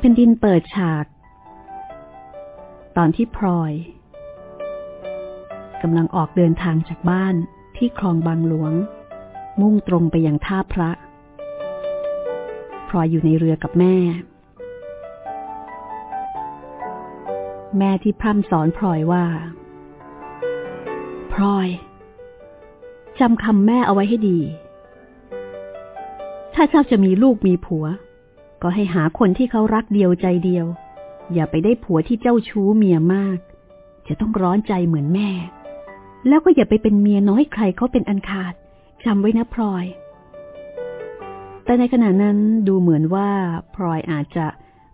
แผ่นดินเปิดฉาก ตอนที่พลอยกำลังออกเดินทางจากบ้านที่คลองบางหลวง มุ่งตรงไปยังท่าพระพลอยอยู่ในเรือกับแม่ แม่ที่พร่ำสอนพลอยว่าพลอยจำคำแม่เอาไว้ให้ดี ถ้าเจ้าจะมีลูกมีผัว ก็ให้หาคนที่เขารักเดียวใจเดียว อย่าไปได้ผัวที่เจ้าชู้เมียมาก จะต้องร้อนใจเหมือนแม่ แล้วก็อย่าไปเป็นเมียน้อยใครเขาเป็นอันขาดจำไว้นะพลอย แต่ในขณะนั้นดูเหมือนว่าพลอยอาจจะ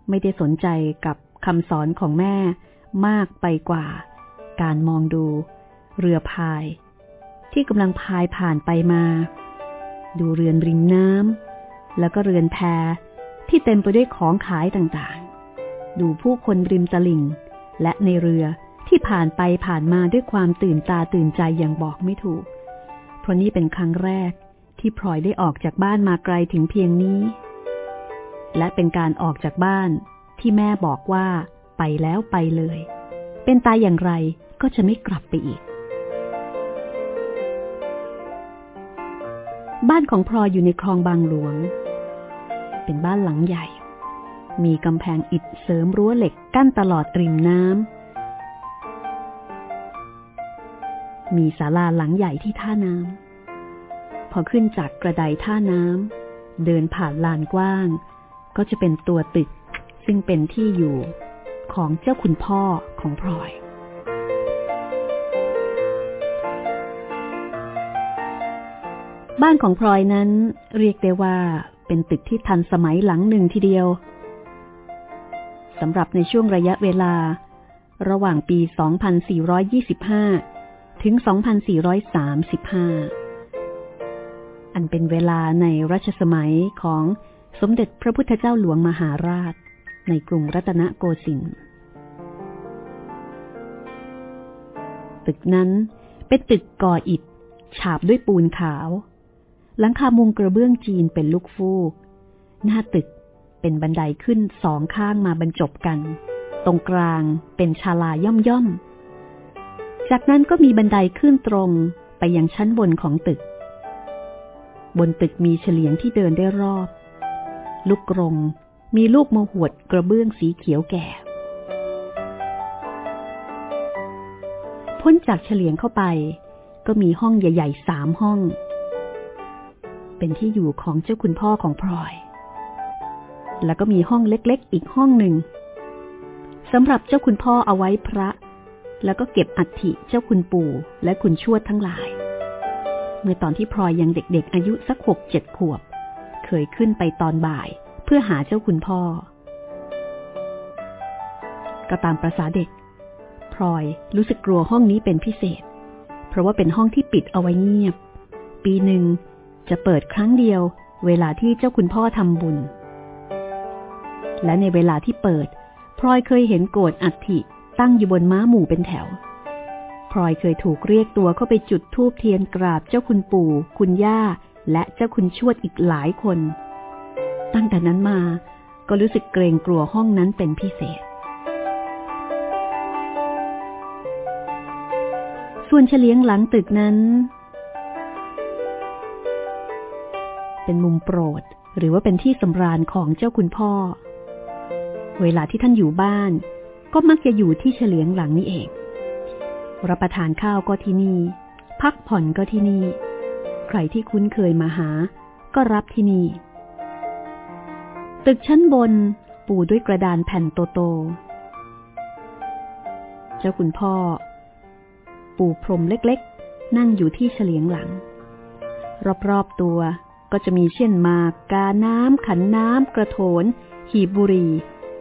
ไม่ได้สนใจกับคำสอนของแม่มากไปกว่า การมองดู เรือพาย ที่กำลังพายผ่านไปมา ดูเรือนริมน้ำแล้วก็เรือนแพ ที่เต็มไปด้วยของขายต่างๆ ดูผู้คนริมตลิ่ง และในเรือที่ผ่านไปผ่านมาด้วยความตื่นตาตื่นใจอย่างบอกไม่ถูก เพราะนี่เป็นครั้งแรกที่พลอยได้ออกจากบ้านมาไกลถึงเพียงนี้ และเป็นการออกจากบ้านที่แม่บอกว่าไปแล้วไปเลย เป็นตายอย่างไรก็จะไม่กลับไปอีก บ้านของพลอยอยู่ในคลองบางหลวง เป็นบ้านหลังใหญ่ มีกำแพงอิฐเสริมรั้วเหล็กกั้นตลอดริมน้ำ มีศาลาหลังใหญ่ที่ท่าน้ำ พอขึ้นจากกระไดท่าน้ำ เดินผ่านลานกว้าง ก็จะเป็นตัวตึก ซึ่งเป็นที่อยู่ของเจ้าคุณพ่อของพลอยบ้านของพลอยนั้นเรียกได้ว่า เป็นตึกที่ทันสมัยหลังหนึ่งทีเดียวสำหรับในช่วงระยะเวลา ระหว่างปี 2425 ถึง 2435 อันเป็นเวลาในรัชสมัยของสมเด็จพระพุทธเจ้าหลวงมหาราช ในกรุงรัตนโกสินทร์ตึกนั้นเป็นตึกก่ออิฐฉาบด้วยปูนขาว หลังคามุงกระเบื้องจีนเป็นลูกฟูก หน้าตึกเป็นบันไดขึ้นสองข้างมาบรรจบกัน ตรงกลางเป็นชาลาย่อมย่อม จากนั้นก็มีบันไดขึ้นตรงไปยังชั้นบนของตึก บนตึกมีเฉลียงที่เดินได้รอบ ลูกกรงมีลูกมะหวดกระเบื้องสีเขียวแก่ พ้นจากเฉลียงเข้าไป ก็มีห้องใหญ่ๆสามห้อง เป็นที่อยู่ของเจ้าคุณพ่อของพลอย แล้วก็มีห้องเล็กๆ อีกห้องหนึ่งสำหรับเจ้าคุณพ่อเอาไว้พระ แล้วก็เก็บอัฐิเจ้าคุณปู่และคุณชวดทั้งหลาย เมื่อตอนที่พลอยยังเด็กๆ อายุสักหกเจ็ดขวบ เคยขึ้นไปตอนบ่ายเพื่อหาเจ้าคุณพ่อ ก็ตามประษาเด็กพลอยรู้สึกกลัวห้องนี้เป็นพิเศษ เพราะว่าเป็นห้องที่ปิดเอาไว้เงียบ ปีหนึ่ง จะเปิดครั้งเดียว เวลาที่เจ้าคุณพ่อทำบุญ และในเวลาที่เปิดพลอยเคยเห็นโกรธอัฐิตั้งอยู่บนม้าหมู่เป็นแถวพลอยเคยถูกเรียกตัวเข้าไปจุดธูปเทียนกราบเจ้าคุณปู่ คุณย่า และเจ้าคุณชวดอีกหลายคน ตั้งแต่นั้นมาก็รู้สึกเกรงกลัวห้องนั้นเป็นพิเศษ ส่วนเฉลียงหลังตึกนั้น เป็นมุมโปรด หรือว่าเป็นที่สำราญของเจ้าคุณพ่อ เวลาที่ท่านอยู่บ้าน ก็มักจะอยู่ที่เฉลียงหลังนี้เอง รับประทานข้าวก็ที่นี่ พักผ่อนก็ที่นี่ ใครที่คุ้นเคยมาหา ก็รับที่นี่ ตึกชั้นบนปูด้วยกระดานแผ่นโตๆเจ้าคุณพ่อ ปูพรมเล็กๆ นั่งอยู่ที่เฉลียงหลัง รอบๆตัว ก็จะมีเช่นมากกาน้ำขันน้ำกระโถน หีบบุหรี่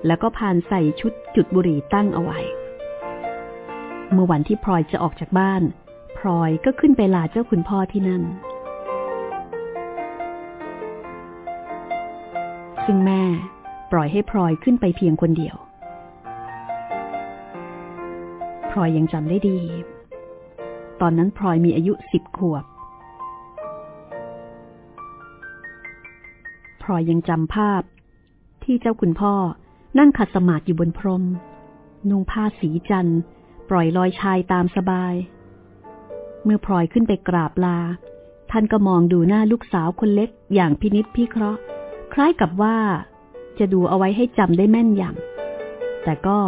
แล้วก็พานใส่ชุดจุดบุหรี่ตั้งเอาไว้ เมื่อวันที่พลอยจะออกจากบ้าน พลอยก็ขึ้นไปลาเจ้าคุณพ่อที่นั่น ซึ่งแม่ปล่อยให้พลอยขึ้นไปเพียงคนเดียว พลอยยังจำได้ดี ตอนนั้นพลอยมีอายุสิบขวบ พลอยยังจำภาพ ที่เจ้าคุณพ่อนั่งขัดสมาธิอยู่บนพรม นุ่งผ้าสีจันทร์ ปล่อยลอยชายตามสบาย เมื่อพลอยขึ้นไปกราบลา ท่านก็มองดูหน้าลูกสาวคนเล็กอย่างพินิษพิเคราะห์ คล้ายกับว่า จะดูเอาไว้ให้จำได้แม่นยำแต่ก็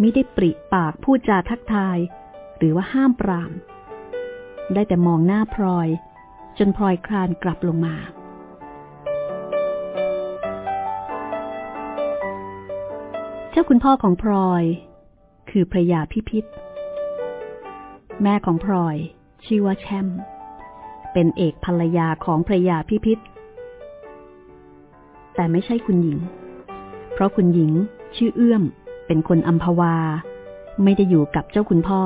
มิได้ปริปากพูดจาทักทาย หรือว่าห้ามปราม ได้แต่มองหน้าพลอย จนพลอยคลานกลับลงมาาคุณพ่อของพลอย คือพระยาพิพิธ แม่ของพลอยชื่อว่าแช่ม เป็นเอกภรรยาของพระยาพิพิธ แต่ไม่ใช่คุณหญิง เพราะคุณหญิงชื่อเอื้อม เป็นคนอัมพวา ไม่ได้อยู่กับเจ้าคุณพ่อ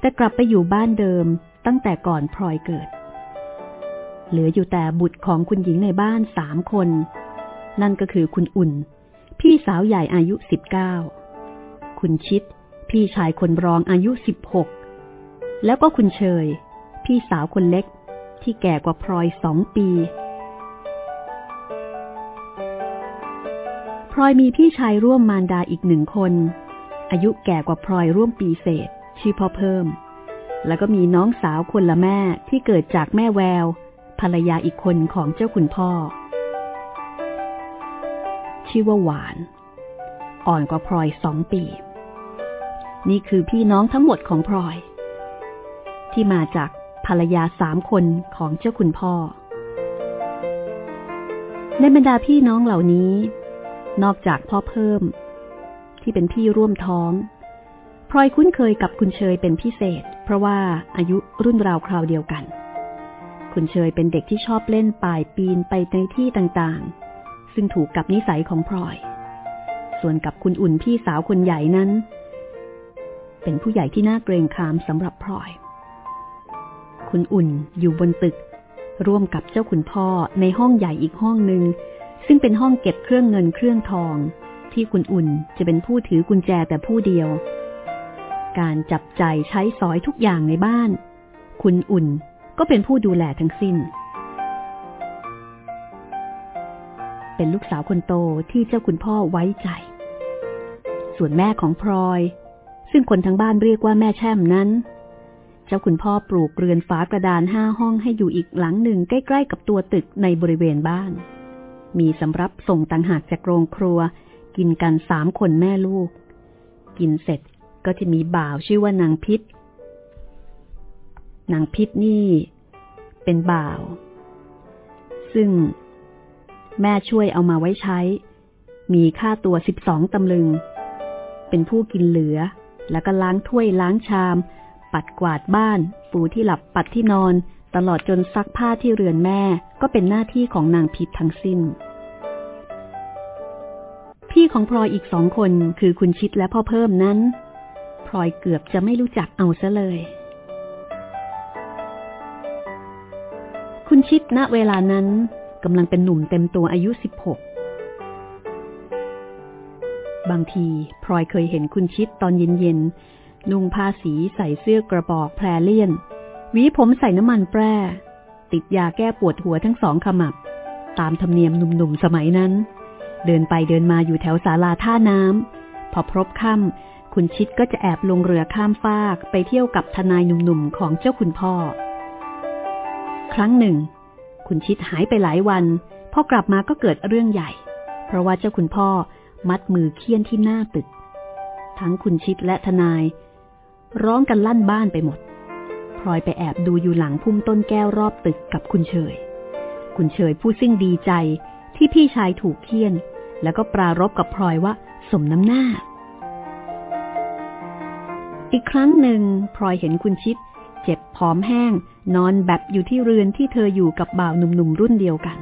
แต่กลับไปอยู่บ้านเดิมตั้งแต่ก่อนพลอยเกิด เหลืออยู่แต่บุตรของคุณหญิงในบ้านสามคน นั่นก็คือคุณอุ่น พี่สาวใหญ่อายุสิบเก้าคุณชิด พี่ชายคนรองอายุสิบหกแล้วก็คุณเชย พี่สาวคนเล็กที่แก่กว่าพลอยสองปีพลอยมีพี่ชายร่วมมารดาอีกหนึ่งคน อายุแก่กว่าพลอยร่วมปีเศษ ชื่อพ่อเพิ่ม แล้วก็มีน้องสาวคนละแม่ที่เกิดจากแม่แวว ภรรยาอีกคนของเจ้าคุณพ่อ ชื่อว่าหวาน อ่อนกว่าพลอยสองปี นี่คือพี่น้องทั้งหมดของพลอย ที่มาจากภรรยาสามคนของเจ้าคุณพ่อ ในบรรดาพี่น้องเหล่านี้ นอกจากพ่อเพิ่ม ที่เป็นพี่ร่วมท้องพลอยคุ้นเคยกับคุณเชยเป็นพิเศษ เพราะว่าอายุรุ่นราวคราวเดียวกัน คุณเชยเป็นเด็กที่ชอบเล่นป่ายปีนไปในที่ต่างๆ ซึ่งถูกกับนิสัยของพลอย ส่วนกับคุณอุ่นพี่สาวคนใหญ่นั้น เป็นผู้ใหญ่ที่น่าเกรงขามสำหรับพลอย คุณอุ่นอยู่บนตึก ร่วมกับเจ้าคุณพ่อในห้องใหญ่อีกห้องหนึ่งซึ่งเป็นห้องเก็บเครื่องเงินเครื่องทอง ที่คุณอุ่นจะเป็นผู้ถือกุญแจแต่ผู้เดียว การจับใจใช้สอยทุกอย่างในบ้าน คุณอุ่นก็เป็นผู้ดูแลทั้งสิ้น เป็นลูกสาวคนโตที่เจ้าคุณพ่อไว้ใจ ส่วนแม่ของพลอย ซึ่งคนทั้งบ้านเรียกว่าแม่แช่มนั้น เจ้าคุณพ่อปลูกเรือนฝากระดานห้าห้องให้อยู่อีกหลังหนึ่งใกล้ๆกับตัวตึกในบริเวณบ้าน มีสำรับส่งต่างหากจากโรงครัว กินกันสามคนแม่ลูก กินเสร็จก็จะมีบ่าวชื่อว่านางพิษนางพิษนี่ เป็นบ่าว ซึ่ง แม่ช่วยเอามาไว้ใช้ มีค่าตัวสิบสองตำลึง เป็นผู้กินเหลือ แล้วก็ล้างถ้วยล้างชาม ปัดกวาดบ้าน ปูที่หลับปัดที่นอน ตลอดจนซักผ้าที่เรือนแม่ก็เป็นหน้าที่ของนางพิษทั้งสิ้น พี่ของพลอยอีกสองคนคือคุณชิดและพ่อเพิ่มนั้นพลอยเกือบจะไม่รู้จักเอาซะเลย คุณชิดณเวลานั้น กำลังเป็นหนุ่มเต็มตัวอายุสิบหกบางทีพลอยเคยเห็นคุณชิดตอนเย็นๆ นุ่งผ้าสีใส่เสื้อกระบอกแพรเลี่ยน หวีผมใส่น้ำมันแปรติดยาแก้ปวดหัวทั้งสองขมับ ตามธรรมเนียมหนุ่มๆ สมัยนั้น เดินไปเดินมาอยู่แถวศาลาท่าน้ำพอพรบค่ำคุณชิดก็จะแอบลงเรือข้ามฟากไปเที่ยวกับทนายหนุ่มๆ ของเจ้าคุณพ่อ ครั้งหนึ่ง คุณชิดหายไปหลายวัน พอกลับมาก็เกิดเรื่องใหญ่ เพราะว่าเจ้าคุณพ่อมัดมือเคี่ยนที่หน้าตึก ทั้งคุณชิดและทนาย ร้องกันลั่นบ้านไปหมดพลอยไปแอบดูอยู่หลังพุ่มต้นแก้วรอบตึกกับคุณเฉย คุณเฉยผู้ซึ่งดีใจที่พี่ชายถูกเคี่ยน แล้วก็ปรารบกับพลอยว่าสมน้ำหน้า อีกครั้งหนึ่งพลอยเห็นคุณชิด เจ็บผอมแห้ง นอนแบบอยู่ที่เรือนที่เธออยู่กับบ่าวหนุ่มๆรุ่นเดียวกัน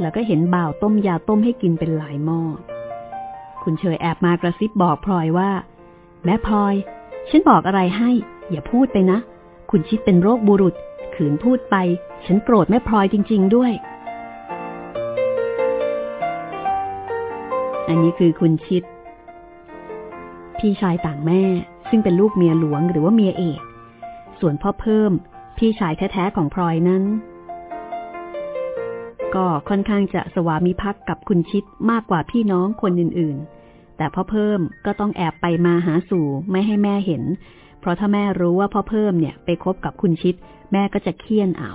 แล้วก็เห็นบ่าวต้มยาต้มให้กินเป็นหลายหม้อ คุณเชยแอบมากระซิบบอกพลอยว่า แม่พลอย ฉันบอกอะไรให้ อย่าพูดไปนะ คุณชิดเป็นโรคบุรุษ ขืนพูดไป ฉันโกรธแม่พลอยจริง ๆ ด้วย อันนี้คือคุณชิด พี่ชายต่างแม่ซึ่งเป็นลูกเมียหลวงหรือว่าเมียเอก ส่วนพ่อเพิ่ม พี่ชายแท้ๆของพลอยนั้น ก็ค่อนข้างจะสวามิภักดิ์กับคุณชิดมากกว่าพี่น้องคนอื่นๆ แต่พ่อเพิ่มก็ต้องแอบไปมาหาสู่ไม่ให้แม่เห็น เพราะถ้าแม่รู้ว่าพ่อเพิ่มเนี่ยไปคบกับคุณชิด แม่ก็จะเคี่ยนเอา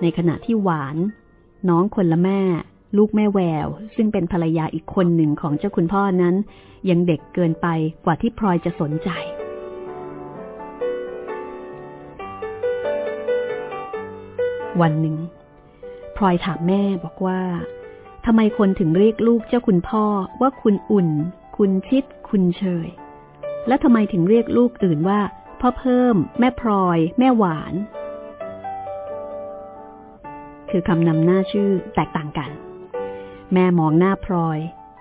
ในขณะที่หวาน น้องคนละแม่ลูกแม่แวว ซึ่งเป็นภรรยาอีกคนหนึ่งของเจ้าคุณพ่อนั้น ยังเด็กเกินไปกว่าที่พลอยจะสนใจ วันหนึ่งพลอยถามแม่บอกว่าทำไมคนถึงเรียกลูกเจ้าคุณพ่อว่าคุณอุ่น คุณชิด คุณเชย และทำไมถึงเรียกลูกอื่นว่า พ่อเพิ่ม แม่พลอย แม่หวาน คือคำนำหน้าชื่อแตกต่างกัน แม่มองหน้าพลอย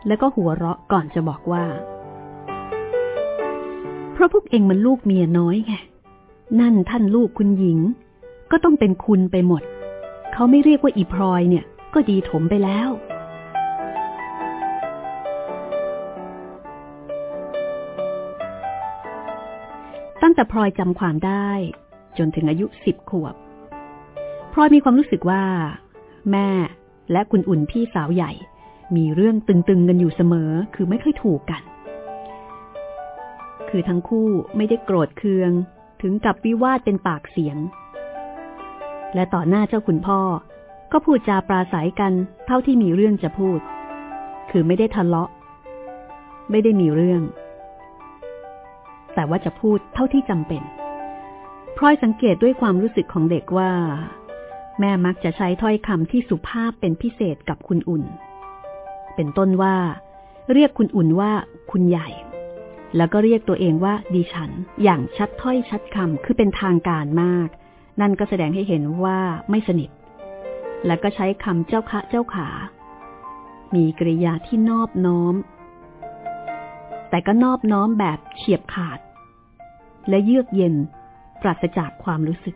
แล้วก็หัวเราะก่อนจะบอกว่า เพราะพวกเองมันลูกเมียน้อยไง นั่นท่านลูกคุณหญิง ก็ต้องเป็นคุณไปหมด เขาไม่เรียกว่าอีพลอยเนี่ย ก็ดีถมไปแล้ว ตั้งแต่พลอยจำความได้ จนถึงอายุสิบขวบพลอยมีความรู้สึกว่า แม่และคุณอุ่นพี่สาวใหญ่ มีเรื่องตึงๆกันอยู่เสมอ คือไม่ค่อยถูกกัน คือทั้งคู่ไม่ได้โกรธเคือง ถึงกับวิวาทเป็นปากเสียง และต่อหน้าเจ้าคุณพ่อ ก็พูดจาปราศัยกันเท่าที่มีเรื่องจะพูด คือไม่ได้ทะเลาะ ไม่ได้มีเรื่อง แต่ว่าจะพูดเท่าที่จำเป็นพลอยสังเกตด้วยความรู้สึกของเด็กว่า แม่มักจะใช้ถ้อยคำที่สุภาพเป็นพิเศษกับคุณอุ่น เป็นต้นว่า เรียกคุณอุ่นว่าคุณใหญ่ แล้วก็เรียกตัวเองว่าดิฉัน อย่างชัดถ้อยชัดคำคือเป็นทางการมาก นั่นก็แสดงให้เห็นว่าไม่สนิท แล้วก็ใช้คำเจ้าคะเจ้าขา มีกริยาที่นอบน้อม แต่ก็นอบน้อมแบบเฉียบขาด และเยือกเย็นปราศจากความรู้สึก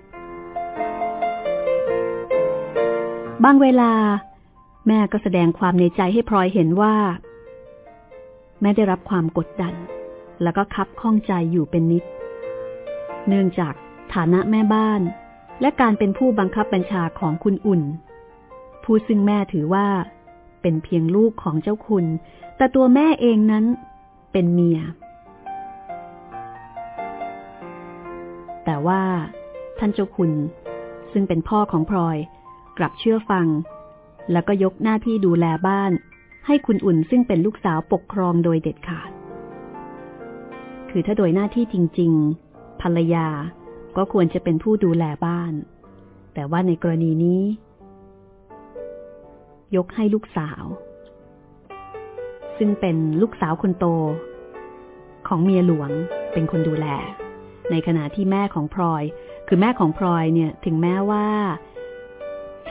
บางเวลา แม่ก็แสดงความในใจให้พลอยเห็นว่า แม่ได้รับความกดดัน แล้วก็คับข้องใจอยู่เป็นนิด เนื่องจากฐานะแม่บ้าน และการเป็นผู้บังคับบัญชาของคุณอุ่น ผู้ซึ่งแม่ถือว่า เป็นเพียงลูกของเจ้าคุณ แต่ตัวแม่เองนั้น เป็นเมีย แต่ว่าท่านเจ้าคุณ ซึ่งเป็นพ่อของพลอย กลับเชื่อฟัง แล้วก็ยกหน้าที่ดูแลบ้าน ให้คุณอุ่นซึ่งเป็นลูกสาวปกครองโดยเด็ดขาด คือถ้าโดยหน้าที่จริง ๆ ภรรยา ก็ควรจะเป็นผู้ดูแลบ้าน แต่ว่าในกรณีนี้ ยกให้ลูกสาว ซึ่งเป็นลูกสาวคนโต ของเมียหลวงเป็นคนดูแล ในขณะที่แม่ของพลอย คือแม่ของพลอยเนี่ย ถึงแม้ว่า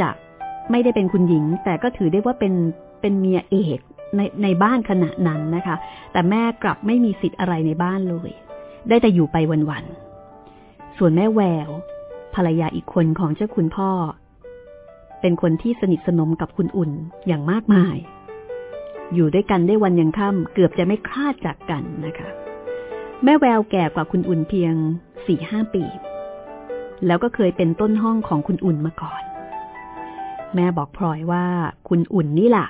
จะไม่ได้เป็นคุณหญิง แต่ก็ถือได้ว่าเป็นเป็นเมียเอกในในบ้านขณะนั้นนะคะ แต่แม่กลับไม่มีสิทธิ์อะไรในบ้านเลย ได้แต่อยู่ไปวันๆ ส่วนแม่แวว ภรรยาอีกคนของเจ้าคุณพ่อ เป็นคนที่สนิทสนมกับคุณอุ่นอย่างมากมาย อยู่ด้วยกันได้วันยังค่ำเกือบจะไม่คลาดจากกันนะคะ แม่แววแก่กว่าคุณอุ่นเพียงสี่ห้าปี แล้วก็เคยเป็นต้นห้องของคุณอุ่นมาก่อน แม่บอกพลอยว่าคุณอุ่นนี่แหละ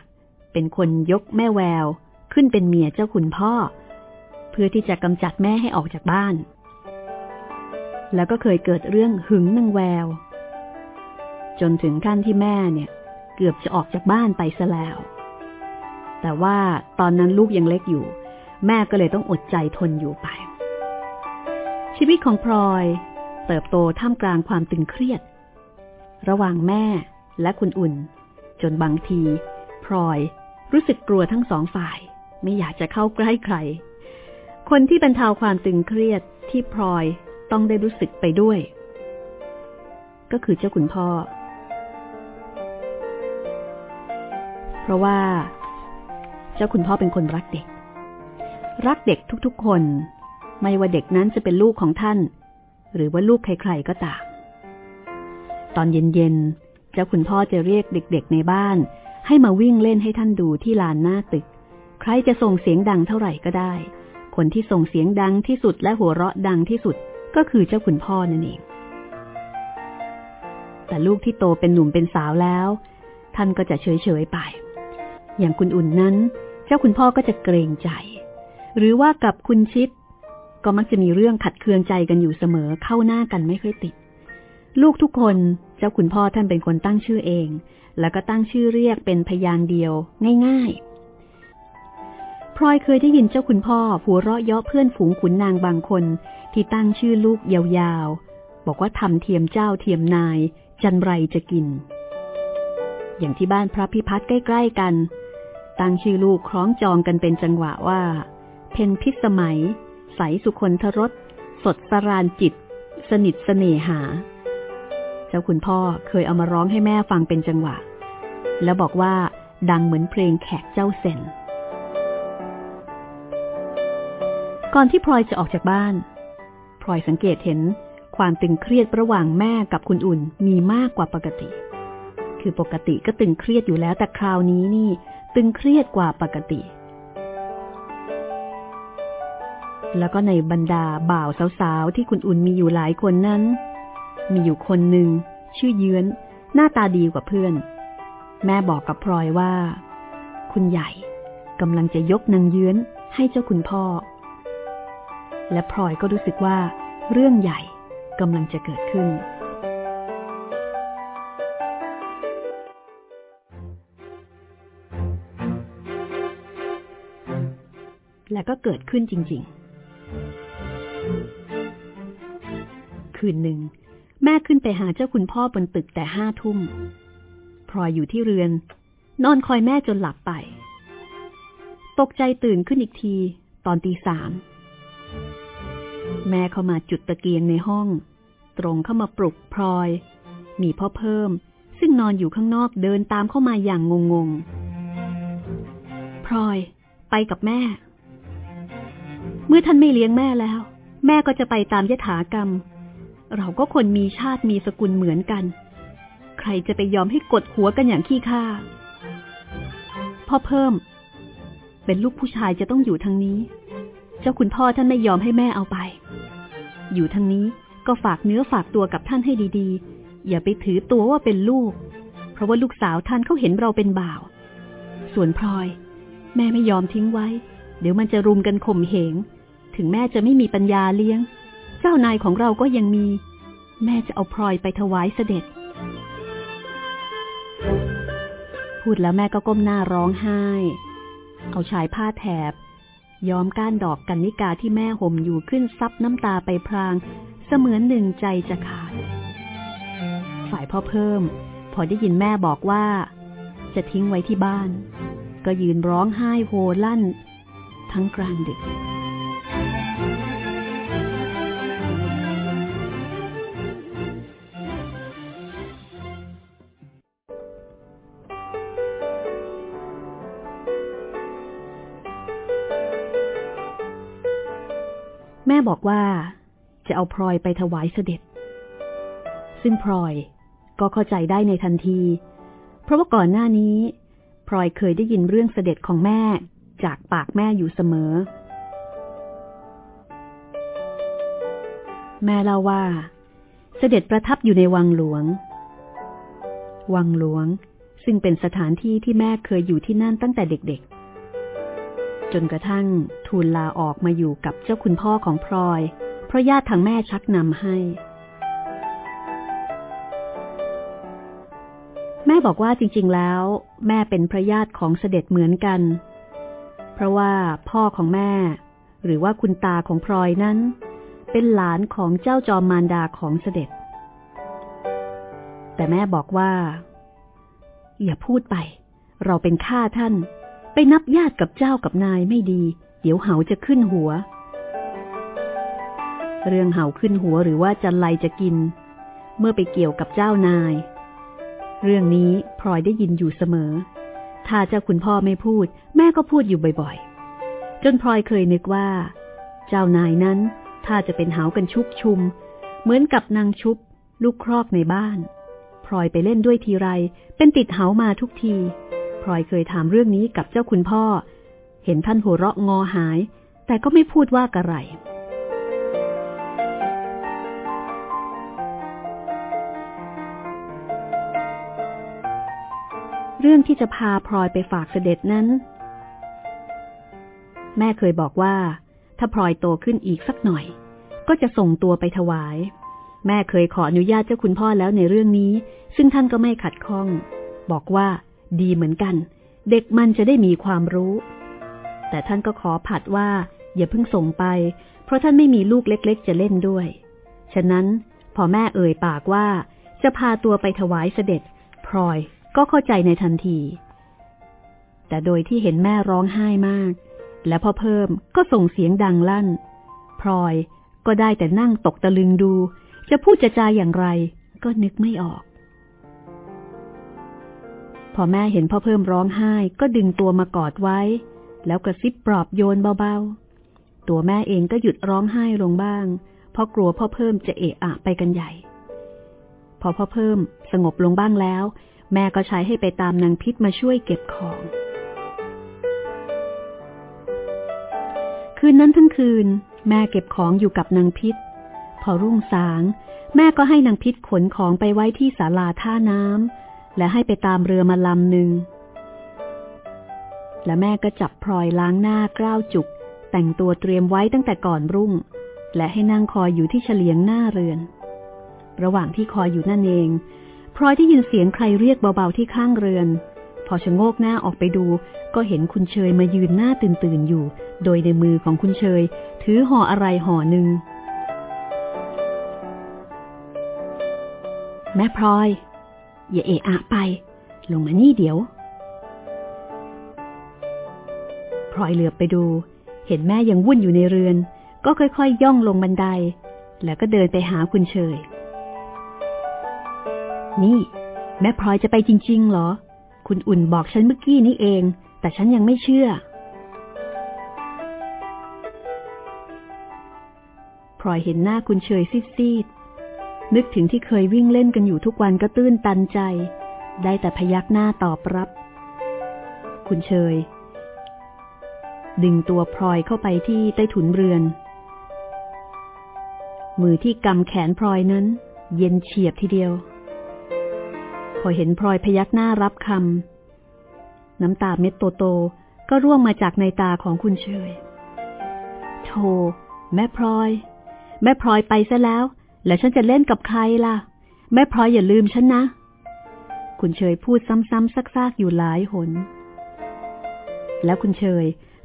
เป็นคนยกแม่แววขึ้นเป็นเมียเจ้าคุณพ่อ เพื่อที่จะกำจัดแม่ให้ออกจากบ้าน แล้วก็เคยเกิดเรื่องหึงนางแวว จนถึงขั้นที่แม่เนี่ย เกือบจะออกจากบ้านไปซะแล้ว แต่ว่าตอนนั้นลูกยังเล็กอยู่ แม่ก็เลยต้องอดใจทนอยู่ไป ชีวิตของพลอย เติบโตท่ามกลางความตึงเครียด ระหว่างแม่และคุณอุ่น จนบางทีพลอยรู้สึกกลัวทั้งสองฝ่าย ไม่อยากจะเข้าใกล้ใคร คนที่บรรเทาความตึงเครียดที่พลอย ต้องได้รู้สึกไปด้วย ก็คือเจ้าคุณพ่อ เพราะว่า เจ้าคุณพ่อเป็นคนรักเด็ก รักเด็กทุกๆคน ไม่ว่าเด็กนั้นจะเป็นลูกของท่าน หรือว่าลูกใครๆก็ตาม ตอนเย็นๆ เจ้าคุณพ่อจะเรียกเด็กๆในบ้าน ให้มาวิ่งเล่นให้ท่านดูที่ลานหน้าตึก ใครจะส่งเสียงดังเท่าไหร่ก็ได้คนที่ส่งเสียงดังที่สุดและหัวเราะดังที่สุด ก็คือเจ้าคุณพ่อนั่นเอง แต่ลูกที่โตเป็นหนุ่มเป็นสาวแล้ว ท่านก็จะเฉยๆไป อย่างคุณอุ่นนั้น เจ้าคุณพ่อก็จะเกรงใจ หรือว่ากับคุณชิด ก็มักจะมีเรื่องขัดเคืองใจกันอยู่เสมอเข้าหน้ากันไม่ค่อยติด ลูกทุกคนเจ้าคุณพ่อท่านเป็นคนตั้งชื่อเอง แล้วก็ตั้งชื่อเรียกเป็นพยางเดียว ง่ายๆพลอยเคยได้ยินเจ้าคุณพ่อหัวเราะเยาะเพื่อนฝูงขุนนางบางคน ที่ตั้งชื่อลูกยาวๆ บอกว่าทำเทียมเจ้าเทียมนาย จันไรจะกิน อย่างที่บ้านพระพิพัฒน์ใกล้ๆกัน ตั้งชื่อลูกคล้องจองกันเป็นจังหวะว่า เพนพิสมัย ใสสุคนทรส สดสรานจิต สนิทเสน่หา เจ้าคุณพ่อเคยเอามาร้องให้แม่ฟังเป็นจังหวะ แล้วบอกว่าดังเหมือนเพลงแขกเจ้าเซนก่อนที่พลอยจะออกจากบ้าน ลอยสังเกตเห็นความตึงเครียดระหว่างแม่กับคุณอุ่นมีมากกว่าปกติ คือปกติก็ตึงเครียดอยู่แล้วแต่คราวนี้นี่ ตึงเครียดกว่าปกติ แล้วก็ในบรรดาบ่าวสาวๆที่คุณอุ่นมีอยู่หลายคนนั้น มีอยู่คนหนึ่งชื่อเยื้อน หน้าตาดีกว่าเพื่อน แม่บอกกับพลอยว่า คุณใหญ่กำลังจะยกนางเยื้อนให้เจ้าคุณพ่อ และพลอยก็รู้สึกว่า เรื่องใหญ่กำลังจะเกิดขึ้น และก็เกิดขึ้นจริง ๆ คืนหนึ่ง แม่ขึ้นไปหาเจ้าคุณพ่อบนตึกแต่ห้าทุ่มพลอยอยู่ที่เรือน นอนคอยแม่จนหลับไป ตกใจตื่นขึ้นอีกที ตอนตีสาม แม่เข้ามาจุดตะเกียงในห้อง ตรงเข้ามาปลุกพลอย มีพ่อเพิ่ม ซึ่งนอนอยู่ข้างนอกเดินตามเข้ามาอย่างงงๆ พลอย ไปกับแม่ เมื่อท่านไม่เลี้ยงแม่แล้ว แม่ก็จะไปตามยถากรรม เราก็คนมีชาติมีสกุลเหมือนกัน ใครจะไปยอมให้กดหัวกันอย่างขี้ข้าพ่อเพิ่ม เป็นลูกผู้ชายจะต้องอยู่ทางนี้ เจ้าคุณพ่อท่านไม่ยอมให้แม่เอาไป อยู่ทางนี้ก็ฝากเนื้อฝากตัวกับท่านให้ดีๆ อย่าไปถือตัวว่าเป็นลูก เพราะว่าลูกสาวท่านเขาเห็นเราเป็นบ่าว ส่วนพลอย แม่ไม่ยอมทิ้งไว้ เดี๋ยวมันจะรุมกันข่มเหง ถึงแม่จะไม่มีปัญญาเลี้ยง เจ้านายของเราก็ยังมี แม่จะเอาพลอยไปถวายเสด็จ พูดแล้วแม่ก็ก้มหน้าร้องไห้ เอาชายผ้าแถบ ย้อมก้านดอกกันนิกาที่แม่ห่มอยู่ขึ้นซับน้ำตาไปพราง เสมือนหนึ่งใจจะขาด ฝ่ายพ่อเพิ่ม พอได้ยินแม่บอกว่า จะทิ้งไว้ที่บ้าน ก็ยืนร้องไห้โฮลั่น ทั้งกลางดึก บอกว่า จะเอาพลอยไปถวายเสด็จ ซึ่งพลอยก็เข้าใจได้ในทันที เพราะว่าก่อนหน้านี้พลอยเคยได้ยินเรื่องเสด็จของแม่จากปากแม่อยู่เสมอ แม่เล่าว่า เสด็จประทับอยู่ในวังหลวง วังหลวงซึ่งเป็นสถานที่ที่แม่เคยอยู่ที่นั่นตั้งแต่เด็กๆ จนกระทั่งทูลลาออกมาอยู่กับเจ้าคุณพ่อของพลอย เพราะญาติทางแม่ชักนำให้ แม่บอกว่าจริง ๆ แล้ว แม่เป็นพระญาติของเสด็จเหมือนกัน เพราะว่าพ่อของแม่ หรือว่าคุณตาของพลอยนั้น เป็นหลานของเจ้าจอมมารดาของเสด็จ แต่แม่บอกว่า อย่าพูดไป เราเป็นข้าท่าน ไปนับญาติกับเจ้ากับนายไม่ดี เดี๋ยวเหาจะขึ้นหัว เรื่องเหาขึ้นหัวหรือว่าจันไลจะกิน เมื่อไปเกี่ยวกับเจ้านาย เรื่องนี้พลอยได้ยินอยู่เสมอ ถ้าเจ้าคุณพ่อไม่พูด แม่ก็พูดอยู่บ่อยๆ จนพลอยเคยนึกว่า เจ้านายนั้นถ้าจะเป็นเหากันชุกชุม เหมือนกับนางชุบ ลูกครอกในบ้านพลอยไปเล่นด้วยทีไร เป็นติดเหามาทุกที ลอยเคยถามเรื่องนี้กับเจ้าคุณพ่อ เห็นท่านหัวเราะงอหาย แต่ก็ไม่พูดว่าอะไรเรื่องที่จะพาพลอยไปฝากเสด็จนั้น แม่เคยบอกว่า ถ้าพลอยโตขึ้นอีกสักหน่อย ก็จะส่งตัวไปถวาย แม่เคยขออนุญาตเจ้าคุณพ่อแล้วในเรื่องนี้ ซึ่งท่านก็ไม่ขัดข้อง บอกว่า ดีเหมือนกัน เด็กมันจะได้มีความรู้ แต่ท่านก็ขอผัดว่าอย่าเพิ่งส่งไป เพราะท่านไม่มีลูกเล็ก ๆ จะเล่นด้วย ฉะนั้นพอแม่เอ่ยปากว่า จะพาตัวไปถวายเสด็จ พลอยก็เข้าใจในทันที แต่โดยที่เห็นแม่ร้องไห้มาก และพอเพิ่มก็ส่งเสียงดังลั่น พลอยก็ได้แต่นั่งตกตะลึงดู จะพูดจะจาอย่างไรก็นึกไม่ออก พอแม่เห็นพ่อเพิ่มร้องไห้ก็ดึงตัวมากอดไว้ แล้วกระซิบปลอบโยนเบาๆ ตัวแม่เองก็หยุดร้องไห้ลงบ้าง เพราะกลัวพ่อเพิ่มจะเอะอะไปกันใหญ่ พอพ่อเพิ่มสงบลงบ้างแล้ว แม่ก็ใช้ให้ไปตามนางพิษมาช่วยเก็บของ คืนนั้นทั้งคืน แม่เก็บของอยู่กับนางพิษ พอรุ่งสาง แม่ก็ให้นางพิษขนของไปไว้ที่ศาลาท่าน้ำ และให้ไปตามเรือมาลำหนึ่ง และแม่ก็จับพลอยล้างหน้ากล้าวจุก แต่งตัวเตรียมไว้ตั้งแต่ก่อนรุ่ง และให้นั่งคอยอยู่ที่เฉลียงหน้าเรือน ระหว่างที่คอยอยู่นั่นเองพลอยได้ยินเสียงใครเรียกเบาๆที่ข้างเรือน พอชะโงกหน้าออกไปดู ก็เห็นคุณเชยมายืนหน้าตื่นๆอยู่ โดยในมือของคุณเชย ถือห่ออะไรห่อหนึ่งแม่พลอย อย่าเอะอะไป ลงมานี่เดี๋ยวพลอยเหลือบไปดู เห็นแม่ยังวุ่นอยู่ในเรือน ก็ค่อยๆย่องลงบันได แล้วก็เดินไปหาคุณเชย นี่ แม่พลอยจะไปจริง ๆ เหรอ คุณอุ่นบอกฉันเมื่อกี้นี้เอง แต่ฉันยังไม่เชื่อพลอยเห็นหน้าคุณเชยซีดๆ นึกถึงที่เคยวิ่งเล่นกันอยู่ทุกวันก็ตื้นตันใจ ได้แต่พยักหน้าตอบรับ คุณเชย ดึงตัวพลอยเข้าไปที่ใต้ถุนเรือน มือที่กำแขนพลอยนั้น เย็นเฉียบทีเดียว พอเห็นพลอยพยักหน้ารับคำน้ำตาเม็ดโตๆก็ร่วงมาจากในตาของคุณเชย โธ่แม่พลอย แม่พลอยไปซะแล้ว แล้วฉันจะเล่นกับใครล่ะ แม่พลอยอย่าลืมฉันนะ คุณเชยพูดซ้ำๆซักๆอยู่หลายหน แล้วคุณเชย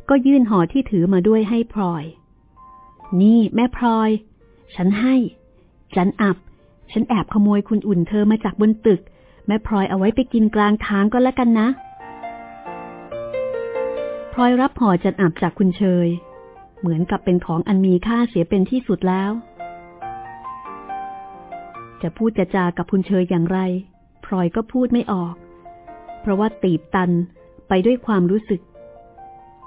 ก็ยื่นห่อที่ถือมาด้วยให้พลอย นี่แม่พลอย ฉันให้ฉันอับ ฉันแอบขโมยคุณอุ่นเธอมาจากบนตึก แม่พลอยเอาไว้ไปกินกลางทางก็แล้วกันนะพลอยรับห่อจัดอับจากคุณเชย เหมือนกับเป็นของอันมีค่าเสียเป็นที่สุดแล้ว จะพูดจะจากับคุณเชยอย่างไร พลอยก็พูดไม่ออก เพราะว่าตีบตันไปด้วยความรู้สึก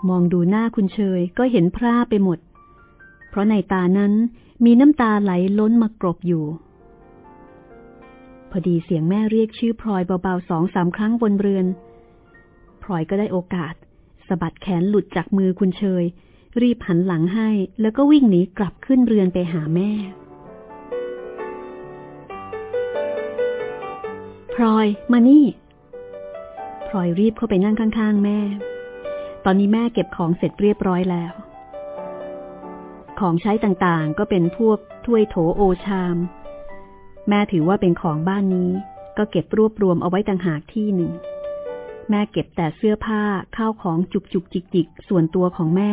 มองดูหน้าคุณเชยก็เห็นพร่าไปหมด เพราะในตานั้นมีน้ำตาไหลล้นมากรบอยู่ พอดีเสียงแม่เรียกชื่อพลอยเบาๆสองสามครั้งบนเรือน พลอยก็ได้โอกาสสะบัดแขนหลุดจากมือคุณเชย รีบหันหลังให้ แล้วก็วิ่งหนีกลับขึ้นเรือนไปหาแม่ พลอยมานี่พลอยรีบเข้าไปนั่งข้าง ๆ แม่ ตอนนี้แม่เก็บของเสร็จเรียบร้อยแล้ว ของใช้ต่างๆ ก็เป็นพวกถ้วยโถโอชาม แม่ถือว่าเป็นของบ้านนี้ ก็เก็บรวบรวมเอาไว้ต่างหากที่หนึ่ง แม่เก็บแต่เสื้อผ้าข้าวของจุกจุกจิกจิกส่วนตัวของแม่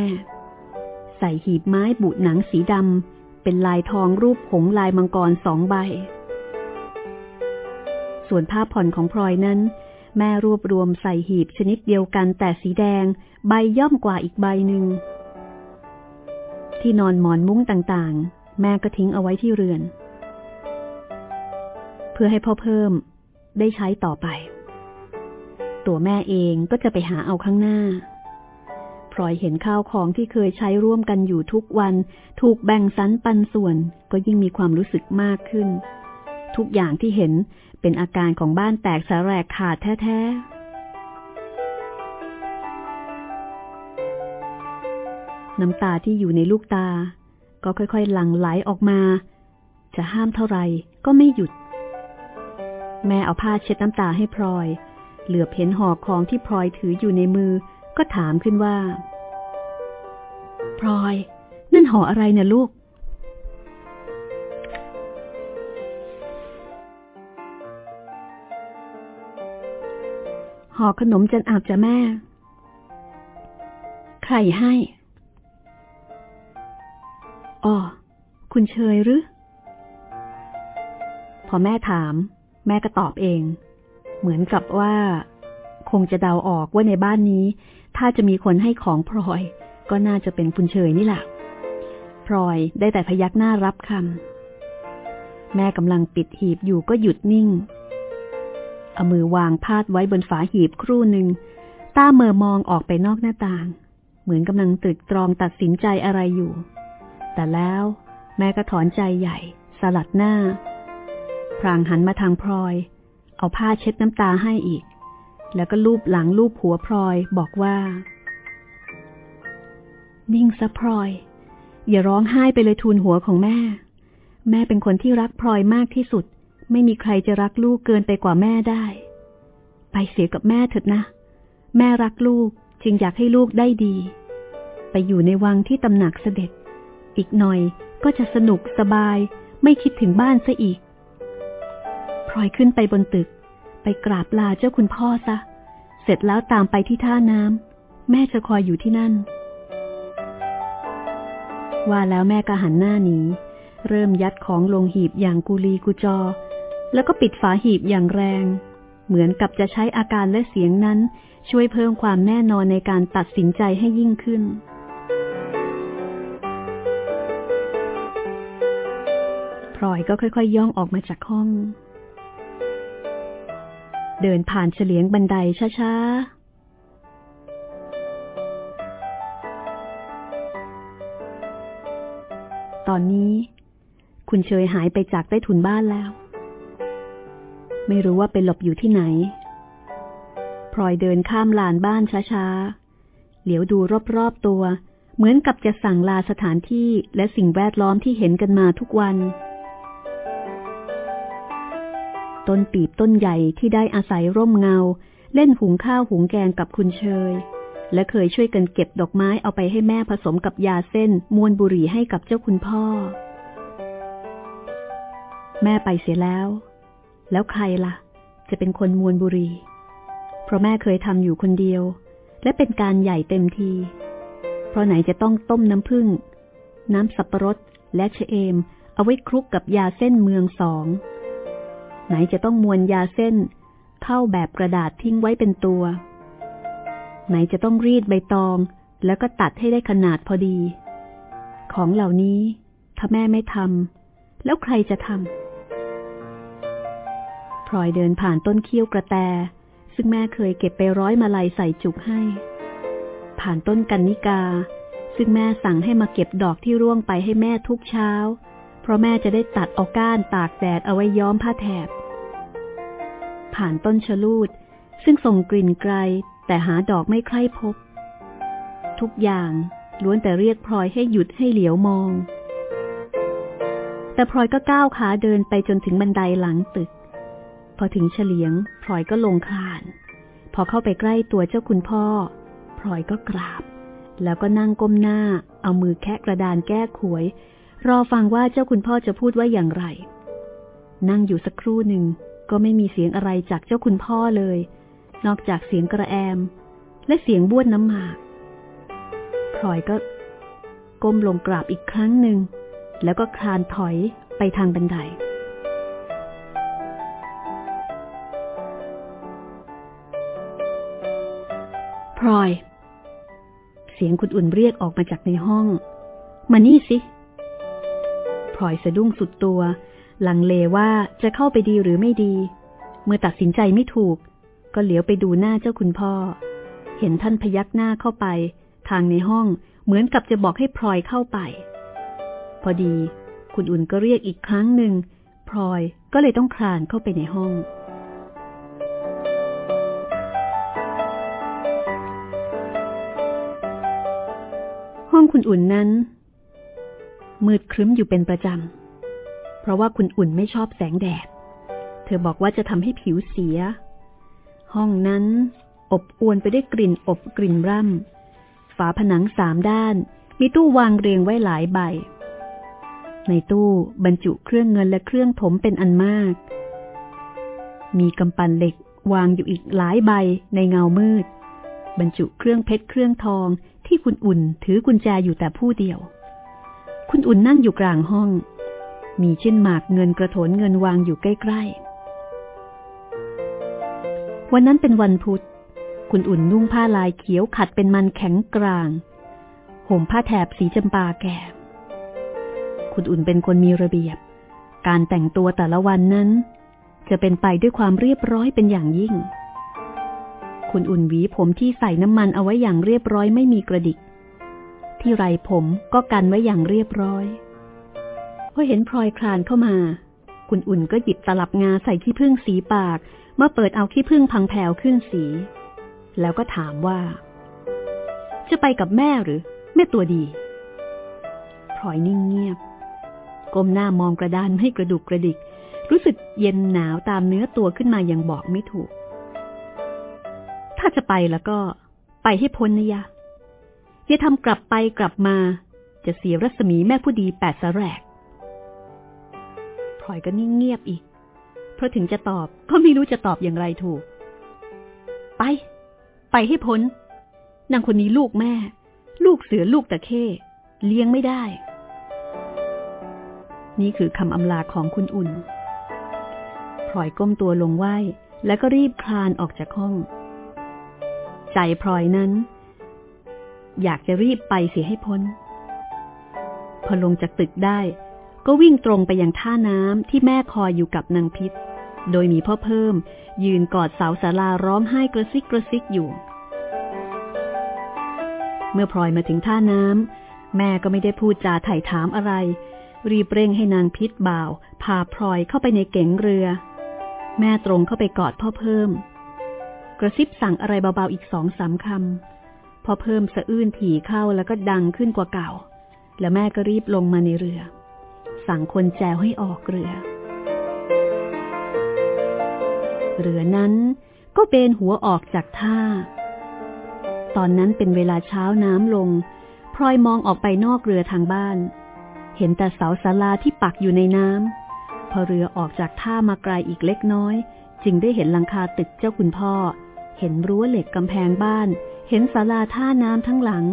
ใส่หีบไม้บุหนังสีดำเป็นลายทองรูปผงลายมังกรสองใบ ส่วนผ้าผ่อนของพลอยนั้น แม่รวบรวมใส่หีบชนิดเดียวกันแต่สีแดง ใบย่อมกว่าอีกใบหนึ่ง ที่นอนหมอนมุ้งต่างๆ แม่ก็ทิ้งเอาไว้ที่เรือน เพื่อให้พ่อเพิ่มได้ใช้ต่อไป ตัวแม่เองก็จะไปหาเอาข้างหน้าพลอยเห็นข้าวของที่เคยใช้ร่วมกันอยู่ทุกวัน ถูกแบ่งสรรปันส่วนก็ยิ่งมีความรู้สึกมากขึ้น ทุกอย่างที่เห็น เป็นอาการของบ้านแตกสาแรกขาดแท้ๆ น้ำตาที่อยู่ในลูกตา ก็ค่อยๆ หลั่งไหลออกมา จะห้ามเท่าไหร่ก็ไม่หยุด แม่เอาผ้าเช็ดน้ำตาให้พลอย เหลือเห็นห่อของที่พลอยถืออยู่ในมือ ก็ถามขึ้นว่าลอย นั่นห่ออะไรเนี่ยลูก ห่อขนมจันอาบจะแม่ ใครให้อ๋อคุณเชยหรือ พอแม่ถาม แม่ก็ตอบเอง เหมือนกับว่า คงจะเดาออกว่าในบ้านนี้ ถ้าจะมีคนให้ของพลอย ก็น่าจะเป็นคุณเชยนี่แหละพลอยได้แต่พยักหน้ารับคำแม่กำลังปิดหีบอยู่ก็หยุดนิ่ง เอามือวางพาดไว้บนฝาหีบครู่หนึ่งตาเมื่อมองออกไปนอกหน้าต่าง เหมือนกำลังตรึกตรองตัดสินใจอะไรอยู่ แต่แล้วแม่ก็ถอนใจใหญ่ สลัดหน้า พรางหันมาทางพลอย เอาผ้าเช็ดน้ำตาให้อีก แล้วก็ลูบหลังลูบหัวพลอยบอกว่า นิ่งซะพลอย อย่าร้องไห้ไปเลยทูลหัวของแม่ แม่เป็นคนที่รักพลอยมากที่สุด ไม่มีใครจะรักลูกเกินไปกว่าแม่ได้ ไปเสียกับแม่เถิดนะ แม่รักลูกจึงอยากให้ลูกได้ดี ไปอยู่ในวังที่ตำหนักเสด็จ อีกหน่อยก็จะสนุกสบายไม่คิดถึงบ้านซะอีกพลอยขึ้นไปบนตึก ไปกราบลาเจ้าคุณพ่อซะ เสร็จแล้วตามไปที่ท่าน้ำแม่จะคอยอยู่ที่นั่น ว่าแล้วแม่ก็หันหน้าหนีเริ่มยัดของลงหีบอย่างกุลีกุจอ แล้วก็ปิดฝาหีบอย่างแรง เหมือนกับจะใช้อาการและเสียงนั้น ช่วยเพิ่มความแน่นอนในการตัดสินใจให้ยิ่งขึ้นพลอยก็ค่อยๆย่องออกมาจากห้อง เดินผ่านเฉลียงบันไดช้าๆตอนนี้ คุณเชยหายไปจากใต้ถุนบ้านแล้ว ไม่รู้ว่าไปหลบอยู่ที่ไหนพลอยเดินข้ามลานบ้านช้าๆ เหลียวดูรอบๆตัว เหมือนกับจะสั่งลาสถานที่และสิ่งแวดล้อมที่เห็นกันมาทุกวัน ต้นปีบต้นใหญ่ที่ได้อาศัยร่มเงา เล่นหุงข้าวหุงแกงกับคุณเชย และเคยช่วยกันเก็บดอกไม้เอาไปให้แม่ผสมกับยาเส้นมวนบุหรี่ให้กับเจ้าคุณพ่อ แม่ไปเสียแล้ว แล้วใครละ่ะ จะเป็นคนมวนบุรี เพราะแม่เคยทำอยู่คนเดียว และเป็นการใหญ่เต็มที เพราะไหนจะต้องต้มน้ำผึ้งน้ำสับปะรดและชะเอม เอาไว้คลุกกับยาเส้นเมืองสอง ไหนจะต้องมวนยาเส้น เข้าแบบกระดาษทิ้งไว้เป็นตัว ไหนจะต้องรีดใบตอง แล้วก็ตัดให้ได้ขนาดพอดี ของเหล่านี้ถ้าแม่ไม่ทำแล้วใครจะทำ ลอยเดินผ่านต้นเคี้ยวกระแต ซึ่งแม่เคยเก็บไปร้อยมาลัยใส่จุกให้ ผ่านต้นกันนิกา ซึ่งแม่สั่งให้มาเก็บดอกที่ร่วงไปให้แม่ทุกเช้า เพราะแม่จะได้ตัดเอาก้านตากแดดเอาไว้ย้อมผ้าแถบ ผ่านต้นชะลูด ซึ่งส่งกลิ่นไกล แต่หาดอกไม่ใคร่พบ ทุกอย่างล้วนแต่เรียกพลอยให้หยุดให้เหลียวมอง แต่พลอยก็ก้าวขาเดินไปจนถึงบันไดหลังตึก อถึงเฉลียงพลอยก็ลงคลาน พอเข้าไปใกล้ตัวเจ้าคุณพ่อพลอยก็กราบ แล้วก็นั่งก้มหน้า เอามือแคะกระดานแก้ขวย รอฟังว่าเจ้าคุณพ่อจะพูดว่าอย่างไร นั่งอยู่สักครู่หนึ่งก็ไม่มีเสียงอะไรจากเจ้าคุณพ่อเลย นอกจากเสียงกระแอม และเสียงบ้วนน้ำหมากพลอยก็ ก้มลงกราบอีกครั้งหนึ่งแล้วก็คลานถอยไปทางบันได ลอย เสียงคุณอุ่นเรียกออกมาจากในห้อง มานี่สิ พลอยสะดุ้งสุดตัว ลังเลว่าจะเข้าไปดีหรือไม่ดี เมื่อตัดสินใจไม่ถูก ก็เหลียวไปดูหน้าเจ้าคุณพ่อ เห็นท่านพยักหน้าเข้าไป ทางในห้องเหมือนกับจะบอกให้พลอยเข้าไป พอดี คุณอุ่นก็เรียกอีกครั้งหนึ่งพลอยก็เลยต้องคลานเข้าไปในห้อง คุณอุ่นนั้น มืดครึ้มอยู่เป็นประจำ เพราะว่าคุณอุ่นไม่ชอบแสงแดด เธอบอกว่าจะทำให้ผิวเสีย ห้องนั้นอบอวนไปด้วยกลิ่นอบกลิ่นร่ำ ฝาผนังสามด้าน มีตู้วางเรียงไว้หลายใบ ในตู้บรรจุเครื่องเงินและเครื่องถมเป็นอันมาก มีกำปั้นเหล็กวางอยู่อีกหลายใบในเงามืด บรรจุเครื่องเพชรเครื่องทอง ที่คุณอุ่นถือกุญแจอยู่แต่ผู้เดียว คุณอุ่นนั่งอยู่กลางห้อง มีเชิ้นหมากเงินกระโถนเงินวางอยู่ใกล้ๆ วันนั้นเป็นวันพุธ คุณอุ่นนุ่งผ้าลายเขียวขัดเป็นมันแข็งกลาง ห่มผ้าแถบสีจำปาแก่ คุณอุ่นเป็นคนมีระเบียบ การแต่งตัวแต่ละวันนั้น จะเป็นไปด้วยความเรียบร้อยเป็นอย่างยิ่ง คุณอุ่นหวีผมที่ใส่น้ำมันเอาไว้อย่างเรียบร้อยไม่มีกระดิก ที่ไรผมก็กันไว้อย่างเรียบร้อยพอเห็นพลอยคลานเข้ามา คุณอุ่นก็หยิบตลับงาใส่ขี้ผึ้งสีปาก เมื่อเปิดเอาขี้ผึ้งพังแผวขึ้นสี แล้วก็ถามว่า จะไปกับแม่หรือ แม่ตัวดีพลอยนิ่งเงียบก้มหน้ามองกระดานให้กระดุกกระดิก รู้สึกเย็นหนาวตามเนื้อตัวขึ้นมาอย่างบอกไม่ถูก ถ้าจะไปแล้วก็ไปให้พ้นนะยะอย่าทำกลับไปกลับมา จะเสียรัศมีแม่ผู้ดีแปดสแรกพลอยก็นิ่งเงียบอีก เพราะถึงจะตอบก็ไม่รู้จะตอบอย่างไรถูก ไป ไปให้พ้น นางคนนี้ลูกแม่ ลูกเสือลูกตะเข้เลี้ยงไม่ได้ นี่คือคำอำลาของคุณอุ่นพลอยก้มตัวลงไหวแล้วก็รีบคลานออกจากห้อง ใจพลอยนั้น อยากจะรีบไปเสียให้พ้น พอลงจากตึกได้ ก็วิ่งตรงไปยังท่าน้ำที่แม่คอยอยู่กับนางพิษ โดยมีพ่อเพิ่ม ยืนกอดเสาศาลาร้องไห้กระซิกกระซิกอยู่ เมื่อพลอยมาถึงท่าน้ำแม่ก็ไม่ได้พูดจาไถ่ถามอะไร รีบเร่งให้นางพิษบ่าว พาพลอยเข้าไปในเก๋งเรือ แม่ตรงเข้าไปกอดพ่อเพิ่ม ระซิบสั่งอะไรเบาๆอีกสองสามคำ พอเพิ่มสะอื้นถี่เข้าแล้วก็ดังขึ้นกว่าเก่า แล้วแม่ก็รีบลงมาในเรือ สั่งคนแจวให้ออกเรือ เรือนั้นก็เบนหัวออกจากท่า ตอนนั้นเป็นเวลาเช้าน้ำลง พลอยมองออกไปนอกเรือทางบ้าน เห็นแต่เสาศาลาที่ปักอยู่ในน้ำ พอเรือออกจากท่ามาไกลอีกเล็กน้อย จึงได้เห็นหลังคาตึกเจ้าคุณพ่อ ห็นรั้วเหล็กกำแพงบ้าน เห็นศาลาท่าน้ำทั้งหลัง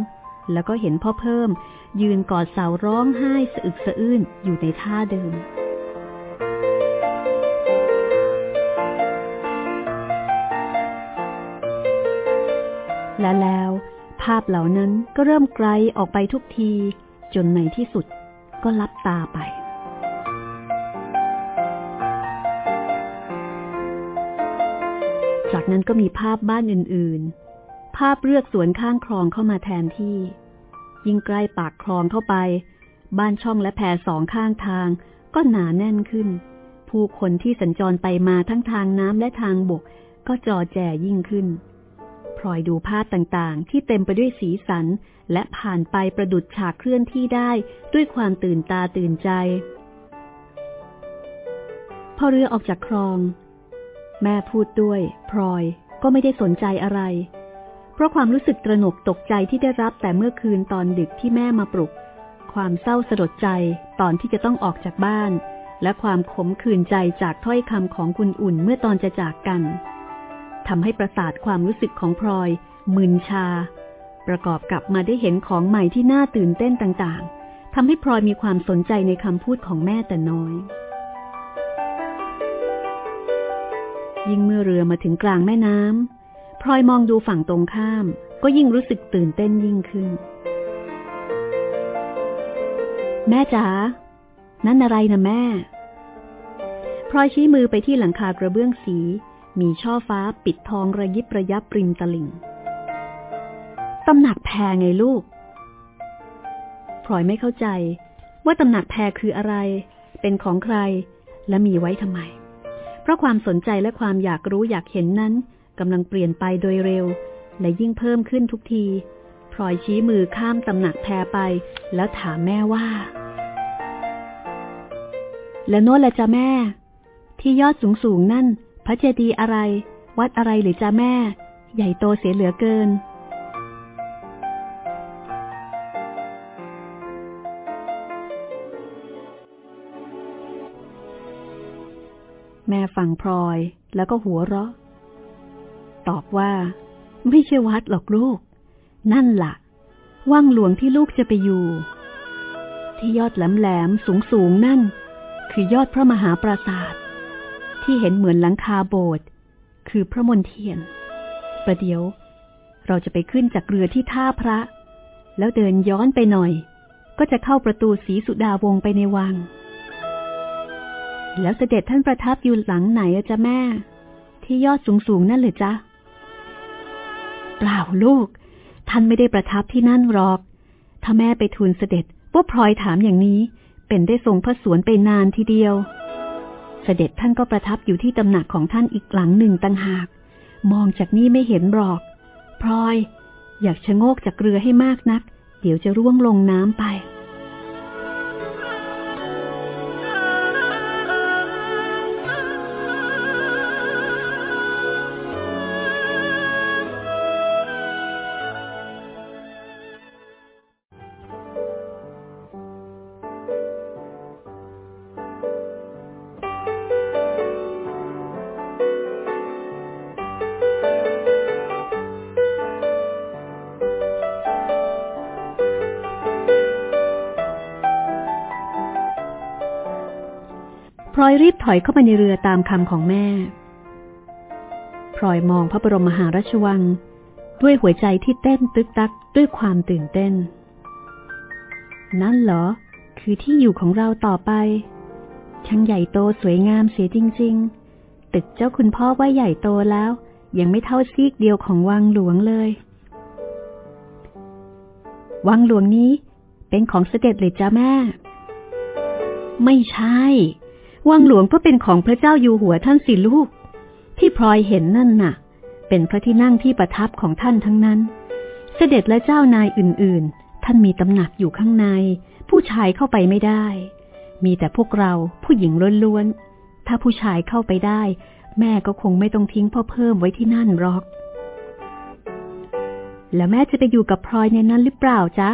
แล้วก็เห็นพ่อเพิ่ม ยืนกอดเสาร้องไห้สะอึกสะอื้นอยู่ในท่าเดิมและแล้ว ภาพเหล่านั้นก็เริ่มไกลออกไปทุกที จนในที่สุดก็ลับตาไป นั้นก็มีภาพบ้านอื่นๆ ภาพเรือกสวนข้างคลองเข้ามาแทนที่ ยิ่งใกล้ปากคลองเข้าไป บ้านช่องและแพรสองข้างทางก็หนาแน่นขึ้น ผู้คนที่สัญจรไปมาทั้งทางน้ำและทางบก ก็จอแจยิ่งขึ้นพลอยดูภาพต่างๆ ที่เต็มไปด้วยสีสัน และผ่านไปประดุดฉากเคลื่อนที่ได้ด้วยความตื่นตาตื่นใจ พอเรือออกจากคลอง แม่พูดด้วยพลอยก็ไม่ได้สนใจอะไร เพราะความรู้สึกตระหนกตกใจที่ได้รับแต่เมื่อคืนตอนดึกที่แม่มาปลุก ความเศร้าสลดใจตอนที่จะต้องออกจากบ้าน และความขมขื่นใจจากถ้อยคำของคุณอุ่นเมื่อตอนจะจากกันทำให้ประสาทความรู้สึกของพลอย มึนชา ประกอบกับมาได้เห็นของใหม่ที่น่าตื่นเต้นต่างๆทำให้พลอยมีความสนใจในคำพูดของแม่แต่น้อย ยิ่งเมื่อเรือมาถึงกลางแม่น้ำพลอยมองดูฝั่งตรงข้าม ก็ยิ่งรู้สึกตื่นเต้นยิ่งขึ้น แม่จ๋า นั่นอะไรนะแม่ พลอยชี้มือไปที่หลังคากระเบื้องสี มีช่อฟ้าปิดทองระยิบระยับริมตลิ่งตำหนักแพรไงลูก พลอยไม่เข้าใจว่าตำหนักแพรคืออะไร เป็นของใคร และมีไว้ทำไม เพราะความสนใจและความอยากรู้อยากเห็นนั้นกำลังเปลี่ยนไปโดยเร็ว และยิ่งเพิ่มขึ้นทุกทีพลอยชี้มือข้ามตำหนักแพรไป แล้วถามแม่ว่า แล้วโน้นละจ้ะแม่ ที่ยอดสูงสูงนั่น พระเจดีย์อะไร วัดอะไรหรือจ้าแม่ ใหญ่โตเสียเหลือเกิน แม่ฟังพลอยแล้วก็หัวเราะ ตอบว่า ไม่ใช่วัดหรอกลูก นั่นละ่ะ ว่างหลวงที่ลูกจะไปอยู่ ที่ยอดแหลมๆสูงๆนั่น คือยอดพระมหาปราสาท ที่เห็นเหมือนหลังคาโบสถ์คือพระมนเทียน ประเดี๋ยว เราจะไปขึ้นจากเรือที่ท่าพระ แล้วเดินย้อนไปหน่อย ก็จะเข้าประตูสีสุดาวงไปในวัง แล้วเสด็จท่านประทับอยู่หลังไหนอะจ๊ะแม่ ที่ยอดสูงๆนั่นหรือจ๊ะ เปล่าลูก ท่านไม่ได้ประทับที่นั่นหรอก ถ้าแม่ไปทูลเสด็จว่าพลอยถามอย่างนี้ เป็นได้ทรงพระสวนไปนานทีเดียว เสด็จท่านก็ประทับอยู่ที่ตำหนักของท่านอีกหลังหนึ่งต่างหาก มองจากนี่ไม่เห็นหรอก พลอย อยากชะโงกจากเรือให้มากนัก เดี๋ยวจะร่วงลงน้ำไป อยรีบถอยเข้าไปในเรือตามคำของแม่ พลอยมองพระบรมมหาราชวัง ด้วยหัวใจที่เต้นตึกตักด้วยความตื่นเต้น นั่นเหรอ คือที่อยู่ของเราต่อไป ช่างใหญ่โตสวยงามเสียจริง ๆ ตึกเจ้าคุณพ่อว่าใหญ่โตแล้ว ยังไม่เท่าซีกเดียวของวังหลวงเลย วังหลวงนี้เป็นของเสด็จหรือจ้าแม่ ไม่ใช่ วังหลวงก็เป็นของพระเจ้าอยู่หัวท่านสิลูก ที่พลอยเห็นนั่นน่ะ เป็นพระที่นั่งที่ประทับของท่านทั้งนั้น เสด็จและเจ้านายอื่นๆ ท่านมีตำหนักอยู่ข้างใน ผู้ชายเข้าไปไม่ได้ มีแต่พวกเราผู้หญิงล้วนๆ ถ้าผู้ชายเข้าไปได้ แม่ก็คงไม่ต้องทิ้งพ่อเพิ่มไว้ที่นั่นหรอก แล้วแม่จะไปอยู่กับพลอยในนั้นหรือเปล่าจ๊ะ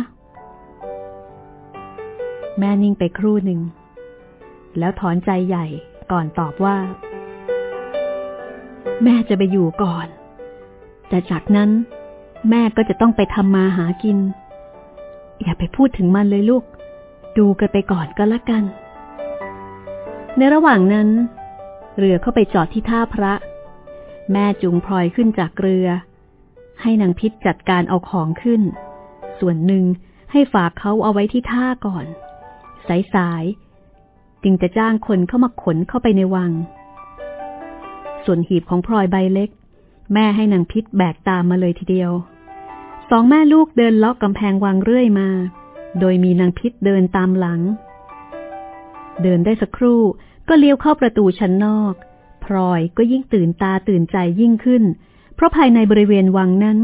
แม่นิ่งไปครู่หนึ่ง แล้วถอนใจใหญ่ก่อนตอบว่า แม่จะไปอยู่ก่อน แต่จากนั้น แม่ก็จะต้องไปทำมาหากิน อย่าไปพูดถึงมันเลยลูก ดูกันไปก่อนก็แล้วกัน ในระหว่างนั้น เรือเข้าไปจอดที่ท่าพระ แม่จุงพลอยขึ้นจากเรือ ให้นางพิษจัดการเอาของขึ้น ส่วนหนึ่งให้ฝากเขาเอาไว้ที่ท่าก่อน สาย จึงจะจ้างคนเข้ามาขนเข้าไปในวัง ส่วนหีบของพลอยใบเล็ก แม่ให้นางพิษแบกตามมาเลยทีเดียว สองแม่ลูกเดินเลาะกำแพงวังเรื่อยมา โดยมีนางพิษเดินตามหลัง เดินได้สักครู่ก็เลี้ยวเข้าประตูชั้นนอก พลอยก็ยิ่งตื่นตาตื่นใจยิ่งขึ้น เพราะภายในบริเวณวังนั้น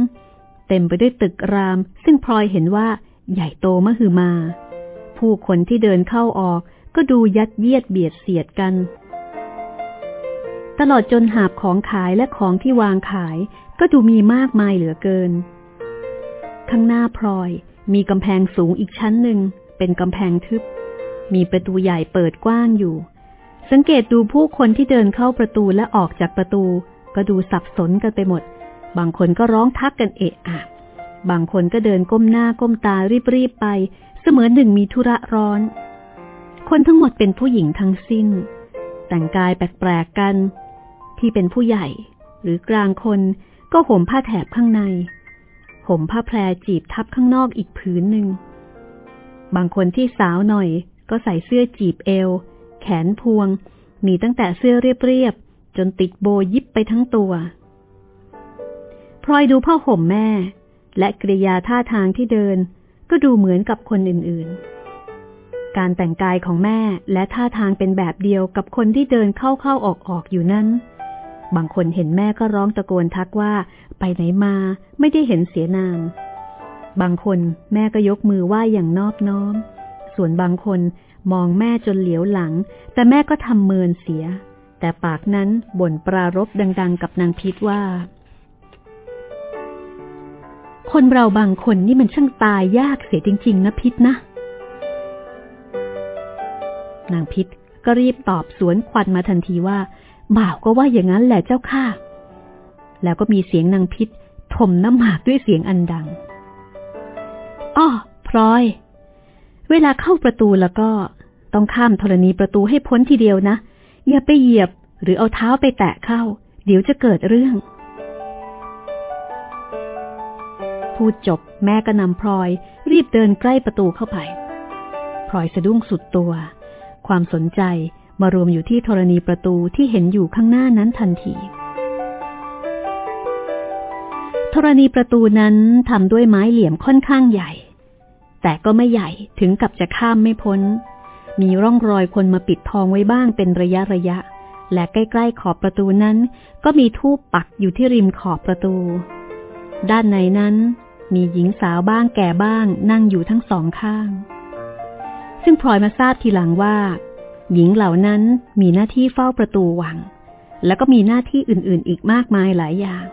เต็มไปด้วยตึกราม ซึ่งพลอยเห็นว่าใหญ่โตมหึมา ผู้คนที่เดินเข้าออก ก็ดูยัดเยียดเบียดเสียดกัน ตลอดจนหาบของขายและของที่วางขายก็ดูมีมากมายเหลือเกิน ข้างหน้าพลอยมีกำแพงสูงอีกชั้นหนึ่ง เป็นกำแพงทึบ มีประตูใหญ่เปิดกว้างอยู่ สังเกตดูผู้คนที่เดินเข้าประตูและออกจากประตู ก็ดูสับสนกันไปหมด บางคนก็ร้องทักกันเอะอะบางคนก็เดินก้มหน้าก้มตารีบๆไป เสมือนหนึ่งมีธุระร้อน คนทั้งหมดเป็นผู้หญิงทั้งสิ้น แต่งกายแปลกๆกัน ที่เป็นผู้ใหญ่ หรือกลางคนก็ห่มผ้าแถบข้างใน ห่มผ้าแพรจีบทับข้างนอกอีกผืนหนึ่ง บางคนที่สาวหน่อยก็ใส่เสื้อจีบเอว แขนพวง มีตั้งแต่เสื้อเรียบๆ จนติดโบยิบไปทั้งตัว พลอยดูผ้าห่มแม่ และกริยาท่าทางที่เดินก็ดูเหมือนกับคนอื่นๆ การแต่งกายของแม่และท่าทางเป็นแบบเดียวกับคนที่เดินเข้าเข้าออกออกอยู่นั้น บางคนเห็นแม่ก็ร้องตะโกนทักว่า ไปไหนมาไม่ได้เห็นเสียนานบางคนแม่ก็ยกมือไหว้อย่างนอบน้อม ส่วนบางคนมองแม่จนเหลียวหลัง แต่แม่ก็ทำเมินเสีย แต่ปากนั้นบ่นปรารบดัง ๆ กับนางพิษว่า คนเราบางคนนี่มันช่างตายยากเสียจริง ๆ นะพิษนะ นางพิษก็รีบตอบสวนควันมาทันทีว่า บ่าวก็ว่าอย่างนั้นแหละเจ้าค่ะ แล้วก็มีเสียงนางพิษถมน้ำหมากด้วยเสียงอันดัง อ้อพลอย เวลาเข้าประตูแล้วก็ต้องข้ามธรณีประตูให้พ้นทีเดียวนะ อย่าไปเหยียบหรือเอาเท้าไปแตะเข้า เดี๋ยวจะเกิดเรื่อง พูดจบแม่ก็นำพลอย รีบเดินใกล้ประตูเข้าไป พลอยสะดุ้งสุดตัว ความสนใจมารวมอยู่ที่ธรณีประตูที่เห็นอยู่ข้างหน้านั้นทันทีธรณีประตูนั้นทำด้วยไม้เหลี่ยมค่อนข้างใหญ่ แต่ก็ไม่ใหญ่ถึงกับจะข้ามไม่พ้น มีร่องรอยคนมาปิดทองไว้บ้างเป็นระยะระยะ และใกล้ๆขอบประตูนั้น ก็มีทูปปักอยู่ที่ริมขอบประตู ด้านในนั้น มีหญิงสาวบ้างแก่บ้างนั่งอยู่ทั้งสองข้าง ซึ่งพลอยมาทราบทีหลังว่า หญิงเหล่านั้นมีหน้าที่เฝ้าประตูวัง แล้วก็มีหน้าที่อื่นๆ อีกมากมายหลายอย่าง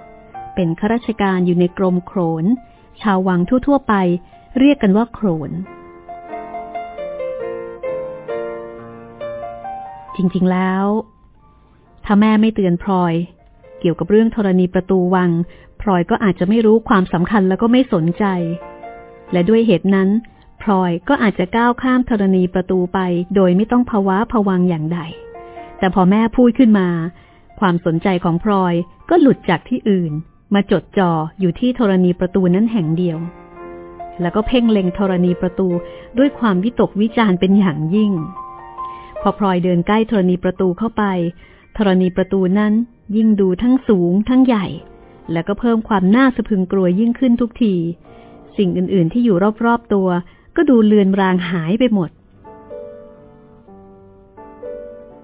เป็นข้าราชการอยู่ในกรมโขน ชาววังทั่ว ๆ ไป เรียกกันว่าโขน จริงๆแล้ว ถ้าแม่ไม่เตือนพลอย เกี่ยวกับเรื่องธรณีประตูวังพลอยก็อาจจะไม่รู้ความสำคัญแล้วก็ไม่สนใจ และด้วยเหตุนั้น พลอยก็อาจจะก้าวข้ามธรณีประตูไป โดยไม่ต้องภาวะผวังอย่างใด แต่พอแม่พูดขึ้นมา ความสนใจของพลอยก็หลุดจากที่อื่น มาจดจ่ออยู่ที่ธรณีประตูนั้นแห่งเดียว แล้วก็เพ่งเล็งธรณีประตูด้วยความวิตกวิจารเป็นอย่างยิ่ง พอพลอยเดินใกล้ธรณีประตูเข้าไป ธรณีประตูนั้นยิ่งดูทั้งสูงทั้งใหญ่ แล้วก็เพิ่มความน่าสะพึงกลัวยิ่งขึ้นทุกที สิ่งอื่นๆที่อยู่รอบๆตัว ก็ดูเลือนรางหายไปหมด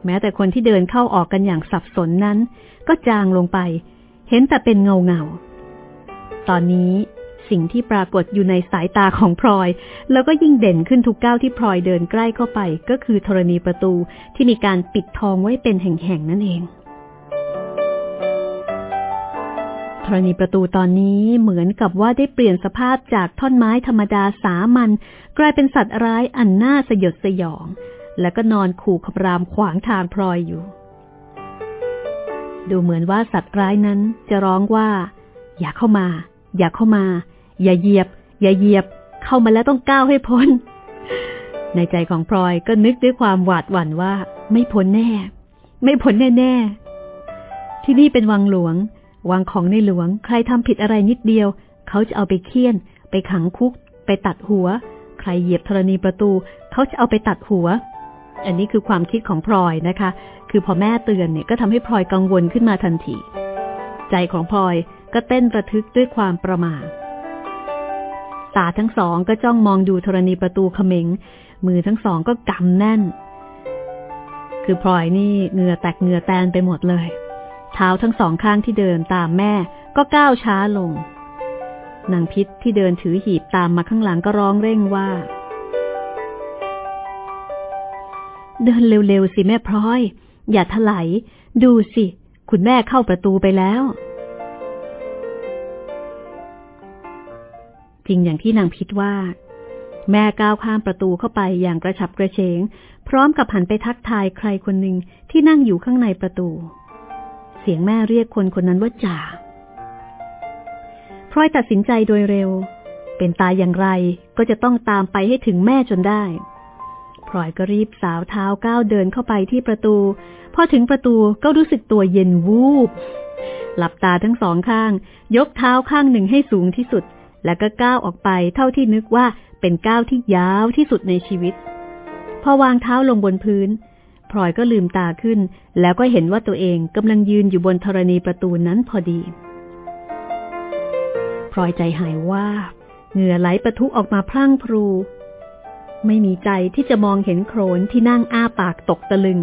แม้แต่คนที่เดินเข้าออกกันอย่างสับสนนั้น ก็จางลงไป เห็นแต่เป็นเงาเงาตอนนี้สิ่งที่ปรากฏอยู่ในสายตาของพลอย แล้วก็ยิ่งเด่นขึ้นทุกก้าวที่พลอยเดินใกล้เข้าไป ก็คือธรณีประตูที่มีการปิดทองไว้เป็นแห่งๆนั่นเอง ธรณีประตูตอนนี้เหมือนกับว่าได้เปลี่ยนสภาพจากท่อนไม้ธรรมดาสามัญกลายเป็นสัตว์ร้ายอันน่าสยดสยอง แล้วก็นอนขู่คำรามขวางทางพลอยอยู่ ดูเหมือนว่าสัตว์ร้ายนั้นจะร้องว่า อย่าเข้ามา อย่าเข้ามา อย่าเหยียบ อย่าเหยียบ เข้ามาแล้วต้องก้าวให้พ้น ในใจของพลอยก็นึกด้วยความหวาดหวั่นว่า ไม่พ้นแน่ ไม่พ้นแน่ๆที่นี่เป็นวังหลวง วางของในหลวง ใครทำผิดอะไรนิดเดียว เขาจะเอาไปเคี่ยน ไปขังคุก ไปตัดหัว ใครเหยียบธรณีประตู เขาจะเอาไปตัดหัว อันนี้คือความคิดของพลอยนะคะ คือพอแม่เตือนเนี่ยก็ทำให้พลอยกังวลขึ้นมาทันที ใจของพลอยก็เต้นระทึกด้วยความประมาทตาทั้งสองก็จ้องมองดูธรณีประตูเขมงมือทั้งสองก็กำแน่น คือพลอยนี่เหงื่อแตกเหงื่อแตนไปหมดเลย เท้าทั้งสองข้างที่เดินตามแม่ก็ก้าวช้าลง นางพิษที่เดินถือหีบตามมาข้างหลังก็ร้องเร่งว่า เดินเร็วๆสิแม่พร้อย อย่าถลายดูสิ คุณแม่เข้าประตูไปแล้ว จริงอย่างที่นางพิษว่า แม่ก้าวข้ามประตูเข้าไปอย่างกระฉับกระเฉง พร้อมกับหันไปทักทายใครคนหนึ่งที่นั่งอยู่ข้างในประตู เสียงแม่เรียกคนคนนั้นว่าจ่าพลอยตัดสินใจโดยเร็ว เป็นตายอย่างไรก็จะต้องตามไปให้ถึงแม่จนได้พลอยก็รีบสาวเท้าก้าวเดินเข้าไปที่ประตู พอถึงประตูก็รู้สึกตัวเย็นวูบ หลับตาทั้งสองข้าง ยกเท้าข้างหนึ่งให้สูงที่สุด แล้วก็ก้าวออกไปเท่าที่นึกว่าเป็นก้าวที่ยาวที่สุดในชีวิต พอวางเท้าลงบนพื้น พลอยก็ลืมตาขึ้น แล้วก็เห็นว่าตัวเองกำลังยืนอยู่บนธรณีประตูนั้นพอดี พลอยใจหายว่าเหงื่อไหลประทุออกมาพลั่งพรู ไม่มีใจที่จะมองเห็นโครนที่นั่งอ้าปากตกตะลึง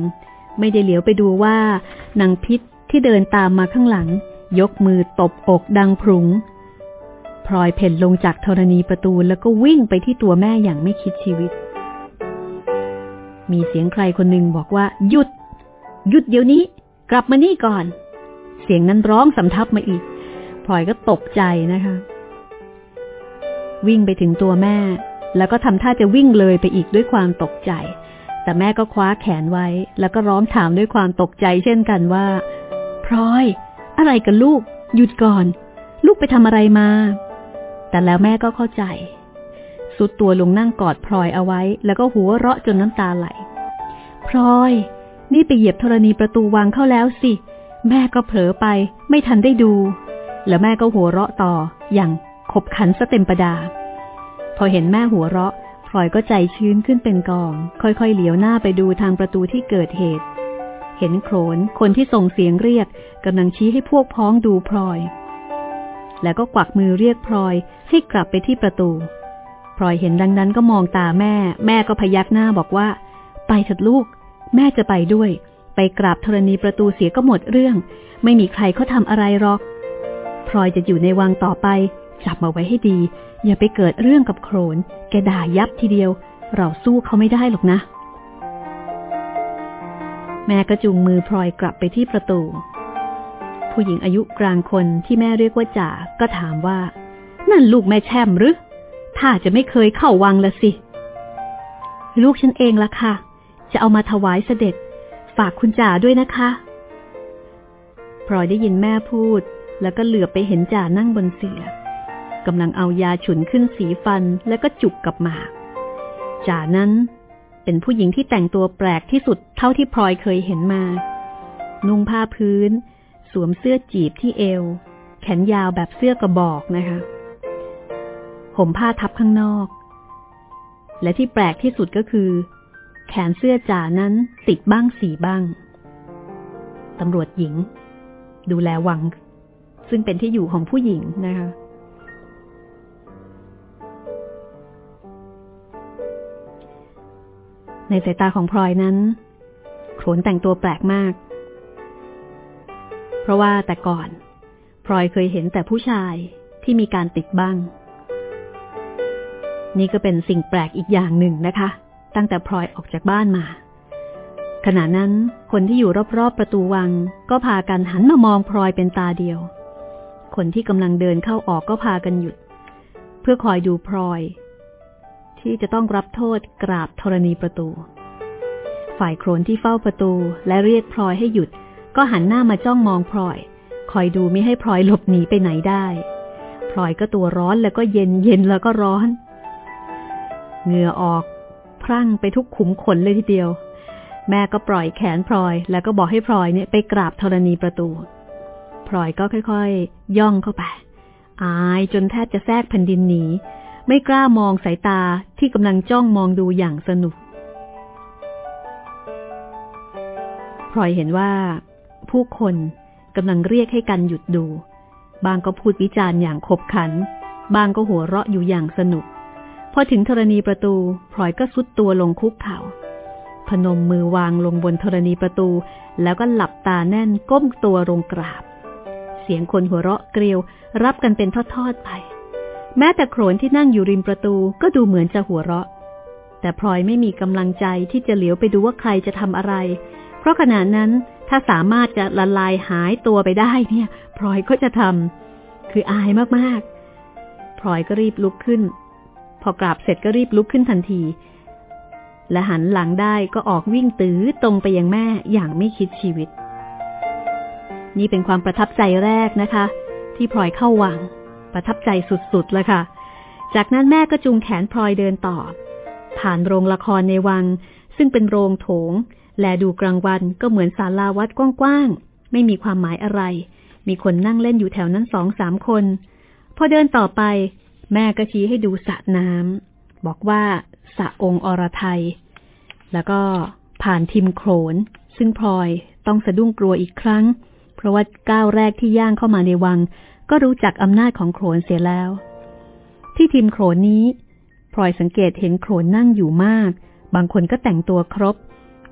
ไม่ได้เหลียวไปดูว่านางพิษที่เดินตามมาข้างหลัง ยกมือตบอกดังพรุงพลอยเพ่นลงจากธรณีประตูแล้วก็วิ่งไปที่ตัวแม่อย่างไม่คิดชีวิต มีเสียงใครคนหนึ่งบอกว่า หยุด หยุดเดี๋ยวนี้ กลับมานี่ก่อน เสียงนั้นร้องสำทับมาอีกพลอยก็ตกใจนะคะ วิ่งไปถึงตัวแม่ แล้วก็ทำท่าจะวิ่งเลยไปอีกด้วยความตกใจ แต่แม่ก็คว้าแขนไว้ แล้วก็ร้องถามด้วยความตกใจ เช่นกันว่าพลอย อะไรกับลูก หยุดก่อน ลูกไปทำอะไรมา แต่แล้วแม่ก็เข้าใจ สุดตัวลงนั่งกอดพลอยเอาไว้ แล้วก็หัวเราะจนน้ำตาไหล พลอย นี่ไปเหยียบธรณีประตูวังเข้าแล้วสิ แม่ก็เผลอไป ไม่ทันได้ดู แล้วแม่ก็หัวเราะต่อ อย่างขบขันซะเต็มประดา พอเห็นแม่หัวเราะพลอยก็ใจชื้นขึ้นเป็นกอง ค่อยๆเหลียวหน้าไปดูทางประตูที่เกิดเหตุ เห็นโขนคนที่ส่งเสียงเรียกกำลังชี้ให้พวกพ้องดูพลอยแล้วก็กวักมือเรียกพลอยให้กลับไปที่ประตู พลอยเห็นดังนั้นก็มองตาแม่ แม่ก็พยักหน้าบอกว่า ไปเถิดลูก แม่จะไปด้วย ไปกราบธรณีประตูเสียก็หมดเรื่อง ไม่มีใครเขาทำอะไรหรอก พลอยจะอยู่ในวังต่อไป จับมาไว้ให้ดี อย่าไปเกิดเรื่องกับโขนแกด่ายับทีเดียว เราสู้เขาไม่ได้หรอกนะ แม่ก็จูงมือพลอยกลับไปที่ประตู ผู้หญิงอายุกลางคนที่แม่เรียกว่าจ่าก็ถามว่า นั่นลูกแม่แช่มหรือ ถ้าจะไม่เคยเข้าวังละสิ ลูกฉันเองละค่ะ จะเอามาถวายเสด็จ ฝากคุณจ่าด้วยนะคะพลอยได้ยินแม่พูด แล้วก็เหลือไปเห็นจ่านั่งบนเสียกำลังเอายาฉุนขึ้นสีฟันแล้วก็จุกกับหมากจ่านั้นเป็นผู้หญิงที่แต่งตัวแปลกที่สุดเท่าที่พลอยเคยเห็นมา นุ่งผ้าพื้น สวมเสื้อจีบที่เอว แขนยาวแบบเสื้อกระบอกนะคะ ห่มผ้าทับข้างนอก และที่แปลกที่สุดก็คือ แขนเสื้อจ่านั้นติดบ้างสีบ้างตำรวจหญิง ดูแลวัง ซึ่งเป็นที่อยู่ของผู้หญิงนะคะในสายตาของพลอยนั้นโขนแต่งตัวแปลกมาก เพราะว่าแต่ก่อน พลอยเคยเห็นแต่ผู้ชายที่มีการติดบ้าง นี่ก็เป็นสิ่งแปลกอีกอย่างหนึ่งนะคะ ตั้งแต่พลอยออกจากบ้านมา ขณะนั้นคนที่อยู่รอบๆประตูวัง ก็พากันหันมามองพลอยเป็นตาเดียว คนที่กำลังเดินเข้าออกก็พากันหยุด เพื่อคอยดูพลอย ที่จะต้องรับโทษกราบธรณีประตู ฝ่ายโครนที่เฝ้าประตูและเรียกพลอยให้หยุด ก็หันหน้ามาจ้องมองพลอยคอยดูไม่ให้พลอยหลบหนีไปไหนได้ พลอยก็ตัวร้อนแล้วก็เย็นเย็นแล้วก็ร้อน เหงื่อออก พรั่งไปทุกขุมขนเลยทีเดียว แม่ก็ปล่อยแขนพลอย แล้วก็บอกให้พลอยเนี่ยไปกราบธรณีประตู พลอยก็ค่อยๆ ย่องเข้าไป อายจนแทบจะแทรกแผ่นดินหนี ไม่กล้ามองสายตาที่กำลังจ้องมองดูอย่างสนุก พลอยเห็นว่า ผู้คนกำลังเรียกให้กันหยุดดู บางก็พูดวิจารณ์อย่างขบขัน บางก็หัวเราะอยู่อย่างสนุก พอถึงธรณีประตูพลอยก็สุดตัวลงคุกเขา่า พนมมือวางลงบนธรณีประตู แล้วก็หลับตาแน่นก้มตัวลงกราบ เสียงคนหัวเราะเกลียว รับกันเป็นทอดๆไป แม้แต่โขนที่นั่งอยู่ริมประตูก็ดูเหมือนจะหัวเราะ แต่พลอยไม่มีกำลังใจที่จะเหลียวไปดูว่าใครจะทำอะไร เพราะขณะนั้นถ้าสามารถจะละลายหายตัวไปได้เนี่ยพลอยก็จะทำคืออายมากๆพลอยก็รีบลุกขึ้น พอกราบเสร็จก็รีบลุกขึ้นทันที และหันหลังได้ก็ออกวิ่งตื้อตรงไปยังแม่อย่างไม่คิดชีวิต นี่เป็นความประทับใจแรกนะคะ ที่พลอยเข้าวัง ประทับใจสุดๆเลยค่ะ จากนั้นแม่ก็จูงแขนพลอยเดินต่อ ผ่านโรงละครในวัง ซึ่งเป็นโรงโถง แลดูกลางวันก็เหมือนศาลาวัดกว้างๆไม่มีความหมายอะไร มีคนนั่งเล่นอยู่แถวนั้นสองสามคน พอเดินต่อไป แม่ก็ชี้ให้ดูสระน้ำบอกว่าสระองค์อรไทย แล้วก็ผ่านทิมโขน ซึ่งพลอยต้องสะดุ้งกลัวอีกครั้ง เพราะว่าก้าวแรกที่ย่างเข้ามาในวัง ก็รู้จักอำนาจของโขนเสียแล้ว ที่ทิมโขนนี้พลอยสังเกตเห็นโขนนั่งอยู่มาก บางคนก็แต่งตัวครบ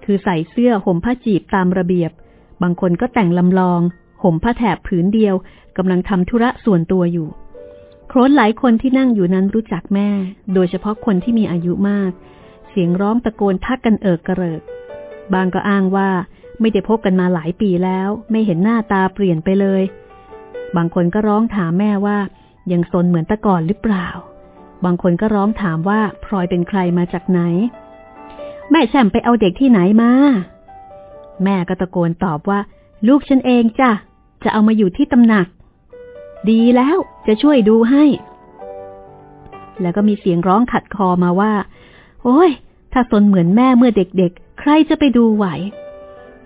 คือใส่เสื้อห่มผ้าจีบตามระเบียบ บางคนก็แต่งลำลอง ห่มผ้าแถบผืนเดียวกำลังทำธุระส่วนตัวอยู่ โครนหลายคนที่นั่งอยู่นั้นรู้จักแม่ โดยเฉพาะคนที่มีอายุมาก เสียงร้องตะโกนทักกันเอิกกระเริก บางก็อ้างว่าไม่ได้พบกันมาหลายปีแล้ว ไม่เห็นหน้าตาเปลี่ยนไปเลย บางคนก็ร้องถามแม่ว่า ยังสนเหมือนตะก่อนหรือเปล่า บางคนก็ร้องถามว่าพลอยเป็นใครมาจากไหน แม่แช่มไปเอาเด็กที่ไหนมา แม่ก็ตะโกนตอบว่า ลูกฉันเองจ้ะจะเอามาอยู่ที่ตำหนัก ดีแล้วจะช่วยดูให้ แล้วก็มีเสียงร้องขัดคอมาว่า โอ้ย ถ้าสนเหมือนแม่เมื่อเด็กๆ ใครจะไปดูไหว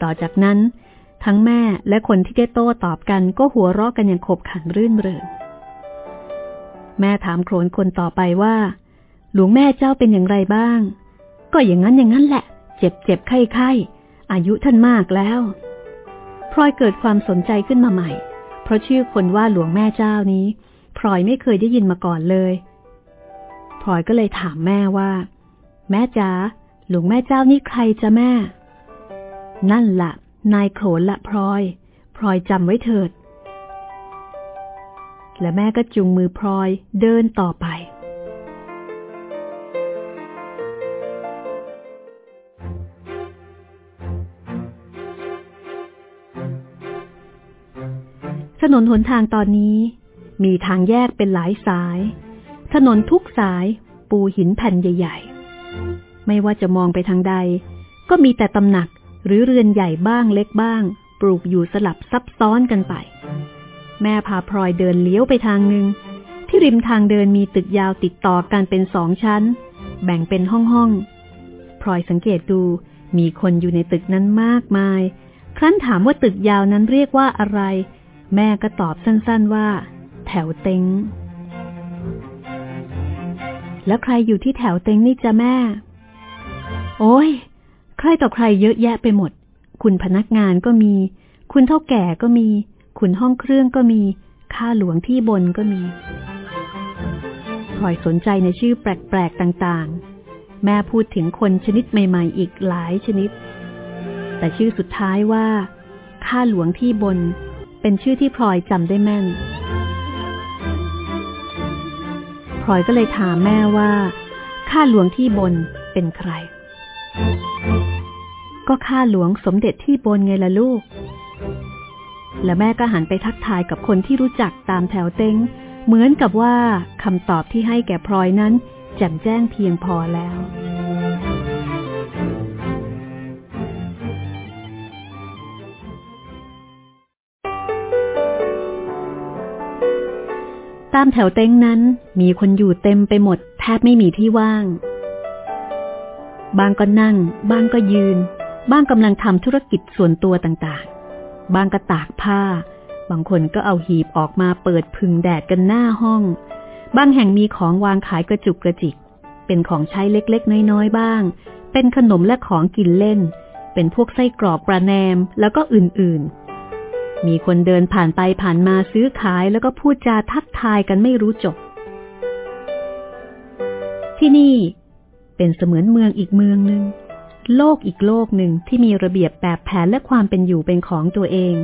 ต่อจากนั้น ทั้งแม่และคนที่ได้โต้ตอบกันก็หัวเราะกันอย่างขบขันรื่นเริงแม่ถามโครนคนต่อไปว่า หลวงแม่เจ้าเป็นอย่างไรบ้าง ก็อย่างนั้นอย่างนั้นแหละ เจ็บเจ็บไข้ไข้อายุท่านมากแล้วพลอยเกิดความสนใจขึ้นมาใหม่ เพราะชื่อคนว่าหลวงแม่เจ้านี้พลอยไม่เคยได้ยินมาก่อนเลยพลอยก็เลยถามแม่ว่า แม่จ๋าหลวงแม่เจ้านี่ใครจะแม่ นั่นละ่ะ นายโขนละพลอยพลอยจำไว้เถิด และแม่ก็จุงมือพลอยเดินต่อไป ถนนหนทางตอนนี้มีทางแยกเป็นหลายสาย ถนนทุกสายปูหินแผ่นใหญ่ ๆ ไม่ว่าจะมองไปทางใด ก็มีแต่ตำหนักหรือเรือนใหญ่บ้างเล็กบ้าง ปลูกอยู่สลับซับซ้อนกันไป แม่พาพลอยเดินเลี้ยวไปทางหนึ่ง ที่ริมทางเดินมีตึกยาวติดต่อกันเป็นสองชั้น แบ่งเป็นห้องๆพลอยสังเกตดูมีคนอยู่ในตึกนั้นมากมาย ครั้นถามว่าตึกยาวนั้นเรียกว่าอะไร แม่ก็ตอบสั้นๆว่า แถวเต็ง แล้วใครอยู่ที่แถวเต็งนี่จะแม่ โอ้ย ใครต่อใครเยอะแยะไปหมด คุณพนักงานก็มี คุณเท่าแก่ก็มี คุณห้องเครื่องก็มี ข้าหลวงที่บนก็มีพลอยสนใจในชื่อแปลกๆต่างๆ แม่พูดถึงคนชนิดใหม่ๆ อีกหลายชนิด แต่ชื่อสุดท้ายว่า ข้าหลวงที่บน เป็นชื่อที่พลอยจำได้แม่น พลอยก็เลยถามแม่ว่า ข้าหลวงที่บนเป็นใคร ก็ข้าหลวงสมเด็จที่บนไงล่ะลูก และแม่ก็หันไปทักทายกับคนที่รู้จักตามแถวเต็ง เหมือนกับว่าคำตอบที่ให้แก่พลอยนั้นแจ่มแจ้งเพียงพอแล้ว ตามแถวเต็งนั้น มีคนอยู่เต็มไปหมด แทบไม่มีที่ว่าง บางก็นั่ง บางก็ยืน บางกำลังทำธุรกิจส่วนตัวต่างๆ บางก็ตากผ้า บางคนก็เอาหีบออกมาเปิดพึ่งแดดกันหน้าห้อง บางแห่งมีของวางขายกระจุกกระจิก เป็นของใช้เล็กๆ น้อยๆ บ้าง เป็นขนมและของกินเล่น เป็นพวกไส้กรอกปลาแนมแล้วก็อื่นๆ มีคนเดินผ่านไปผ่านมาซื้อขายแล้วก็พูดจาทักทายกันไม่รู้จบ ที่นี่เป็นเสมือนเมืองอีกเมืองหนึ่ง โลกอีกโลกหนึ่งที่มีระเบียบแบบแผนและความเป็นอยู่เป็นของตัวเอง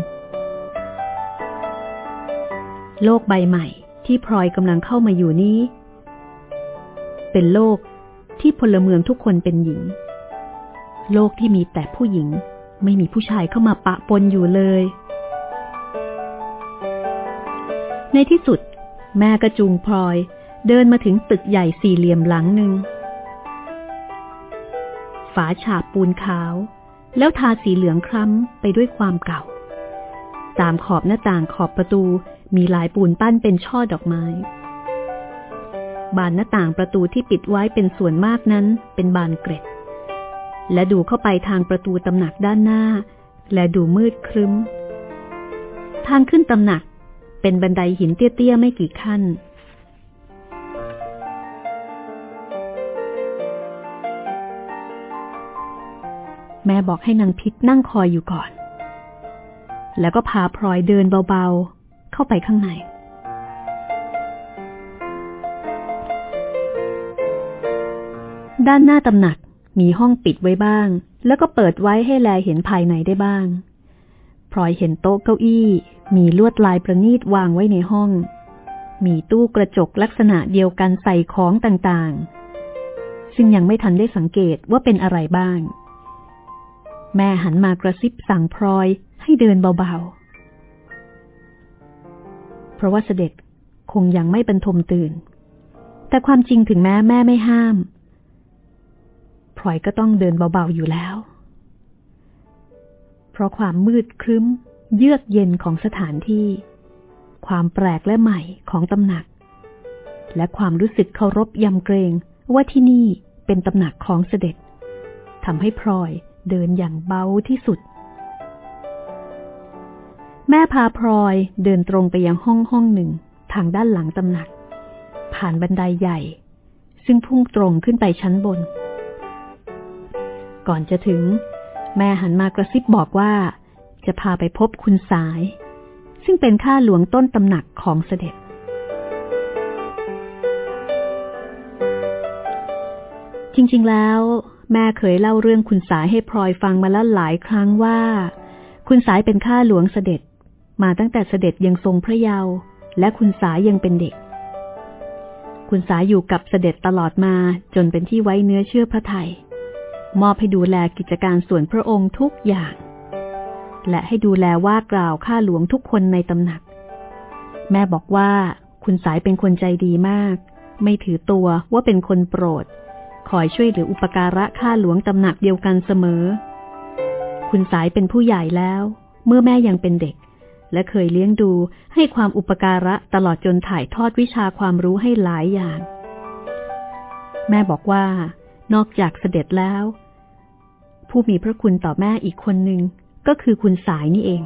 โลกใบใหม่ที่พลอยกำลังเข้ามาอยู่นี้ เป็นโลกที่พลเมืองทุกคนเป็นหญิง โลกที่มีแต่ผู้หญิงไม่มีผู้ชายเข้ามาปะปนอยู่เลย ในที่สุด แม่กระจูงพลอย เดินมาถึงตึกใหญ่สี่เหลี่ยมหลังหนึ่ง ฝาฉาบปูนขาว แล้วทาสีเหลืองคล้ำไปด้วยความเก่า ตามขอบหน้าต่างขอบประตูมีลายปูนปั้นเป็นช่อดอกไม้ บานหน้าต่างประตูที่ปิดไว้เป็นส่วนมากนั้นเป็นบานเกร็ด และดูเข้าไปทางประตูตำหนักด้านหน้า และดูมืดครึ้ม ทางขึ้นตำหนัก เป็นบันไดหินเตี้ยๆไม่กี่ขั้น แม่บอกให้นางพิษนั่งคอยอยู่ก่อน แล้วก็พาพลอยเดินเบาๆ เข้าไปข้างในด้านหน้าตำหนักมีห้องปิดไว้บ้าง แล้วก็เปิดไว้ให้แลเห็นภายในได้บ้าง พลอยเห็นโต๊ะเก้าอี้ มีลวดลายประณีตวางไว้ในห้อง มีตู้กระจกลักษณะเดียวกันใส่ของต่างๆ ซึ่งยังไม่ทันได้สังเกตว่าเป็นอะไรบ้าง แม่หันมากระซิบสั่งพลอยให้เดินเบาๆ เพราะว่าเสด็จคงยังไม่บรรทมตื่น แต่ความจริงถึงแม้แม่ไม่ห้ามพพลอยก็ต้องเดินเบาๆอยู่แล้ว เพราะความมืดครึ้ม เยือกเย็นของสถานที่ ความแปลกและใหม่ของตำหนัก และความรู้สึกเคารพยำเกรงว่าที่นี่เป็นตำหนักของเสด็จทำให้พลอยเดินอย่างเบาที่สุด แม่พาพลอยเดินตรงไปยังห้องห้องหนึ่งทางด้านหลังตำหนัก ผ่านบันไดใหญ่ ซึ่งพุ่งตรงขึ้นไปชั้นบน ก่อนจะถึง แม่หันมากระซิบบอกว่า จะพาไปพบคุณสาย ซึ่งเป็นข้าหลวงต้นตำหนักของเสด็จ จริง ๆ แล้ว แม่เคยเล่าเรื่องคุณสายให้พลอยฟังมาแล้วหลายครั้งว่า คุณสายเป็นข้าหลวงเสด็จ มาตั้งแต่เสด็จยังทรงพระเยาว์และคุณสายยังเป็นเด็ก คุณสายอยู่กับเสด็จตลอดมาจนเป็นที่ไว้เนื้อเชื่อพระไทยมอบให้ดูแลกิจการส่วนพระองค์ทุกอย่าง และให้ดูแลว่ากล่าวข้าหลวงทุกคนในตำหนัก แม่บอกว่า คุณสายเป็นคนใจดีมาก ไม่ถือตัวว่าเป็นคนโปรด คอยช่วยเหลืออุปการะข้าหลวงตำหนักเดียวกันเสมอ คุณสายเป็นผู้ใหญ่แล้ว เมื่อแม่ยังเป็นเด็ก และเคยเลี้ยงดูให้ความอุปการะตลอดจนถ่ายทอดวิชาความรู้ให้หลายอย่าง แม่บอกว่า นอกจากเสด็จแล้วผู้มีพระคุณต่อแม่อีกคนหนึ่ง ก็คือคุณสายนี่เอง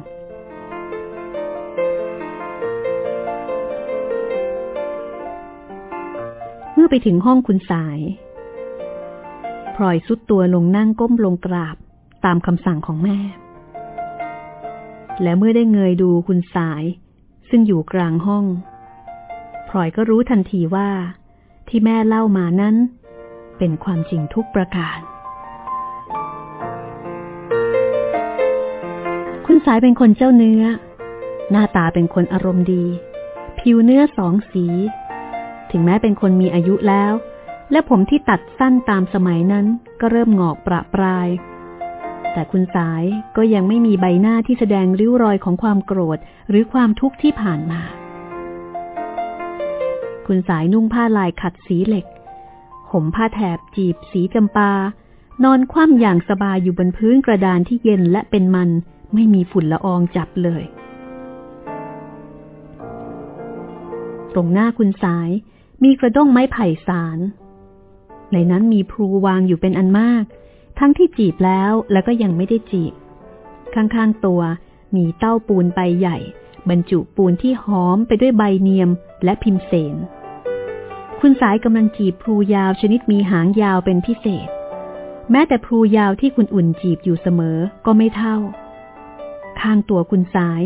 เมื่อไปถึงห้องคุณสายพลอยสุดตัวลงนั่งก้มลงกราบตามคำสั่งของแม่ และเมื่อได้เงยดูคุณสาย ซึ่งอยู่กลางห้องพลอยก็รู้ทันทีว่า ที่แม่เล่ามานั้น เป็นความจริงทุกประการ คุณสายเป็นคนเจ้าเนื้อ หน้าตาเป็นคนอารมณ์ดี ผิวเนื้อสองสี ถึงแม้เป็นคนมีอายุแล้ว และผมที่ตัดสั้นตามสมัยนั้นก็เริ่มงอกประปราย แต่คุณสายก็ยังไม่มีใบหน้าที่แสดงริ้วรอยของความโกรธหรือความทุกข์ที่ผ่านมา คุณสายนุ่งผ้าลายขัดสีเหล็ก ห่มผ้าแถบจีบสีจำปา นอนคว่ำอย่างสบายอยู่บนพื้นกระดานที่เย็นและเป็นมัน ไม่มีฝุ่นละอองจับเลย ตรงหน้าคุณสายมีกระด้งไม้ไผ่สาร ในนั้นมีพลูวางอยู่เป็นอันมาก ทั้งที่จีบแล้วแล้วก็ยังไม่ได้จีบ ข้างๆตัวมีเต้าปูนใบใหญ่ บรรจุปูนที่หอมไปด้วยใบเนียมและพิมเสน คุณสายกำลังจีบพลูยาวชนิดมีหางยาวเป็นพิเศษ แม้แต่พลูยาวที่คุณอุ่นจีบอยู่เสมอก็ไม่เท่า ข้างตัวคุณสาย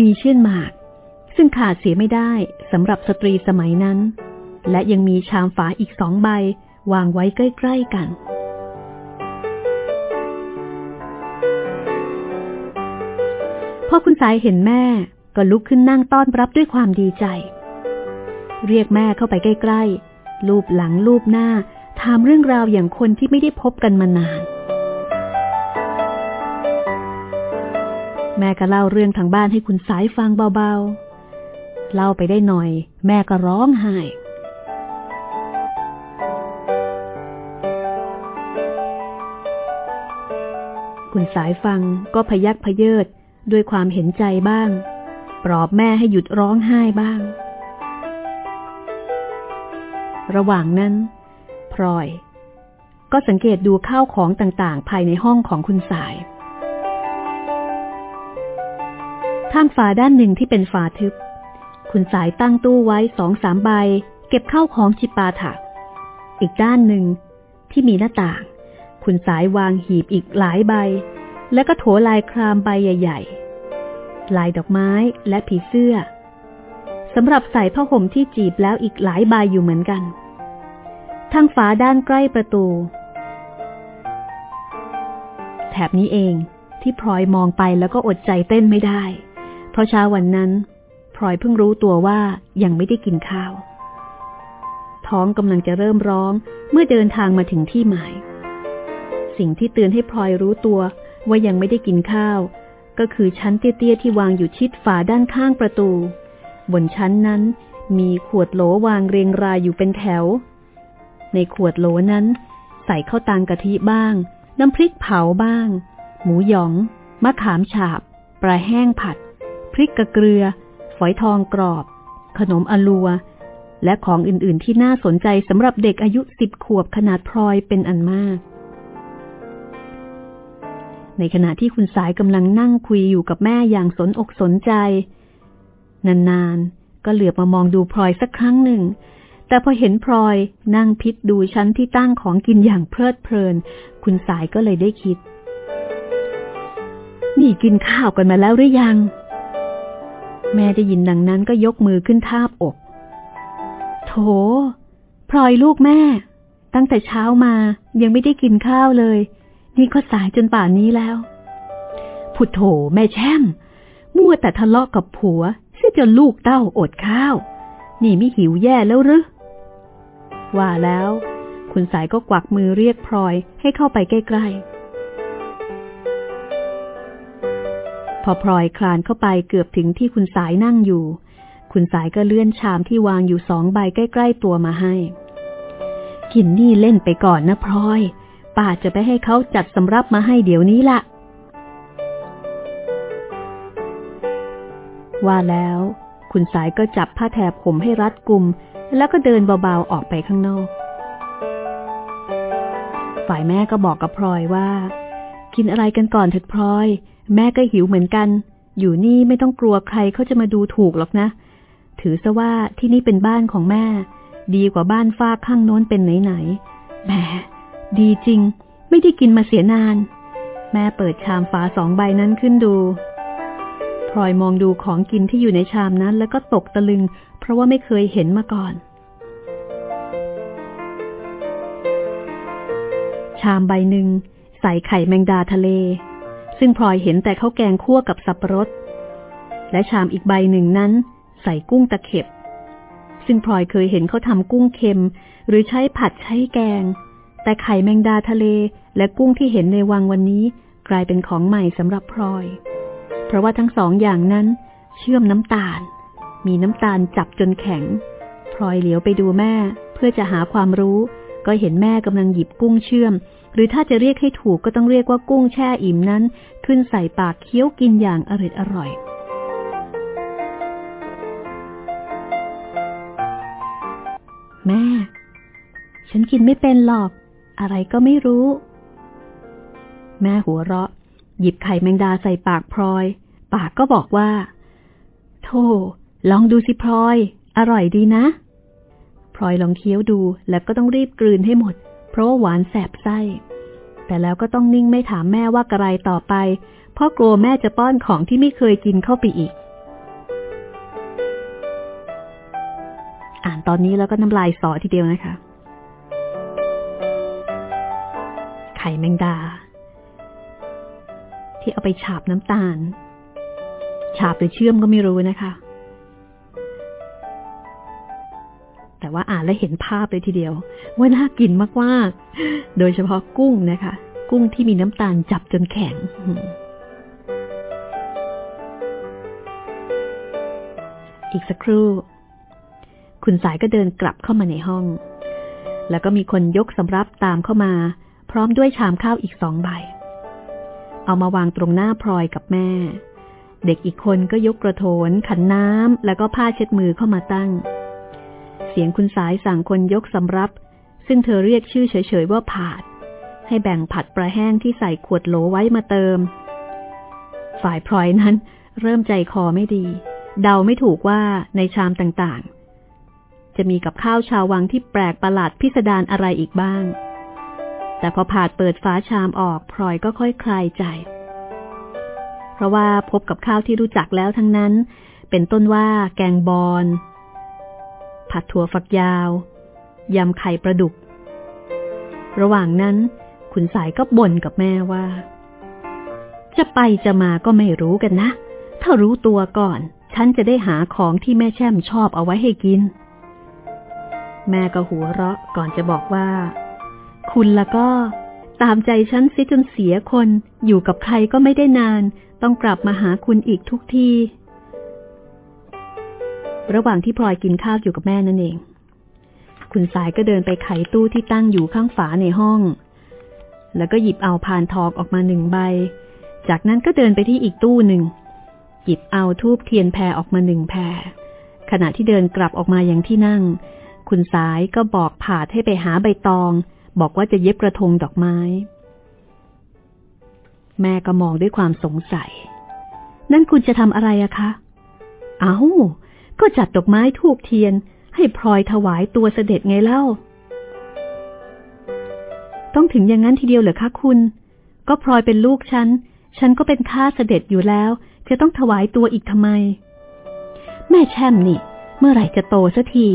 มีเชื่อนหมาก ซึ่งขาดเสียไม่ได้สำหรับสตรีสมัยนั้น และยังมีชามฝาอีกสองใบวางไว้ใกล้ๆกัน พอคุณสายเห็นแม่ก็ลุกขึ้นนั่งต้อนรับด้วยความดีใจ เรียกแม่เข้าไปใกล้ๆ ลูบหลังลูบหน้า ถามเรื่องราวอย่างคนที่ไม่ได้พบกันมานาน แม่ก็เล่าเรื่องทางบ้านให้คุณสายฟังเบาๆ เล่าไปได้หน่อย แม่ก็ร้องไห้คุณสายฟังก็พยักพเยิดด้วยความเห็นใจบ้าง ปลอบแม่ให้หยุดร้องไห้บ้าง ระหว่างนั้นพลอย ก็สังเกตดูข้าวของต่างๆ ภายในห้องของคุณสาย ทางฝาด้านหนึ่งที่เป็นฝาทึบ คุณสายตั้งตู้ไว้สองสามใบ เก็บเข้าของจิปาถะ อีกด้านหนึ่งที่มีหน้าต่าง คุณสายวางหีบอีกหลายใบ แล้วก็โถลายครามใบใหญ่ ๆ ลายดอกไม้และผีเสื้อสำหรับใส่ผ้าห่มที่จีบแล้วอีกหลายใบยอยู่เหมือนกัน ทางฝาด้านใกล้ประตู แถบนี้เองที่พลอยมองไปแล้วก็อดใจเต้นไม่ได้ พราะเช้าวันนั้นพลอยเพิ่งรู้ตัวว่ายังไม่ได้กินข้าว ท้องกำลังจะเริ่มร้องเมื่อเดินทางมาถึงที่หมาย สิ่งที่เตือนให้พลอยรู้ตัวว่ายังไม่ได้กินข้าว ก็คือชั้นเตี้ยๆที่วางอยู่ชิดฝาด้านข้างประตู บนชั้นนั้นมีขวดโหลวางเรียงรายอยู่เป็นแถว ในขวดโหลนั้น ใส่ข้าวตังกะทิบ้าง น้ำพริกเผาบ้าง หมูหยอง มะขามฉาบ ปลาแห้งผัด พริกกระเกลือ ฝอยทองกรอบ ขนมอลัว และของอื่นๆที่น่าสนใจสำหรับเด็กอายุสิบขวบขนาดพลอยเป็นอันมาก ในขณะที่คุณสายกำลังนั่งคุยอยู่กับแม่อย่างสนอกสนใจ นานๆ ก็เหลือบมามองดูพลอยสักครั้งหนึ่งแต่พอเห็นพลอยนั่งพิษดูชั้นที่ตั้งของกินอย่างเพลิดเพลิน คุณสายก็เลยได้คิด นี่กินข้าวกันมาแล้วหรือยัง แม่ได้ยินดังนั้นก็ยกมือขึ้นทาบอก โถ พลอยลูกแม่ ตั้งแต่เช้ามายังไม่ได้กินข้าวเลย นี่ก็สายจนป่านนี้แล้วพุทโธแม่แช่ม มั่วแต่ทะเลาะกับผัวเสียจนลูกเต้าอดข้าว นี่ไม่หิวแย่แล้วหรือว่าแล้ว คุณสายก็กวักมือเรียกพลอยให้เข้าไปใกล้ๆ พอพลอยคลานเข้าไปเกือบถึงที่คุณสายนั่งอยู่ คุณสายก็เลื่อนชามที่วางอยู่สองใบใกล้ ๆ ตัวมาให้ กินนี่เล่นไปก่อนนะพลอย ป้าจะไปให้เขาจัดสำรับมาให้เดี๋ยวนี้ละว่าแล้ว คุณสายก็จับผ้าแถบผมให้รัดกุม แล้วก็เดินเบาๆออกไปข้างนอก ฝ่ายแม่ก็บอกกับพลอยว่า กินอะไรกันก่อนเถิดพลอย แม่ก็หิวเหมือนกัน อยู่นี่ไม่ต้องกลัวใครเขาจะมาดูถูกหรอกนะ ถือซะว่าที่นี่เป็นบ้านของแม่ ดีกว่าบ้านฟ้าข้างโน้นเป็นไหนๆแหมดีจริง ไม่ได้กินมาเสียนาน แม่เปิดชามฝาสองใบนั้นขึ้นดูพลอยมองดูของกินที่อยู่ในชามนั้น แล้วก็ตกตะลึง เพราะว่าไม่เคยเห็นมาก่อน ชามใบหนึ่งใส่ไข่แมงดาทะเล ซึ่งพลอยเห็นแต่ข้าวแกงคั่วกับสับปะรด และชามอีกใบหนึ่งนั้น ใส่กุ้งตะเข็บ ซึ่งพลอยเคยเห็นเขาทำกุ้งเค็ม หรือใช้ผัดใช้แกง แต่ไข่แมงดาทะเลและกุ้งที่เห็นในวังวันนี้กลายเป็นของใหม่สำหรับพลอย เพราะว่าทั้งสองอย่างนั้น เชื่อมน้ำตาล มีน้ำตาลจับจนแข็ง พลอยเหลียวไปดูแม่เพื่อจะหาความรู้ ก็เห็นแม่กำลังหยิบกุ้งเชื่อม หรือถ้าจะเรียกให้ถูกก็ต้องเรียกว่ากุ้งแช่อิ่มนั้น ขึ้นใส่ปากเคี้ยวกินอย่างอร่อยอร่อยแม่ ฉันกินไม่เป็นหรอก อะไรก็ไม่รู้ แม่หัวเราะ หยิบไข่แมงดาใส่ปากพลอย ปากก็บอกว่า โธ่ลองดูสิพลอย อร่อยดีนะ พลอยลองเคี้ยวดูแล้วก็ต้องรีบกลืนให้หมด เพราะว่าหวานแสบไส้ แต่แล้วก็ต้องนิ่งไม่ถามแม่ว่ากระไรต่อไป เพราะกลัวแม่จะป้อนของที่ไม่เคยกินเข้าไปอีก อ่านตอนนี้แล้วก็น้ำลายสอทีเดียวนะคะ ไข่แมงดา ที่เอาไปฉาบน้ำตาล ฉาบหรือเชื่อมก็ไม่รู้นะคะ แต่ว่าอ่านแล้วเห็นภาพเลยทีเดียวว่าน่ากินมากๆ โดยเฉพาะกุ้งนะคะ กุ้งที่มีน้ำตาลจับจนแข็งอีกสักครู่ คุณสายก็เดินกลับเข้ามาในห้อง แล้วก็มีคนยกสำรับตามเข้ามา พร้อมด้วยชามข้าวอีกสองใบ เอามาวางตรงหน้าพลอยกับแม่ เด็กอีกคนก็ยกกระโถนขันน้ำแล้วก็ผ้าเช็ดมือเข้ามาตั้ง เสียงคุณสายสั่งคนยกสำรับ ซึ่งเธอเรียกชื่อเฉยๆว่าผาด ให้แบ่งผัดปลาแห้งที่ใส่ขวดโหลไว้มาเติม ฝ่ายพลอยนั้น เริ่มใจคอไม่ดี เดาไม่ถูกว่าในชามต่างๆ จะมีกับข้าวชาววังที่แปลกประหลาดพิสดารอะไรอีกบ้าง แต่พอผาดเปิดฟ้าชามออกพลอยก็ค่อยคลายใจ เพราะว่าพบกับข้าวที่รู้จักแล้วทั้งนั้น เป็นต้นว่าแกงบอล ผัดถั่วฝักยาว ยำไข่ปลาดุก ระหว่างนั้นคุณสายก็บ่นกับแม่ว่า จะไปจะมาก็ไม่รู้กันนะ ถ้ารู้ตัวก่อน ฉันจะได้หาของที่แม่แช่มชอบเอาไว้ให้กิน แม่ก็หัวเราะก่อนจะบอกว่า คุณละก็ตามใจฉันซิจนเสียคน อยู่กับใครก็ไม่ได้นาน ต้องกลับมาหาคุณอีกทุกที ระหว่างที่พลอยกินข้าวอยู่กับแม่นั่นเอง คุณสายก็เดินไปไขตู้ที่ตั้งอยู่ข้างฝาในห้อง แล้วก็หยิบเอาพานทองออกมาหนึ่งใบ จากนั้นก็เดินไปที่อีกตู้หนึ่ง หยิบเอาทูบเทียนแพรออกมาหนึ่งแพรขณะที่เดินกลับออกมาอย่างที่นั่ง คุณสายก็บอกผาดให้ไปหาใบตอง บอกว่าจะเย็บกระทงดอกไม้ แม่ก็มองด้วยความสงสัย นั่นคุณจะทำอะไรอะคะ เอา้า ก็จัดดอกไม้ทูบเทียนให้พลอยถวายตัวเสด็จไงเล่า ต้องถึงอย่างนั้นทีเดียวเหรอคะคุณ ก็พลอยเป็นลูกฉัน ฉันก็เป็นข้าเสด็จอยู่แล้ว จะต้องถวายตัวอีกทำไม แม่แช่มนี่ เมื่อไหร่จะโตสักที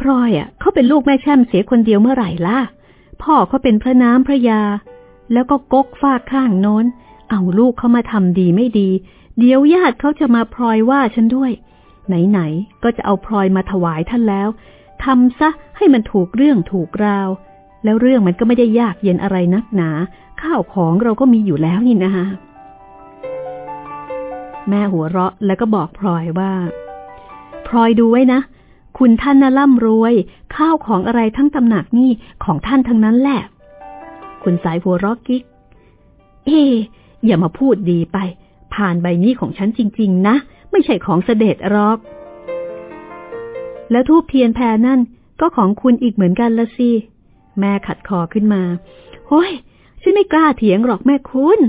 พลอยอะเขาเป็นลูกแม่แช่มเสียคนเดียวเมื่อไหร่ล่ะ พ่อเขาเป็นพระน้ำพระยา แล้วก็กกฟากข้างโน้น เอาลูกเขามาทำดีไม่ดี เดี๋ยวญาติเขาจะมาพลอยว่าฉันด้วย ไหนๆก็จะเอาพลอยมาถวายท่านแล้วทำซะให้มันถูกเรื่องถูกราว แล้วเรื่องมันก็ไม่ได้ยากเย็นอะไรนักหนา ข้าวของเราก็มีอยู่แล้วนี่นะฮะแม่หัวเราะแล้วก็บอกพลอยว่า พลอยดูไว้นะ คุณท่านน่ะร่ำรวย ข้าวของอะไรทั้งตำหนักนี่ของท่านทั้งนั้นแหละ คุณสายหัวเราะกิ๊ก เอ๊อย่ามาพูดดีไป ผ่านใบนี้ของฉันจริง ๆ นะ ไม่ใช่ของเสด็จหรอก แล้วทูบเทียนแพรนั่นก็ของคุณอีกเหมือนกันละสิ แม่ขัดคอขึ้นมา โอ้ย ฉันไม่กล้าเถียงหรอกแม่คุณ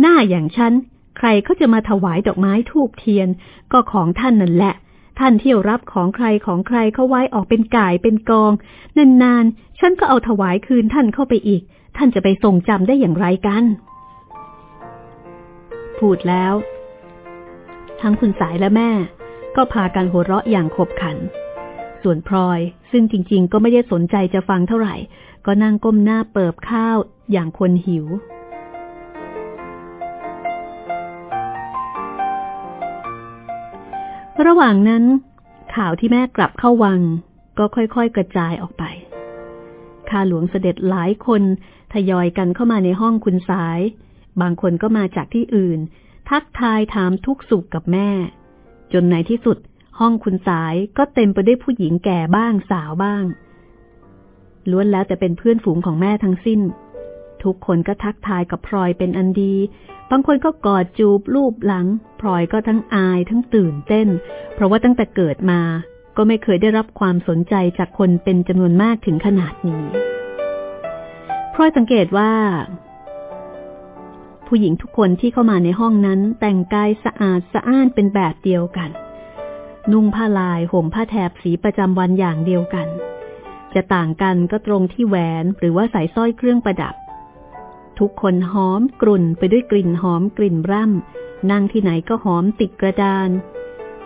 หน้าอย่างฉัน ใครเขาจะมาถวายดอกไม้ทูบเทียน ก็ของท่านนั่นแหละ ท่านเที่ยวรับของใครของใครเขาไว้ออกเป็นก่ายเป็นกอง นานๆ ฉันก็เอาถวายคืนท่านเข้าไปอีก ท่านจะไปทรงจำได้อย่างไรกัน พูดแล้ว ทั้งคุณสายและแม่ ก็พากันหัวเราะอย่างขบขัน ส่วนพลอยซึ่งจริง ๆ ก็ไม่ได้สนใจจะฟังเท่าไหร่ ก็นั่งก้มหน้าเปิบข้าวอย่างคนหิว ระหว่างนั้น ข่าวที่แม่กลับเข้าวัง ก็ค่อยๆกระจายออกไปข้าหลวงเสด็จหลายคนทยอยกันเข้ามาในห้องคุณสาย บางคนก็มาจากที่อื่น ทักทายถามทุกสุขกับแม่ จนในที่สุด ห้องคุณสายก็เต็มไปด้วยผู้หญิงแก่บ้างสาวบ้าง ล้วนแล้วแต่เป็นเพื่อนฝูงของแม่ทั้งสิ้น ทุกคนก็ทักทายกับพลอยเป็นอันดี บางคนก็กอดจูบรูปหลังพลอยก็ทั้งอายทั้งตื่นเต้น เพราะว่าตั้งแต่เกิดมาก็ไม่เคยได้รับความสนใจจากคนเป็นจำนวนมากถึงขนาดนี้พลอยสังเกตว่า ผู้หญิงทุกคนที่เข้ามาในห้องนั้นแต่งกายสะอาดสะอ้านเป็นแบบเดียวกัน นุ่งผ้าลายห่มผ้าแถบสีประจำวันอย่างเดียวกัน จะต่างกันก็ตรงที่แหวนหรือว่าใส่สร้อยเครื่องประดับ ทุกคนหอมกลุ่นไปด้วยกลิ่นหอมกลิ่นร่ำนั่งที่ไหนก็หอมติดกระดาน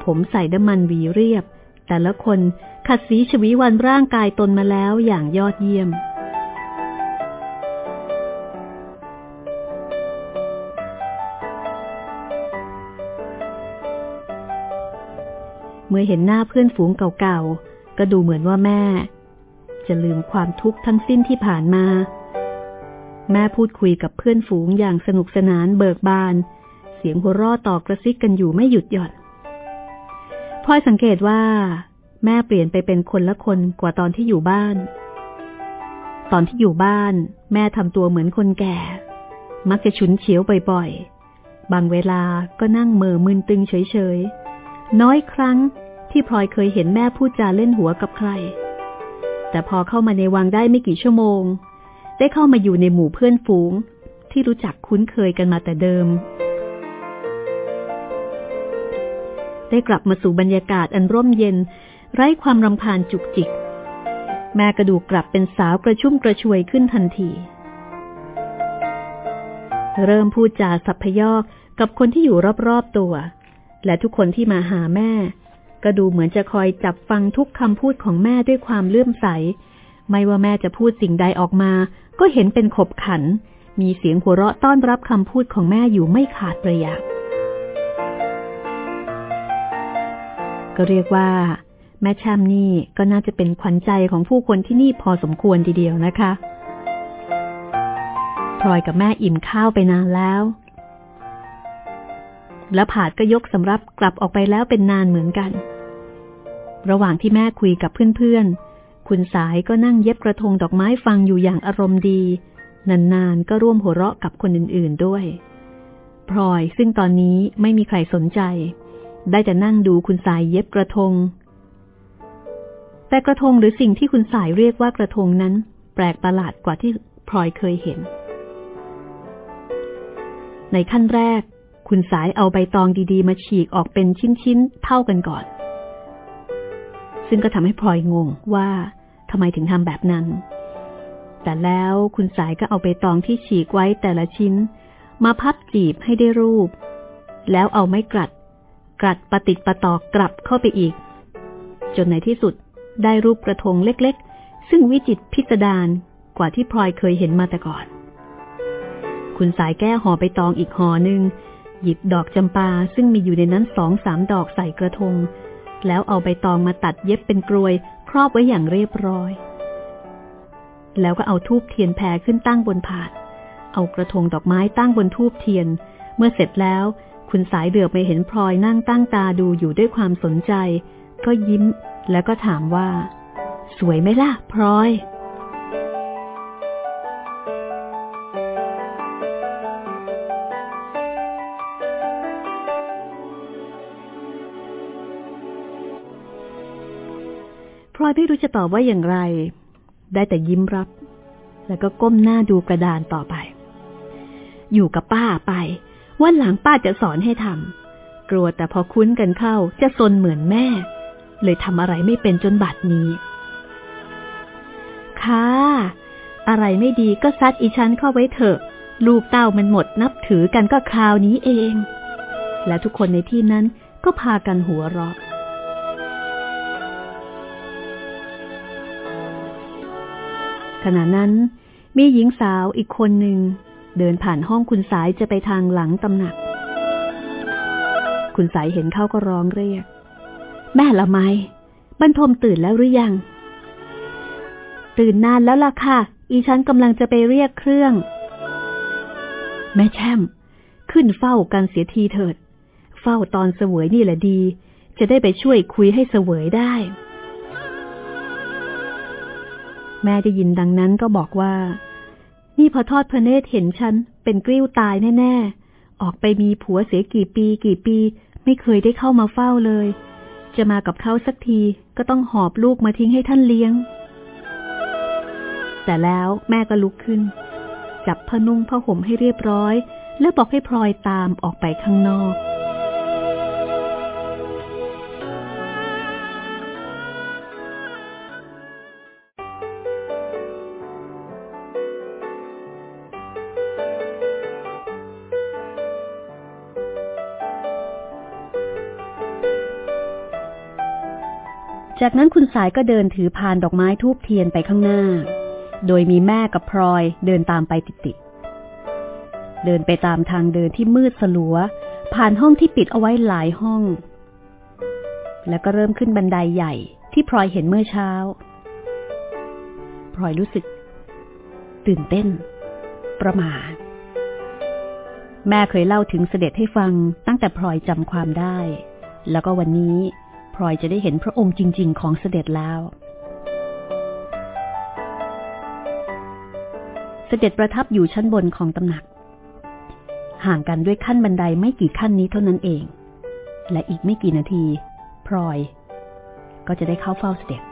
ผมใส่น้ำมันหวีเรียบ แต่ละคนขัดสีชวีวันร่างกายตนมาแล้วอย่างยอดเยี่ยม เมื่อเห็นหน้าเพื่อนฝูงเก่าๆ ก็ดูเหมือนว่าแม่ จะลืมความทุกข์ทั้งสิ้นที่ผ่านมา แม่พูดคุยกับเพื่อนฝูงอย่างสนุกสนานเบิกบาน เสียงหัวเราะต่อกระซิกกันอยู่ไม่หยุดหย่อนพลอยสังเกตว่า แม่เปลี่ยนไปเป็นคนละคนกว่าตอนที่อยู่บ้าน ตอนที่อยู่บ้าน แม่ทำตัวเหมือนคนแก่ มักจะฉุนเฉียวบ่อยๆ บางเวลาก็นั่งเมอมึนตึงเฉยๆ น้อยครั้งที่พลอยเคยเห็นแม่พูดจาเล่นหัวกับใคร แต่พอเข้ามาในวังได้ไม่กี่ชั่วโมง ได้เข้ามาอยู่ในหมู่เพื่อนฝูง ที่รู้จักคุ้นเคยกันมาแต่เดิม ได้กลับมาสู่บรรยากาศอันร่มเย็น ไร้ความรำคาญจุกจิก แม่กระดูกกลับเป็นสาวกระชุ่มกระชวยขึ้นทันที เริ่มพูดจาสัพพยอกกับคนที่อยู่รอบๆตัว และทุกคนที่มาหาแม่ ก็ดูเหมือนจะคอยจับฟังทุกคำพูดของแม่ด้วยความเลื่อมใส ไม่ว่าแม่จะพูดสิ่งใดออกมา ก็เห็นเป็นขบขัน มีเสียงหัวเราะต้อนรับคำพูดของแม่อยู่ไม่ขาดประยากก็เรียกว่า แม่ชามนี่ก็น่าจะเป็นขวัญใจของผู้คนที่นี่พอสมควรทีเดียวนะคะพลอยกับแม่อิ่มข้าวไปนานแล้ว และผาดก็ยกสำรับกลับออกไปแล้วเป็นนานเหมือนกัน ระหว่างที่แม่คุยกับเพื่อนๆ คุณสายก็นั่งเย็บกระทงดอกไม้ฟังอยู่อย่างอารมณ์ดี นานๆ ก็ร่วมหัวเราะกับคนอื่นๆด้วย พลอยซึ่งตอนนี้ไม่มีใครสนใจ ได้แต่นั่งดูคุณสายเย็บกระทง แต่กระทงหรือสิ่งที่คุณสายเรียกว่ากระทงนั้น แปลกประหลาดกว่าที่พลอยเคยเห็นในขั้นแรก คุณสายเอาใบตองดีๆ มาฉีกออกเป็นชิ้นๆเท่ากันก่อน ซึ่งก็ทำให้พลอยงงว่าทำไมถึงทำแบบนั้น แต่แล้วคุณสายก็เอาใบตองที่ฉีกไว้แต่ละชิ้น มาพับจีบให้ได้รูป แล้วเอาไม้กลัด กลัดปฏิติประตอกกลับเข้าไปอีก จนในที่สุดได้รูปกระทงเล็กๆ ซึ่งวิจิตพิสดารกว่าที่พลอยเคยเห็นมาแต่ก่อน คุณสายแก้ห่อไปตองอีกห่อหนึ่ง หยิบดอกจำปาซึ่งมีอยู่ในนั้นสองสามดอกใส่กระทง แล้วเอาใบตองมาตัดเย็บเป็นกลวย ครอบไว้อย่างเรียบร้อย แล้วก็เอาทูบเทียนแผ่ขึ้นตั้งบนผาด เอากระทงดอกไม้ตั้งบนทูบเทียน เมื่อเสร็จแล้ว คุณสายเดือบไปเห็นพลอยนั่งตั้งตาดูอยู่ด้วยความสนใจ ก็ยิ้มแล้วก็ถามว่า สวยไหมล่ะ พลอย ลอยไม่รู้จะตอบว่าอย่างไร ได้แต่ยิ้มรับ แล้วก็ก้มหน้าดูกระดานต่อไป อยู่กับป้าไป วันหลังป้าจะสอนให้ทำกลัวแต่พอคุ้นกันเข้าจะซนเหมือนแม่ เลยทำอะไรไม่เป็นจนบัดนี้ ค่ะ อะไรไม่ดีก็ซัดอีฉันเข้าไว้เถอะ ลูกเต้ามันหมดนับถือกันก็คราวนี้เอง และทุกคนในที่นั้นก็พากันหัวเราะ ขณะนั้นมีหญิงสาวอีกคนหนึ่ง เดินผ่านห้องคุณสายจะไปทางหลังตำหนัก คุณสายเห็นเขาก็ร้องเรียก แม่ละไมบรรทมตื่นแล้วหรือยัง ตื่นนานแล้วล่ะค่ะ อีฉันกำลังจะไปเรียกเครื่อง แม่แช่ม ขึ้นเฝ้ากันเสียทีเถิด เฝ้าตอนเสวยนี่แหละดี จะได้ไปช่วยคุยให้เสวยได้ แม่ได้ยินดังนั้นก็บอกว่า นี่พอทอดพระเนตรเห็นฉันเป็นกริ้วตายแน่ ๆ ออกไปมีผัวเสียกี่ปีกี่ปี ไม่เคยได้เข้ามาเฝ้าเลย จะมากับเขาสักทีก็ต้องหอบลูกมาทิ้งให้ท่านเลี้ยง แต่แล้วแม่ก็ลุกขึ้น จับผ้านุ่งผ้าห่มให้เรียบร้อย แล้วบอกให้พลอยตามออกไปข้างนอก จากนั้นคุณสายก็เดินถือพานดอกไม้ทูบเทียนไปข้างหน้า โดยมีแม่กับพลอยเดินตามไปติดๆ เดินไปตามทางเดินที่มืดสลัว ผ่านห้องที่ปิดเอาไว้หลายห้อง แล้วก็เริ่มขึ้นบันไดใหญ่ที่พลอยเห็นเมื่อเช้า พลอยรู้สึก ตื่นเต้น ประมาทแม่เคยเล่าถึงเสด็จให้ฟังตั้งแต่พลอยจำความได้ แล้วก็วันนี้ พลอยจะได้เห็นพระองค์จริง ๆ ของเสด็จแล้ว เสด็จประทับอยู่ชั้นบนของตำหนัก ห่างกันด้วยขั้นบันไดไม่กี่ขั้นนี้เท่านั้นเอง และอีกไม่กี่นาทีพลอย ก็จะได้เข้าเฝ้าเสด็จ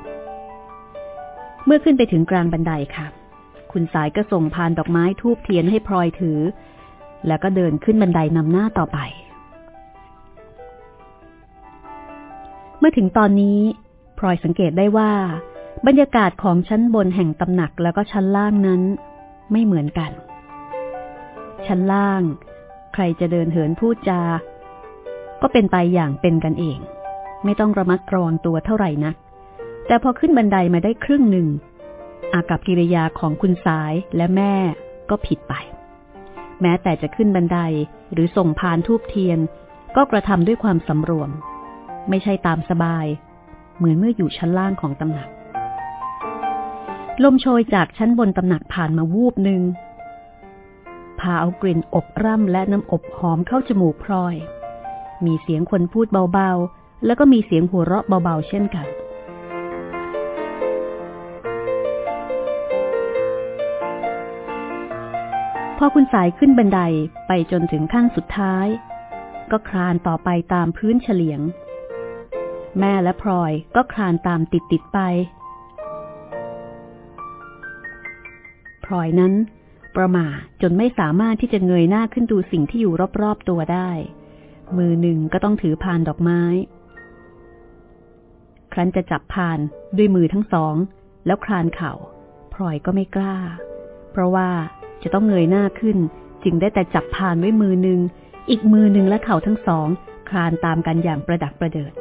เมื่อขึ้นไปถึงกลางบันไดค่ะ คุณสายก็ส่งพานดอกไม้ทูบเทียนให้พลอยถือ แล้วก็เดินขึ้นบันไดนำหน้าต่อไป มื่อถึงตอนนี้พลอยสังเกตได้ว่า บรรยากาศของชั้นบนแห่งตำหนักแล้วก็ชั้นล่างนั้น ไม่เหมือนกัน ชั้นล่าง ใครจะเดินเหินพูดจา ก็เป็นไปอย่างเป็นกันเอง ไม่ต้องระมัดระวังตัวเท่าไหร่นัก แต่พอขึ้นบันไดมาได้ครึ่งหนึ่ง อากับกิริยาของคุณสายและแม่ก็ผิดไป แม้แต่จะขึ้นบันไดหรือส่งพานทูบเทียน ก็กระทำด้วยความสำรวม ไม่ใช่ตามสบาย เหมือนเมื่ออยู่ชั้นล่างของตำหนัก ลมโชยจากชั้นบนตำหนักผ่านมาวูบหนึ่งพาเอากลิ่นอบร่ำและน้ำอบหอมเข้าจมูกพลอย มีเสียงคนพูดเบาๆ แล้วก็มีเสียงหัวเราะเบาๆ เช่นกัน พอคุณสายขึ้นบันไดไปจนถึงขั้นสุดท้าย ก็คลานต่อไปตามพื้นเฉลียง แม่และพลอยก็คลานตามติดติดไป พลอยนั้น ประมาจนไม่สามารถที่จะเงยหน้าขึ้นดูสิ่งที่อยู่รอบๆตัวได้ มือหนึ่งก็ต้องถือพานดอกไม้ ครั้นจะจับพานด้วยมือทั้งสอง แล้วคลานเข่าพลอยก็ไม่กล้า เพราะว่าจะต้องเงยหน้าขึ้น จึงได้แต่จับพานไว้มือหนึ่ง อีกมือหนึ่งและเข่าทั้งสอง คลานตามกันอย่างประดักประเดิด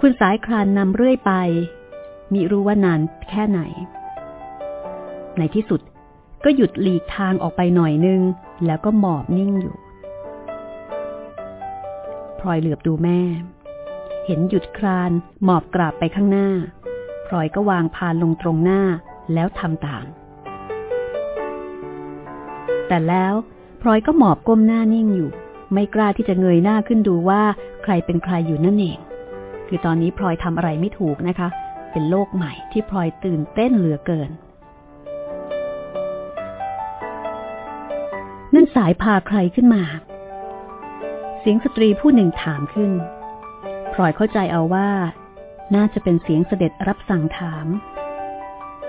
คุณสายคลานนำเรื่อยไป มิรู้ว่านานแค่ไหน ในที่สุดก็หยุดหลีกทางออกไปหน่อยนึง แล้วก็หมอบนิ่งอยู่พลอยเหลือบดูแม่ เห็นหยุดคลานหมอบกราบไปข้างหน้าพลอยก็วางพานลงตรงหน้าแล้วทำตาม แต่แล้วพลอยก็หมอบก้มหน้านิ่งอยู่ ไม่กล้าที่จะเงยหน้าขึ้นดูว่าใครเป็นใครอยู่นั่นเอง คือตอนนี้พลอยทำอะไรไม่ถูกนะคะ เป็นโลกใหม่ที่พลอยตื่นเต้นเหลือเกิน นั่นสายพาใครขึ้นมา เสียงสตรีผู้หนึ่งถามขึ้นพลอยเข้าใจเอาว่า น่าจะเป็นเสียงเสด็จรับสั่งถาม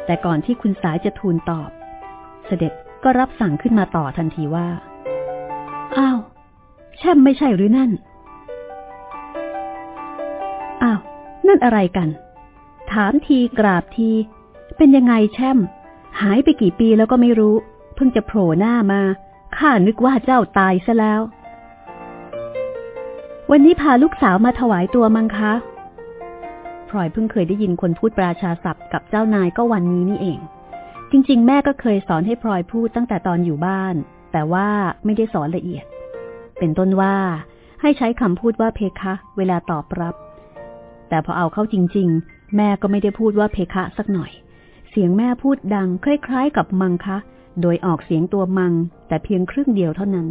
แต่ก่อนที่คุณสายจะทูลตอบ เสด็จก็รับสั่งขึ้นมาต่อทันทีว่า อ้าวแช่มไม่ใช่หรือนั่น นั่นอะไรกัน ถามทีกราบที เป็นยังไงแช่ม หายไปกี่ปีแล้วก็ไม่รู้ เพิ่งจะโผล่หน้ามา ข้านึกว่าเจ้าตายซะแล้ว วันนี้พาลูกสาวมาถวายตัวมั้งคะพลอยเพิ่งเคยได้ยินคนพูดปราชาศัพท์กับเจ้านายก็วันนี้นี่เอง จริง ๆ แม่ก็เคยสอนให้พลอยพูดตั้งแต่ตอนอยู่บ้าน แต่ว่าไม่ได้สอนละเอียด เป็นต้นว่าให้ใช้คำพูดว่าเพคะ เวลาตอบรับ แต่พอเอาเข้าจริง ๆ แม่ก็ไม่ได้พูดว่าเพคะสักหน่อย เสียงแม่พูดดังคล้ายๆ กับมังคะ โดยออกเสียงตัวมัง แต่เพียงครึ่งเดียวเท่านั้น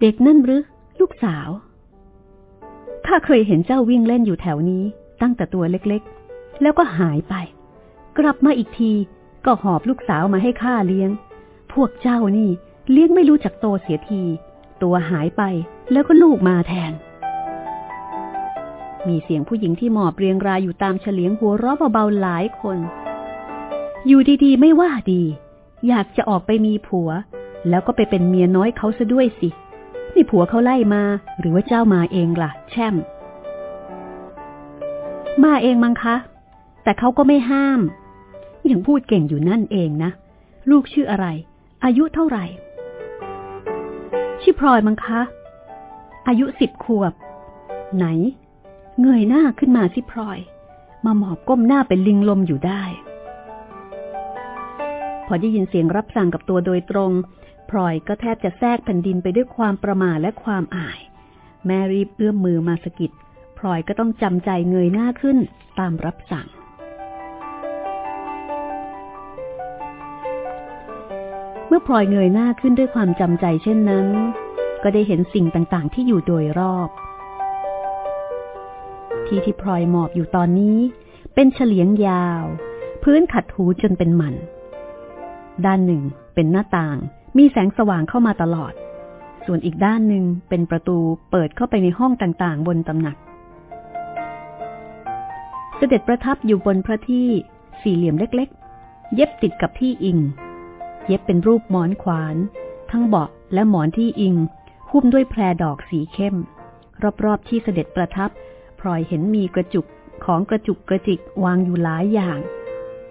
เด็กนั่นหรือ ลูกสาว ข้าเคยเห็นเจ้าวิ่งเล่นอยู่แถวนี้ ตั้งแต่ตัวเล็กๆ แล้วก็หายไป กลับมาอีกทีก็หอบลูกสาวมาให้ข้าเลี้ยง พวกเจ้านี่ เลี้ยงไม่รู้จักโตเสียที ตัวหายไปแล้วก็ลูกมาแทน มีเสียงผู้หญิงที่หมอบเรียงรายอยู่ตามเฉลียงหัวเราะเบาๆหลายคน อยู่ดีๆ ไม่ว่าดี อยากจะออกไปมีผัว แล้วก็ไปเป็นเมียน้อยเขาซะด้วยสิ นี่ผัวเขาไล่มา หรือว่าเจ้ามาเองล่ะ แช่ม มาเองมั้งคะ แต่เขาก็ไม่ห้าม ยังพูดเก่งอยู่นั่นเองนะ ลูกชื่ออะไร อายุเท่าไหร่ ชื่อพลอยมั้งคะ อายุสิบขวบ ไหน เงยหน้าขึ้นมาสิพลอย มาหมอบก้มหน้าเป็นลิงลมอยู่ได้ พอได้ยินเสียงรับสั่งกับตัวโดยตรงพลอยก็แทบจะแทรกแผ่นดินไปด้วยความประมาและความอาย แม่รีบเอื้อมมือมาสกิดพลอยก็ต้องจำใจเงยหน้าขึ้นตามรับสั่ง เมื่อพลอยเงยหน้าขึ้นด้วยความจำใจเช่นนั้น ก็ได้เห็นสิ่งต่างๆ ที่อยู่โดยรอบ ที่ที่พลอยหมอบอยู่ตอนนี้ เป็นเฉลียงยาว พื้นขัดหูจนเป็นหมัน ด้านหนึ่งเป็นหน้าต่าง มีแสงสว่างเข้ามาตลอด ส่วนอีกด้านหนึ่งเป็นประตูเปิดเข้าไปในห้องต่างๆ บนตำหนัก เสด็จประทับอยู่บนพระที่สี่เหลี่ยมเล็กๆ เย็บติดกับที่อิง เย็บเป็นรูปหมอนขวาน ทั้งเบาะและหมอนที่อิงหุ้มด้วยแพรดอกสีเข้ม รอบๆที่เสด็จประทับ พลอยเห็นมีกระจุกของกระจุกกระจิกวางอยู่หลายอย่าง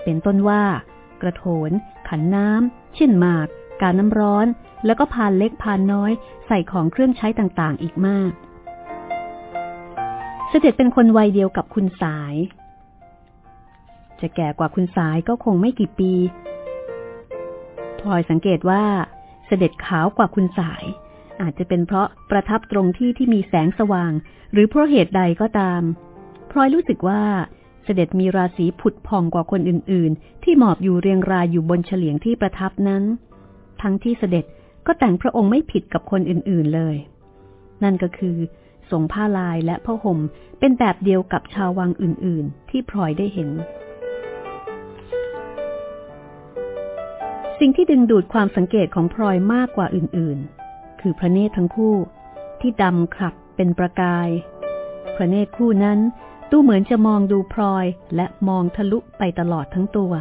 เป็นต้นว่า กระโถน ขันน้ำเช่นหมาก การน้ำร้อน แล้วก็พานเล็กพานน้อยใส่ของเครื่องใช้ต่างๆ อีกมาก เสด็จเป็นคนวัยเดียวกับคุณสาย จะแก่กว่าคุณสายก็คงไม่กี่ปีพลอยสังเกตว่าเสด็จขาวกว่าคุณสาย อาจจะเป็นเพราะประทับตรงที่ที่มีแสงสว่าง หรือเพราะเหตุใดก็ตามพลอยรู้สึกว่าเสด็จมีราศีผุดพองกว่าคนอื่น ๆ ที่หมอบอยู่เรียงรายอยู่บนเฉลียงที่ประทับนั้น ทั้งที่เสด็จก็แต่งพระองค์ไม่ผิดกับคนอื่น ๆ เลย นั่นก็คือทรงผ้าลายและผ้าห่มเป็นแบบเดียวกับชาววังอื่น ๆ ที่พลอยได้เห็น สิ่งที่ดึงดูดความสังเกตของพลอยมากกว่าอื่น ๆ คือพระเนตรทั้งคู่ ที่ดำขับเป็นประกาย พระเนตรคู่นั้นตู้เหมือนจะมองดูพลอยและมองทะลุไปตลอดทั้งตัว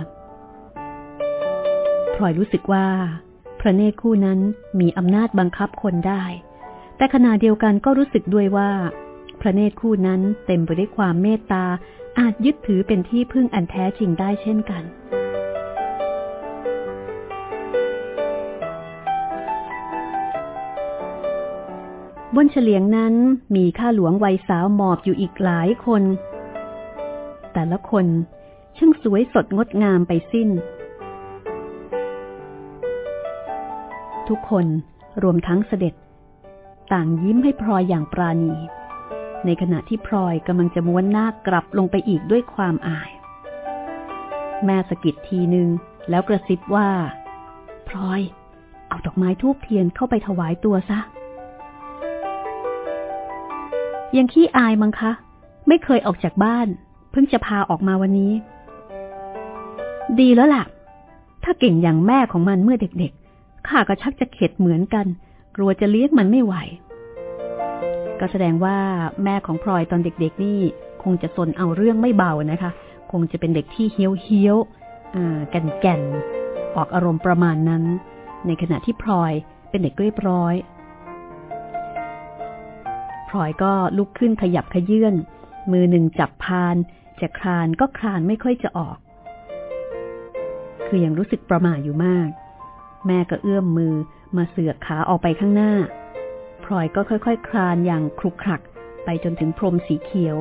พลอยรู้สึกว่า พระเนตรคู่นั้นมีอำนาจบังคับคนได้ แต่ขณะเดียวกันก็รู้สึกด้วยว่า พระเนตรคู่นั้นเต็มไปด้วยความเมตตาอาจยึดถือเป็นที่พึ่งอันแท้จริงได้เช่นกัน บนเฉลียงนั้นมีข้าหลวงวัยสาวหมอบอยู่อีกหลายคน แต่ละคนช่างสวยสดงดงามไปสิ้น ทุกคนรวมทั้งเสด็จ ต่างยิ้มให้พลอยอย่างปราณี ในขณะที่พลอยกำลังจะม้วนหน้ากลับลงไปอีกด้วยความอาย แม่สกิดทีหนึ่งแล้วกระซิบว่า พลอย เอาดอกไม้ทูบเทียนเข้าไปถวายตัวซะ ยังขี้อายมั้งคะ ไม่เคยออกจากบ้าน เพิ่งจะพาออกมาวันนี้ ดีแล้วล่ะ ถ้าเก่งอย่างแม่ของมันเมื่อเด็กๆ ข้าก็ชักจะเข็ดเหมือนกัน กลัวจะเลี้ยงมันไม่ไหว ก็แสดงว่าแม่ของพลอยตอนเด็ก ๆ นี่ คงจะสนเอาเรื่องไม่เบานะคะ คงจะเป็นเด็กที่เฮี้ยวเฮี้ยวแก่นแก่นออกอารมณ์ประมาณนั้น ในขณะที่พลอยเป็นเด็กเรียบร้อย พลอยก็ลุกขึ้นขยับขยื่นมือหนึ่งจับพานจะคลานก็คลานไม่ค่อยจะออก คือยังรู้สึกประหม่าอยู่มาก แม่ก็เอื้อมมือมาเสือกขาออกไปข้างหน้า พลอยก็ค่อยๆคคลานอย่างคลุกคลักไปจนถึงพรมสีเขียว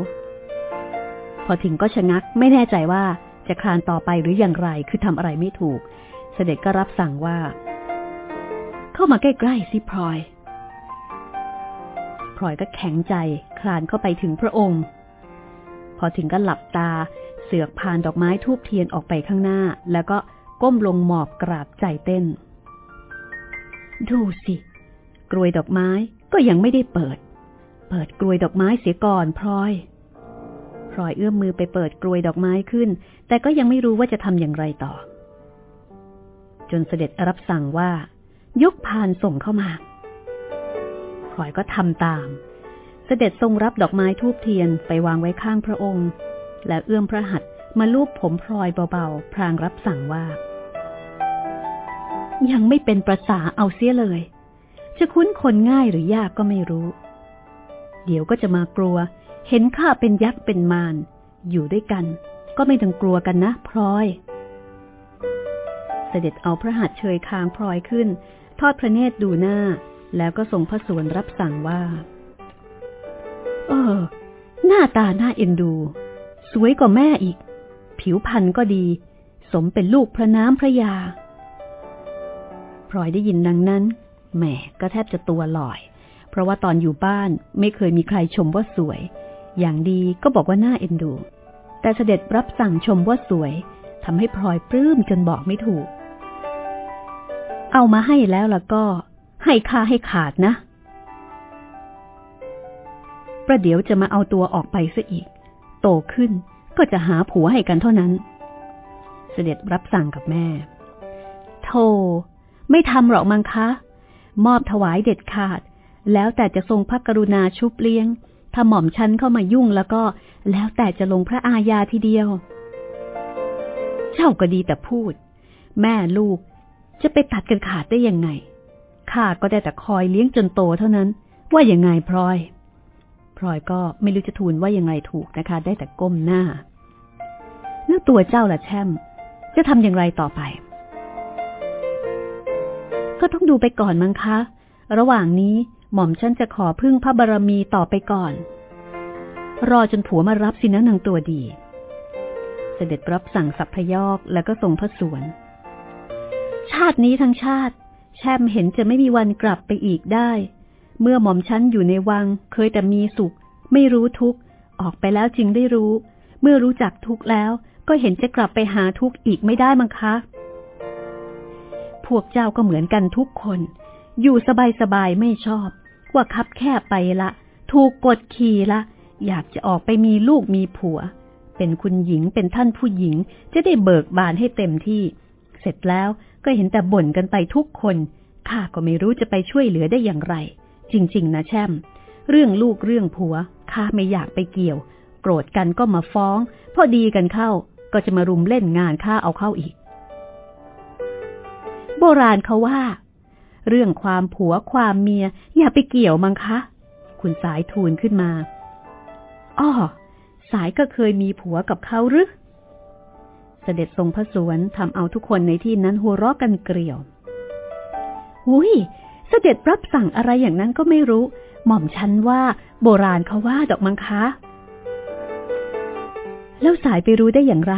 พอถึงก็ชะงักไม่แน่ใจว่าจะคลานต่อไปหรืออย่างไรคือทำอะไรไม่ถูก เสด็จก็รับสั่งว่า เข้ามาใกล้ๆสิพลอย พลอยก็แข็งใจคลานเข้าไปถึงพระองค์ พอถึงก็หลับตาเสือกผ่านดอกไม้ทูบเทียนออกไปข้างหน้า แล้วก็ก้มลงหมอบกราบใจเต้น ดูสิกรวยดอกไม้ก็ยังไม่ได้เปิด เปิดกรวยดอกไม้เสียก่อนพลอยพลอยเอื้อมมือไปเปิดกรวยดอกไม้ขึ้น แต่ก็ยังไม่รู้ว่าจะทำอย่างไรต่อ จนเสด็จรับสั่งว่ายกพานส่งเข้ามา พลอยก็ทำตาม เสด็จทรงรับดอกไม้ทูบเทียนไปวางไว้ข้างพระองค์ และเอื้อมพระหัตถ์มาลูบผมพลอยเบาๆ พรางรับสั่งว่า ยังไม่เป็นประษาเอาเสียเลย จะคุ้นคนง่ายหรือยากก็ไม่รู้ เดี๋ยวก็จะมากลัว เห็นข้าเป็นยักษ์เป็นมารอยู่ด้วยกัน ก็ไม่ต้องกลัวกันนะพลอย เสด็จเอาพระหัตถ์เชยคางพลอยขึ้น ทอดพระเนตรดูหน้า แล้วก็ทรงพระสวนรับสั่งว่า เออ หน้าตาหน้าเอ็นดู สวยกว่าแม่อีก ผิวพรรณก็ดี สมเป็นลูกพระน้ำพระยาพลอยได้ยินดังนั้น แหมก็แทบจะตัวลอย เพราะว่าตอนอยู่บ้านไม่เคยมีใครชมว่าสวย อย่างดีก็บอกว่าหน้าเอ็นดู แต่เสด็จรับสั่งชมว่าสวยทำให้พลอยปลื้มจนบอกไม่ถูก เอามาให้แล้วล่ะก็ ให้ค่าให้ขาดนะ ประเดี๋ยวจะมาเอาตัวออกไปซะอีก โตขึ้นก็จะหาผัวให้กันเท่านั้น เสด็จรับสั่งกับแม่ โธ่ไม่ทำหรอกมังคะ มอบถวายเด็ดขาด แล้วแต่จะทรงพระกรุณาชุบเลี้ยง ถ้าหม่อมฉันเข้ามายุ่งแล้วก็แล้วแต่จะลงพระอาญาทีเดียว เจ้าก็ดีแต่พูด แม่ลูกจะไปตัดกันขาดได้ยังไง ข้าก็ได้แต่คอยเลี้ยงจนโตเท่านั้น ว่าอย่างไงพลอย พลอยก็ไม่รู้จะทูลว่ายังไงถูกนะคะ ได้แต่ก้มหน้า แล้วตัวเจ้าล่ะแช่ม จะทำอย่างไรต่อไป ก็ต้องดูไปก่อนมั้งคะ ระหว่างนี้หม่อมฉันจะขอพึ่งพระบารมีต่อไปก่อน รอจนผัวมารับสินะนางตัวดีเสด็จรับสั่งสัพพยอกแล้วก็ทรงพระสวน ชาตินี้ทั้งชาติ แช่มเห็นจะไม่มีวันกลับไปอีกได้ เมื่อหม่อมชั้นอยู่ในวัง เคยแต่มีสุข ไม่รู้ทุกข์ ออกไปแล้วจึงได้รู้ เมื่อรู้จักทุกข์แล้วก็เห็นจะกลับไปหาทุกข์อีกไม่ได้มั้งคะ พวกเจ้าก็เหมือนกันทุกคน อยู่สบายๆไม่ชอบ ว่าคับแค่ไปละ ถูกกดขี่ละ อยากจะออกไปมีลูกมีผัว เป็นคุณหญิงเป็นท่านผู้หญิงจะได้เบิกบานให้เต็มที่ สสร็จแล้วก็เห็นแต่บ่นกันไปทุกคนข้าก็ไม่รู้จะไปช่วยเหลือได้อย่างไร จริง ๆ นะแช่ม เรื่องลูกเรื่องผัวข้าไม่อยากไปเกี่ยว โกรธกันก็มาฟ้อง พอดีกันเข้าก็จะมารุมเล่นงานข้าเอาเข้าอีก โบราณเขาว่า เรื่องความผัวความเมีย อย่าไปเกี่ยวมั้งคะ คุณสายทูลขึ้นมาอ้อสายก็เคยมีผัวกับเขาหรือ เสด็จทรงพระสวนทำเอาทุกคนในที่นั้นหัวเราะกันเกลียว หุยเสด็จรับสั่งอะไรอย่างนั้นก็ไม่รู้ หม่อมฉันว่าโบราณเขาว่าดอกมังคะ แล้วสายไปรู้ได้อย่างไร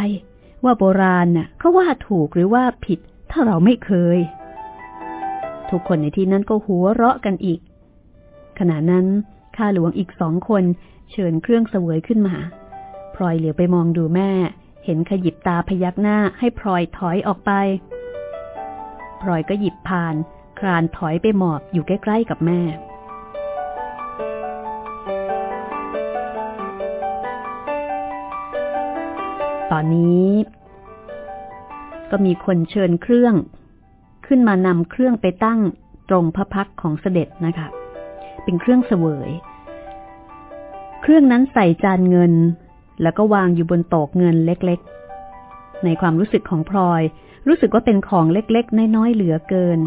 ว่าโบราณน่ะเขาว่าถูกหรือว่าผิด ถ้าเราไม่เคย ทุกคนในที่นั้นก็หัวเราะกันอีก ขณะนั้นข้าหลวงอีกสองคนเชิญเครื่องเสวยขึ้นมาพลอยเหลียวไปมองดูแม่ เห็นขยิบตาพยักหน้าให้พลอยถอยออกไป พลอยก็หยิบผ่าน คลานถอยไปหมอบอยู่ใกล้ๆกับแม่ ตอนนี้ ก็มีคนเชิญเครื่อง ขึ้นมานำเครื่องไปตั้งตรงพระพักของเสด็จนะคะ เป็นเครื่องเสวย เครื่องนั้นใส่จานเงิน แล้วก็วางอยู่บนโต๊ะเงินเล็กๆ ในความรู้สึกของพลอย รู้สึกว่าเป็นของเล็กๆ น้อยๆ เหลือเกิน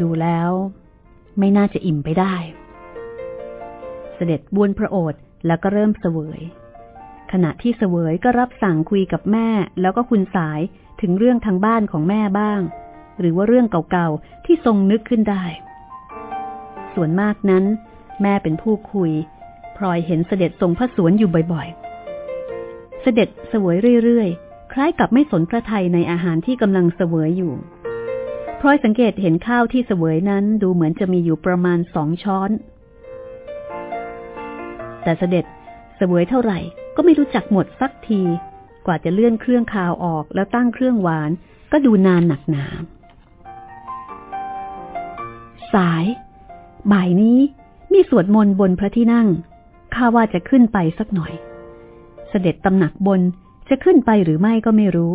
ดูแล้ว ไม่น่าจะอิ่มไปได้ เสด็จบุญพระโอษฐ์แล้วก็เริ่มเสวย ขณะที่เสวยก็รับสั่งคุยกับแม่แล้วก็คุณสายถึงเรื่องทางบ้านของแม่บ้าง หรือว่าเรื่องเก่าๆ ที่ทรงนึกขึ้นได้ ส่วนมากนั้น แม่เป็นผู้คุย พลอยเห็นเสด็จทรงพระสวนอยู่บ่อยๆ เสด็จเสวยเรื่อยๆ คล้ายกับไม่สนพระไทยในอาหารที่กำลังเสวยอยู่พลอยสังเกตเห็นข้าวที่เสวยนั้นดูเหมือนจะมีอยู่ประมาณสองช้อน แต่เสด็จเสวยเท่าไหร่ก็ไม่รู้จักหมดสักที กว่าจะเลื่อนเครื่องคาวออกแล้วตั้งเครื่องหวาน ก็ดูนานหนักหนา สาย บ่ายนี้มีสวดมนต์บนพระที่นั่ง ข้าว่าจะขึ้นไปสักหน่อย เสด็จตำหนักบนจะขึ้นไปหรือไม่ก็ไม่รู้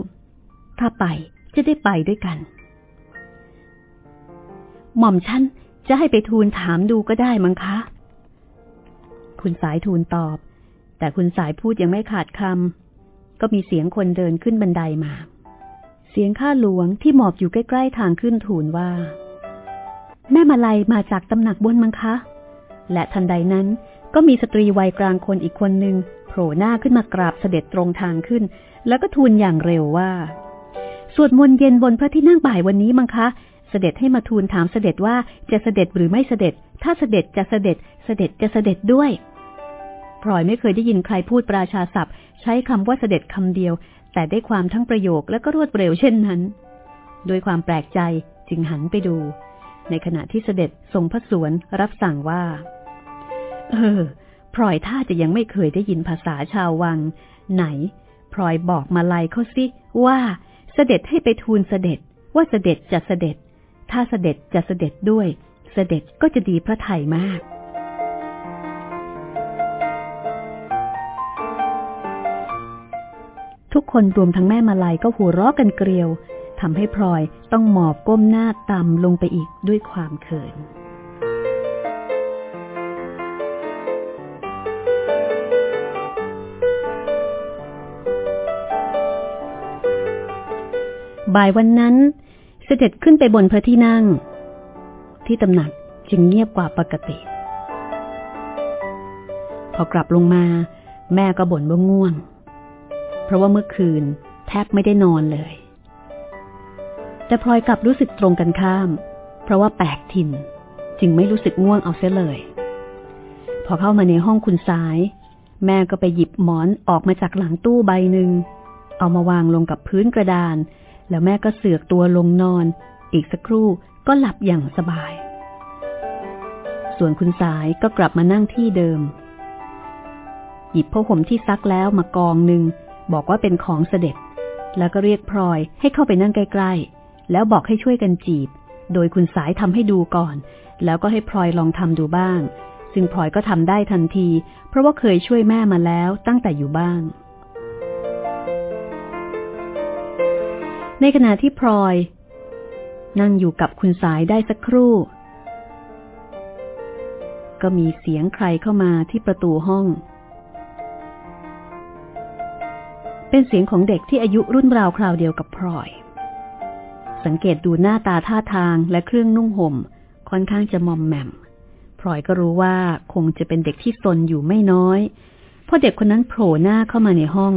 ถ้าไปจะได้ไปด้วยกัน หม่อมฉันจะให้ไปทูลถามดูก็ได้มั้งคะ คุณสายทูลตอบ แต่คุณสายพูดยังไม่ขาดคำก็มีเสียงคนเดินขึ้นบันไดามา เสียงข้าหลวงที่หมอบอยู่ใกล้ๆทางขึ้นทูลว่า แม่มาลัยมาจากตำหนักบนมั้งคะ และทันใดนั้น ก็มีสตรีวัยกลางคนอีกคนหนึ่งโผล่หน้าขึ้นมากราบเสด็จตรงทางขึ้น แล้วก็ทูลอย่างเร็วว่า สวดมนต์เย็นบนพระที่นั่งบ่ายวันนี้มั้งคะ เสด็จให้มาทูลถามเสด็จว่าจะเสด็จหรือไม่เสด็จ ถ้าเสด็จจะเสด็จ เสด็จจะเสด็จด้วยพลอยไม่เคยได้ยินใครพูดปราชาศัพท์ ใช้คำว่าเสด็จคำเดียว แต่ได้ความทั้งประโยคและก็รวดเร็วเช่นนั้น โดยความแปลกใจจึงหันไปดู ในขณะที่เสด็จทรงพระสวนรับสั่งว่า เออ พลอยท่าจะยังไม่เคยได้ยินภาษาชาววัง ไหน พลอยบอกมาลายเขาสิว่าเสด็จให้ไปทูลเสด็จ ว่าเสด็จจะเสด็จ ถ้าเสด็จจะเสด็จด้วย เสด็จก็จะดีพระไทยมากทุกคนรวมทั้งแม่มาลายก็หัวเราะกันเกลียวทำให้พลอยต้องหมอบก้มหน้าต่ำลงไปอีกด้วยความเขิน บ่ายวันนั้น เสด็จขึ้นไปบนพระที่นั่ง ที่ตำหนักจึงเงียบกว่าปกติ พอกลับลงมา แม่ก็บ่นว่าง่วง เพราะว่าเมื่อคืนแทบไม่ได้นอนเลย แต่พลอยกลับรู้สึกตรงกันข้าม เพราะว่าแปลกถิ่นจึงไม่รู้สึกง่วงเอาเสียเลย พอเข้ามาในห้องคุณสาย แม่ก็ไปหยิบหมอนออกมาจากหลังตู้ใบหนึ่งเอามาวางลงกับพื้นกระดาน แล้วแม่ก็เสือกตัวลงนอน อีกสักครู่ก็หลับอย่างสบาย ส่วนคุณสายก็กลับมานั่งที่เดิม หยิบผ้าห่มที่ซักแล้วมากองหนึ่ง บอกว่าเป็นของเสด็จ แล้วก็เรียกพลอยให้เข้าไปนั่งใกล้ๆ แล้วบอกให้ช่วยกันจีบ โดยคุณสายทำให้ดูก่อน แล้วก็ให้พลอยลองทำดูบ้าง ซึ่งพลอยก็ทำได้ทันที เพราะว่าเคยช่วยแม่มาแล้วตั้งแต่อยู่บ้าน ในขณะที่พลอย นั่งอยู่กับคุณสายได้สักครู่ ก็มีเสียงใครเข้ามาที่ประตูห้อง เป็นเสียงของเด็กที่อายุรุ่นราวคราวเดียวกับพลอย สังเกตดูหน้าตาท่าทางและเครื่องนุ่งห่ม ค่อนข้างจะมอมแมมพลอยก็รู้ว่าคงจะเป็นเด็กที่ซนอยู่ไม่น้อยพราะเด็กคนนั้นโผล่หน้าเข้ามาในห้อง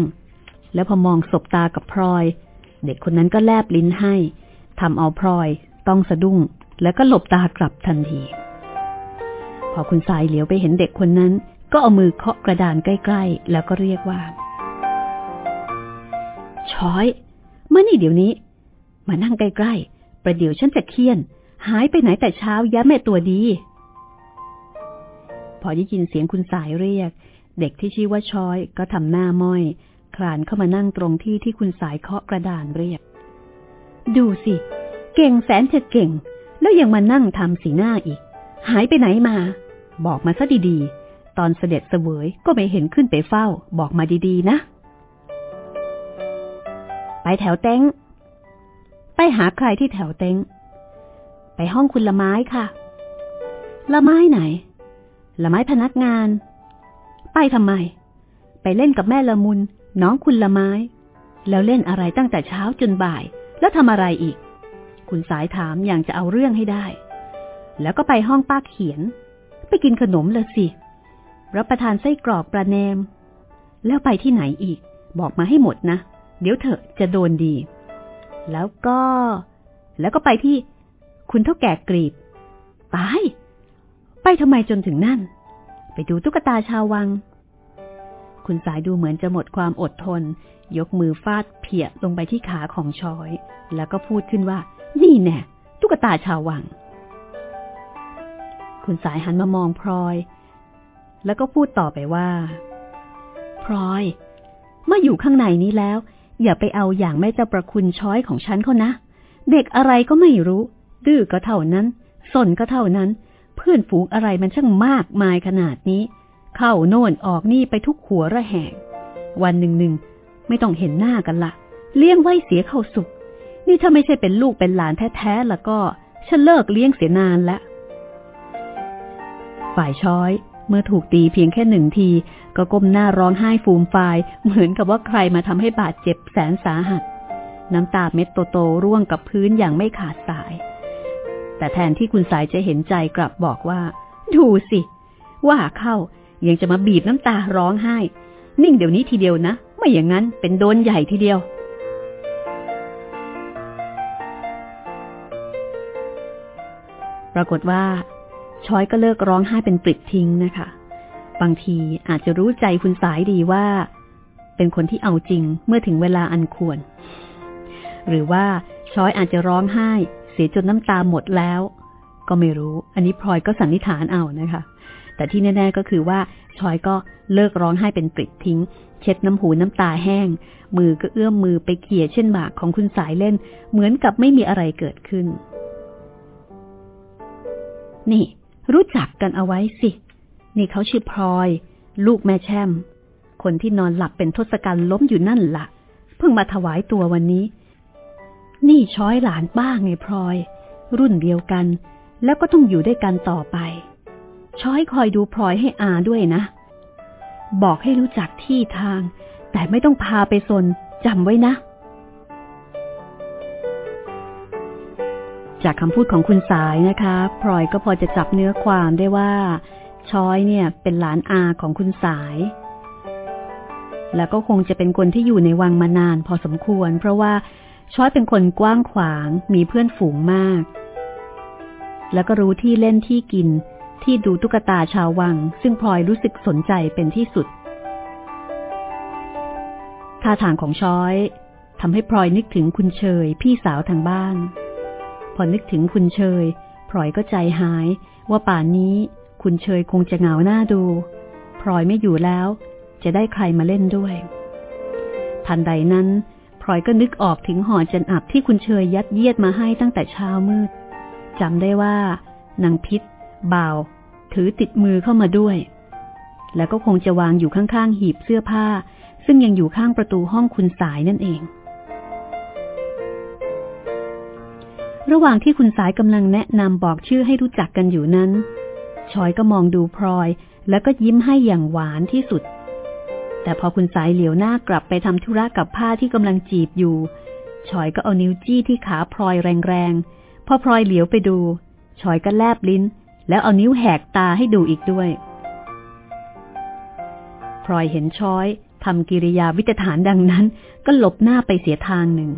แล้วพอมองสบตากับพลอย เด็กคนนั้นก็แลบลิ้นให้ทำเอาพลอยต้องสะดุ้ง แล้วก็หลบตากลับทันที พอคุณสายเหลียวไปเห็นเด็กคนนั้น ก็เอามือเคาะกระดานใกล้ ๆ แล้วก็เรียกว่า ช้อยมานี่เดี๋ยวนี้ มานั่งใกล้ ๆ ประเดี๋ยวฉันจะเคียน หายไปไหนแต่เช้าย้แม่ตัวดี พอได้ยินเสียงคุณสายเรียก เด็กที่ชื่อว่าช้อยก็ทำหน้าม้อย คลานเข้ามานั่งตรงที่ที่คุณสายเคาะกระดานเรียก ดูสิ เก่งแสนจะเก่ง แล้วยังมานั่งทำสีหน้าอีก หายไปไหนมา บอกมาซะดีๆ ตอนเสด็จเสวยก็ไม่เห็นขึ้นไปเฝ้า บอกมาดีๆ นะ ไปแถวเต้ง ไปหาใครที่แถวเต้ง ไปห้องคุณละไม้ค่ะละไม้ไหน ละไม้พนักงาน ไปทำไม ไปเล่นกับแม่ละมุน น้องคุณละไม้ แล้วเล่นอะไรตั้งแต่เช้าจนบ่าย แล้วทำอะไรอีก คุณสายถามอย่างจะเอาเรื่องให้ได้ แล้วก็ไปห้องป้าเขียน ไปกินขนมละสิ รับประทานไส้กรอกปลาแนม แล้วไปที่ไหนอีก บอกมาให้หมดนะ เดี๋ยวเถอะจะโดนดี แล้วก็ แล้วก็ไปที่คุณเท่าแก่กรีบตายไปทำไมจนถึงนั่น ไปดูตุ๊กตาชาววัง คุณสายดูเหมือนจะหมดความอดทน ยกมือฟาดเพียลงไปที่ขาของชอย แล้วก็พูดขึ้นว่า นี่แน่ตุ๊กตาชาววัง คุณสายหันมามองพลอย แล้วก็พูดต่อไปว่า พลอยเมื่ออยู่ข้างในนี้แล้ว อย่าไปเอาอย่างแม่เจ้าประคุณช้อยของฉันเขานะ เด็กอะไรก็ไม่รู้ ดื้อก็เท่านั้น สนก็เท่านั้น เพื่อนฝูงอะไรมันช่างมากมายขนาดนี้ เข้าโน่นออกนี่ไปทุกหัวระแหง วันหนึ่งหนึ่งไม่ต้องเห็นหน้ากันละเลี้ยงไว้เสียเข้าสุข นี่ถ้าไม่ใช่เป็นลูกเป็นหลานแท้ๆแล้วก็ฉันเลิกเลี้ยงเสียนานล้วฝ่ายช้อยเมื่อถูกตีเพียงแค่หนึ่งที ก็ก้มหน้าร้องไห้ฟูมฟาย เหมือนกับว่าใครมาทำให้บาดเจ็บแสนสาหัส น้ำตาเม็ดโตๆร่วงกับพื้นอย่างไม่ขาดสาย แต่แทนที่คุณสายจะเห็นใจกลับบอกว่า ดูสิ ว่าเข้า ยังจะมาบีบน้ำตาร้องไห้ นิ่งเดี๋ยวนี้ทีเดียวนะ ไม่อย่างนั้นเป็นโดนใหญ่ทีเดียว ปรากฏว่าช้อยก็เลิกร้องไห้เป็นปลิดทิ้งนะคะ บางทีอาจจะรู้ใจคุณสายดีว่า เป็นคนที่เอาจริงเมื่อถึงเวลาอันควร หรือว่าช้อยอาจจะร้องไห้ เสียจนน้ำตาหมดแล้ว ก็ไม่รู้ อันนี้พลอยก็สันนิษฐานเอานะคะ แต่ที่แน่ ๆก็คือว่าชอยก็เลิกร้องไห้เป็นปริดทิ้ง เช็ดน้ำหูน้ำตาแห้ง มือก็เอื้อมมือไปเขี่ยเช่นหมากของคุณสายเล่น เหมือนกับไม่มีอะไรเกิดขึ้น นี่ รู้จักกันเอาไว้สิ นี่เขาชื่อพลอย ลูกแม่แช่ม คนที่นอนหลับเป็นทศกัณฐ์ล้มอยู่นั่นละ่ะ เพิ่งมาถวายตัววันนี้ นี่ช้อยหลานป้าไงพลอย รุ่นเดียวกัน แล้วก็ต้องอยู่ด้วยกันต่อไป ช้อยคอยดูพลอยให้อาด้วยนะ บอกให้รู้จักที่ทาง แต่ไม่ต้องพาไปสนจำไว้นะ จากคำพูดของคุณสายนะคะพลอยก็พอจะจับเนื้อความได้ว่า ช้อยเนี่ยเป็นหลานอาของคุณสาย แล้วก็คงจะเป็นคนที่อยู่ในวังมานาน พอสมควร เพราะว่าช้อยเป็นคนกว้างขวางมีเพื่อนฝูงมาก แล้วก็รู้ที่เล่นที่กิน ที่ดูตุ๊กตาชาววัง ซึ่งพลอยรู้สึกสนใจเป็นที่สุด ท่าทางของช้อยทำให้พลอยนึกถึงคุณเชย พี่สาวทางบ้าน พอนึกถึงคุณเชยพลอยก็ใจหาย ว่าป่านนี้คุณเชยคงจะเหงาหน้าดูพลอยไม่อยู่แล้ว จะได้ใครมาเล่นด้วย ทันใดนั้นพลอยก็นึกออกถึงห่อจันอับที่คุณเชยยัดเยียดมาให้ตั้งแต่เช้ามืดจำได้ว่านางพิษ บ่าวถือติดมือเข้ามาด้วย แล้วก็คงจะวางอยู่ข้างๆ หีบเสื้อผ้า ซึ่งยังอยู่ข้างประตูห้องคุณสายนั่นเอง ระหว่างที่คุณสายกำลังแนะนำบอกชื่อให้รู้จักกันอยู่นั้น ชอยก็มองดูพลอย แล้วก็ยิ้มให้อย่างหวานที่สุด แต่พอคุณสายเหลียวหน้ากลับไปทำธุระกับผ้าที่กำลังจีบอยู่ชอยก็เอานิ้วจี้ที่ขาพลอยแรงๆ พอพลอยเหลียวไปดู ชอยก็แลบลิ้น แล้วเอานิ้วแหกตาให้ดูอีกด้วยพลอยเห็นชอยทำกิริยาวิจฐานดังนั้น ก็หลบหน้าไปเสียทางหนึ่ง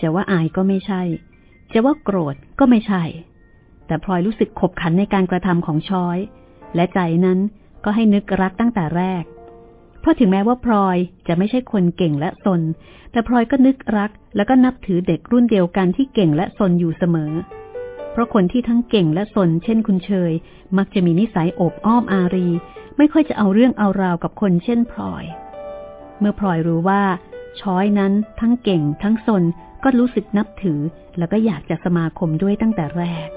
จะว่าอายก็ไม่ใช่ จะว่าโกรธก็ไม่ใช่ แต่พลอยรู้สึกขบขันในการกระทำของช้อย และใจนั้นก็ให้นึกรักตั้งแต่แรก ราะถึงแม้ว่าพลอยจะไม่ใช่คนเก่งและสน แต่พลอยก็นึกรัก แล้วก็นับถือเด็กรุ่นเดียวกันที่เก่งและสนอยู่เสมอ เพราะคนที่ทั้งเก่งและสน เช่นคุณเชย มักจะมีนิสัยอบอ้อมอารี ไม่ค่อยจะเอาเรื่องเอาราวกับคนเช่นพลอย เมื่อพลอยรู้ว่า ช้อยนั้นทั้งเก่งทั้งสนก็รู้สึกนับถือ แล้วก็อยากจะสมาคมด้วยตั้งแต่แรก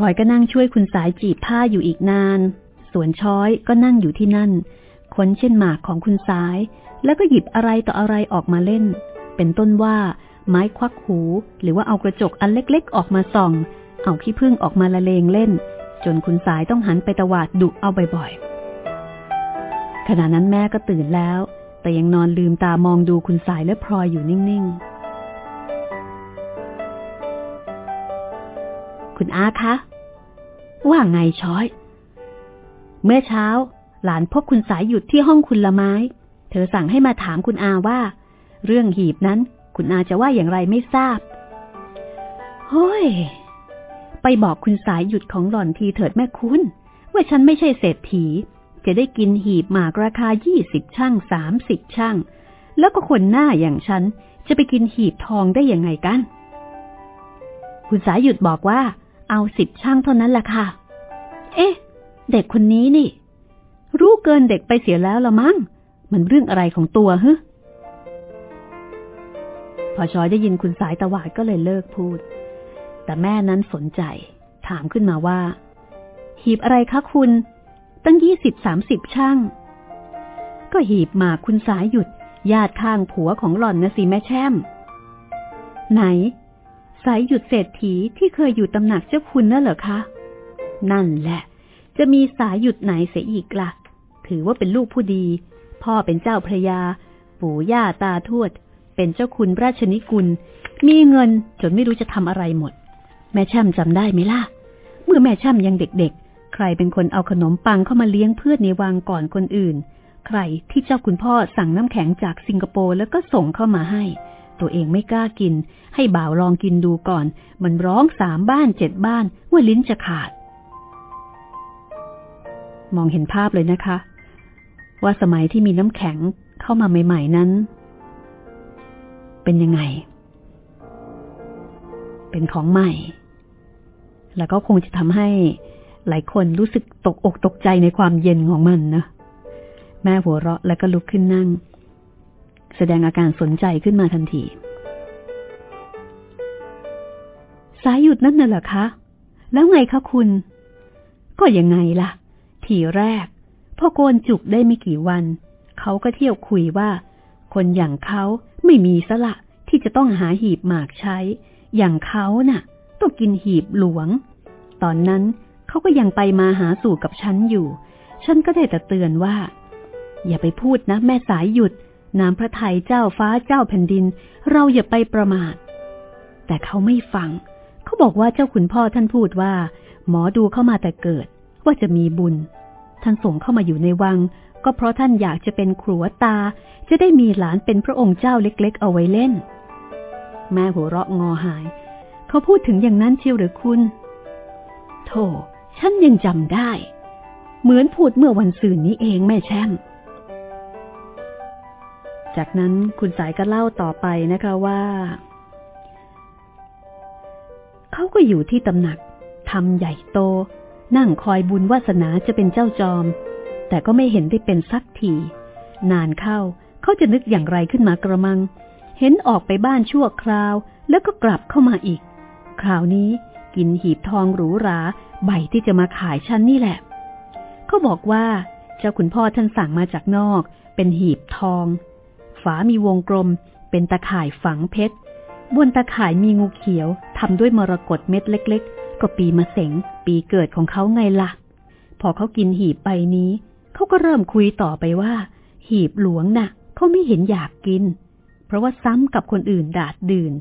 ลอยก็นั่งช่วยคุณสายจีบผ้าอยู่อีกนาน ส่วนช้อยก็นั่งอยู่ที่นั่น ค้นเช่นหมากของคุณสาย แล้วก็หยิบอะไรต่ออะไรออกมาเล่น เป็นต้นว่า ไม้ควักหู หรือว่าเอากระจกอันเล็กๆ ออกมาส่อง เอาขี้ผึ้งออกมาละเลงเล่น จนคุณสายต้องหันไปตวาดดุเอาบ่อยๆ ขณะนั้นแม่ก็ตื่นแล้ว แต่ยังนอนลืมตามองดูคุณสายและพลอยอยู่นิ่งๆคุณอาคะ ว่าไงช้อย เมื่อเช้า หลานพบคุณสายหยุดที่ห้องคุณละไม้ เธอสั่งให้มาถามคุณอาว่า เรื่องหีบนั้น คุณอาจะว่าอย่างไรไม่ทราบเฮ้ย ไปบอกคุณสายหยุดของหล่อนทีเถิดแม่คุณ ว่าฉันไม่ใช่เศรษฐี จะได้กินหีบหมากราคายี่สิบช่างสามสิบช่าง แล้วก็คนหน้าอย่างฉันจะไปกินหีบทองได้ยังไงกัน คุณสายหยุดบอกว่า เอาสิบช่างเท่านั้นแหละค่ะ เอ๊ะ เด็กคนนี้นี่ รู้เกินเด็กไปเสียแล้วละมั้ง มันเรื่องอะไรของตัวฮะพอชอยได้ยินคุณสายตะวาดก็เลยเลิกพูด แต่แม่นั้นสนใจ ถามขึ้นมาว่า หีบอะไรคะคุณ ตั้งยี่สิบสามสิบช่าง ก็หีบหมากคุณสายหยุด ญาติข้างผัวของหล่อนนะสิแม่แช่ม ไหน สายหยุดเศรษฐีที่เคยอยู่ตำหนักเจ้าคุณน่ะเหรอคะ นั่นแหละ จะมีสายหยุดไหนเสียอีกละ่ะ ถือว่าเป็นลูกผู้ดี พ่อเป็นเจ้าพระยา ปู่ย่าตาทวด เป็นเจ้าคุณราชนิกุล มีเงินจนไม่รู้จะทำอะไรหมด แม่ช่มจำได้ไหมล่ะ เมื่อแม่ช่มยังเด็กๆ ใครเป็นคนเอาขนมปังเข้ามาเลี้ยงเพื่อนในวังก่อนคนอื่น ใครที่เจ้าคุณพ่อสั่งน้ำแข็งจากสิงคโปร์แล้วก็ส่งเข้ามาให้ ตัวเองไม่กล้ากิน ให้บ่าวลองกินดูก่อน มันร้องสามบ้านเจ็ดบ้านว่าลิ้นจะขาด มองเห็นภาพเลยนะคะ ว่าสมัยที่มีน้ำแข็งเข้ามาใหม่ ๆนั้น เป็นยังไง เป็นของใหม่ แล้วก็คงจะทำให้หลายคนรู้สึกตกอกตกใจในความเย็นของมันนะแม่หัวเราะแล้วก็ลุกขึ้นนั่ง แสดงอาการสนใจขึ้นมาทันที สายหยุดนั่นน่ะเหรอคะ แล้วไงคะคุณ ก็ยังไงล่ะ ทีแรกพอโกนจุกได้ไม่กี่วัน เขาก็เที่ยวคุยว่า คนอย่างเขาไม่มีสละที่จะต้องหาหีบหมากใช้ อย่างเขาน่ะ ต้องกินหีบหลวง ตอนนั้นเขาก็ยังไปมาหาสู่กับฉันอยู่ ฉันก็ได้แต่เตือนว่า อย่าไปพูดนะ แม่สายหยุด น้ำพระไทยเจ้าฟ้าเจ้าแผ่นดิน เราอย่าไปประมาท แต่เขาไม่ฟัง เขาบอกว่าเจ้าขุนพ่อท่านพูดว่า หมอดูเข้ามาแต่เกิด ว่าจะมีบุญ ท่านส่งเข้ามาอยู่ในวัง ก็เพราะท่านอยากจะเป็นครัวตา จะได้มีหลานเป็นพระองค์เจ้าเล็ก ๆ เอาไว้เล่น แม่หัวเราะงอหาย เขาพูดถึงอย่างนั้นเชียวหรือคุณโธ่ฉันยังจำได้ เหมือนพูดเมื่อวันสื่นนี้เองแม่แช่ม จากนั้นคุณสายก็เล่าต่อไปนะคะว่าเขาก็อยู่ที่ตำหนักทำใหญ่โต นั่งคอยบุญวาสนาจะเป็นเจ้าจอม แต่ก็ไม่เห็นได้เป็นสักทีนานเข้าเขาจะนึกอย่างไรขึ้นมากระมัง เห็นออกไปบ้านชั่วคราว แล้วก็กลับเข้ามาอีก คราวนี้กินหีบทองหรูหราใบที่จะมาขายฉันนี่แหละ เขาบอกว่า เจ้าคุณพ่อท่านสั่งมาจากนอก เป็นหีบทอง ฝามีวงกลม เป็นตะข่ายฝังเพชร บนตะข่ายมีงูเขียวทำด้วยมรกตเม็ดเล็ก ๆ ก็ปีมะเสงปีเกิดของเขาไงละ่ะ พอเขากินหีบใบนี้ เขาก็เริ่มคุยต่อไปว่า หีบหลวงนะ่ะเขาไม่เห็นอยากกิน เพราะว่าซ้ำกับคนอื่นดาดดื่น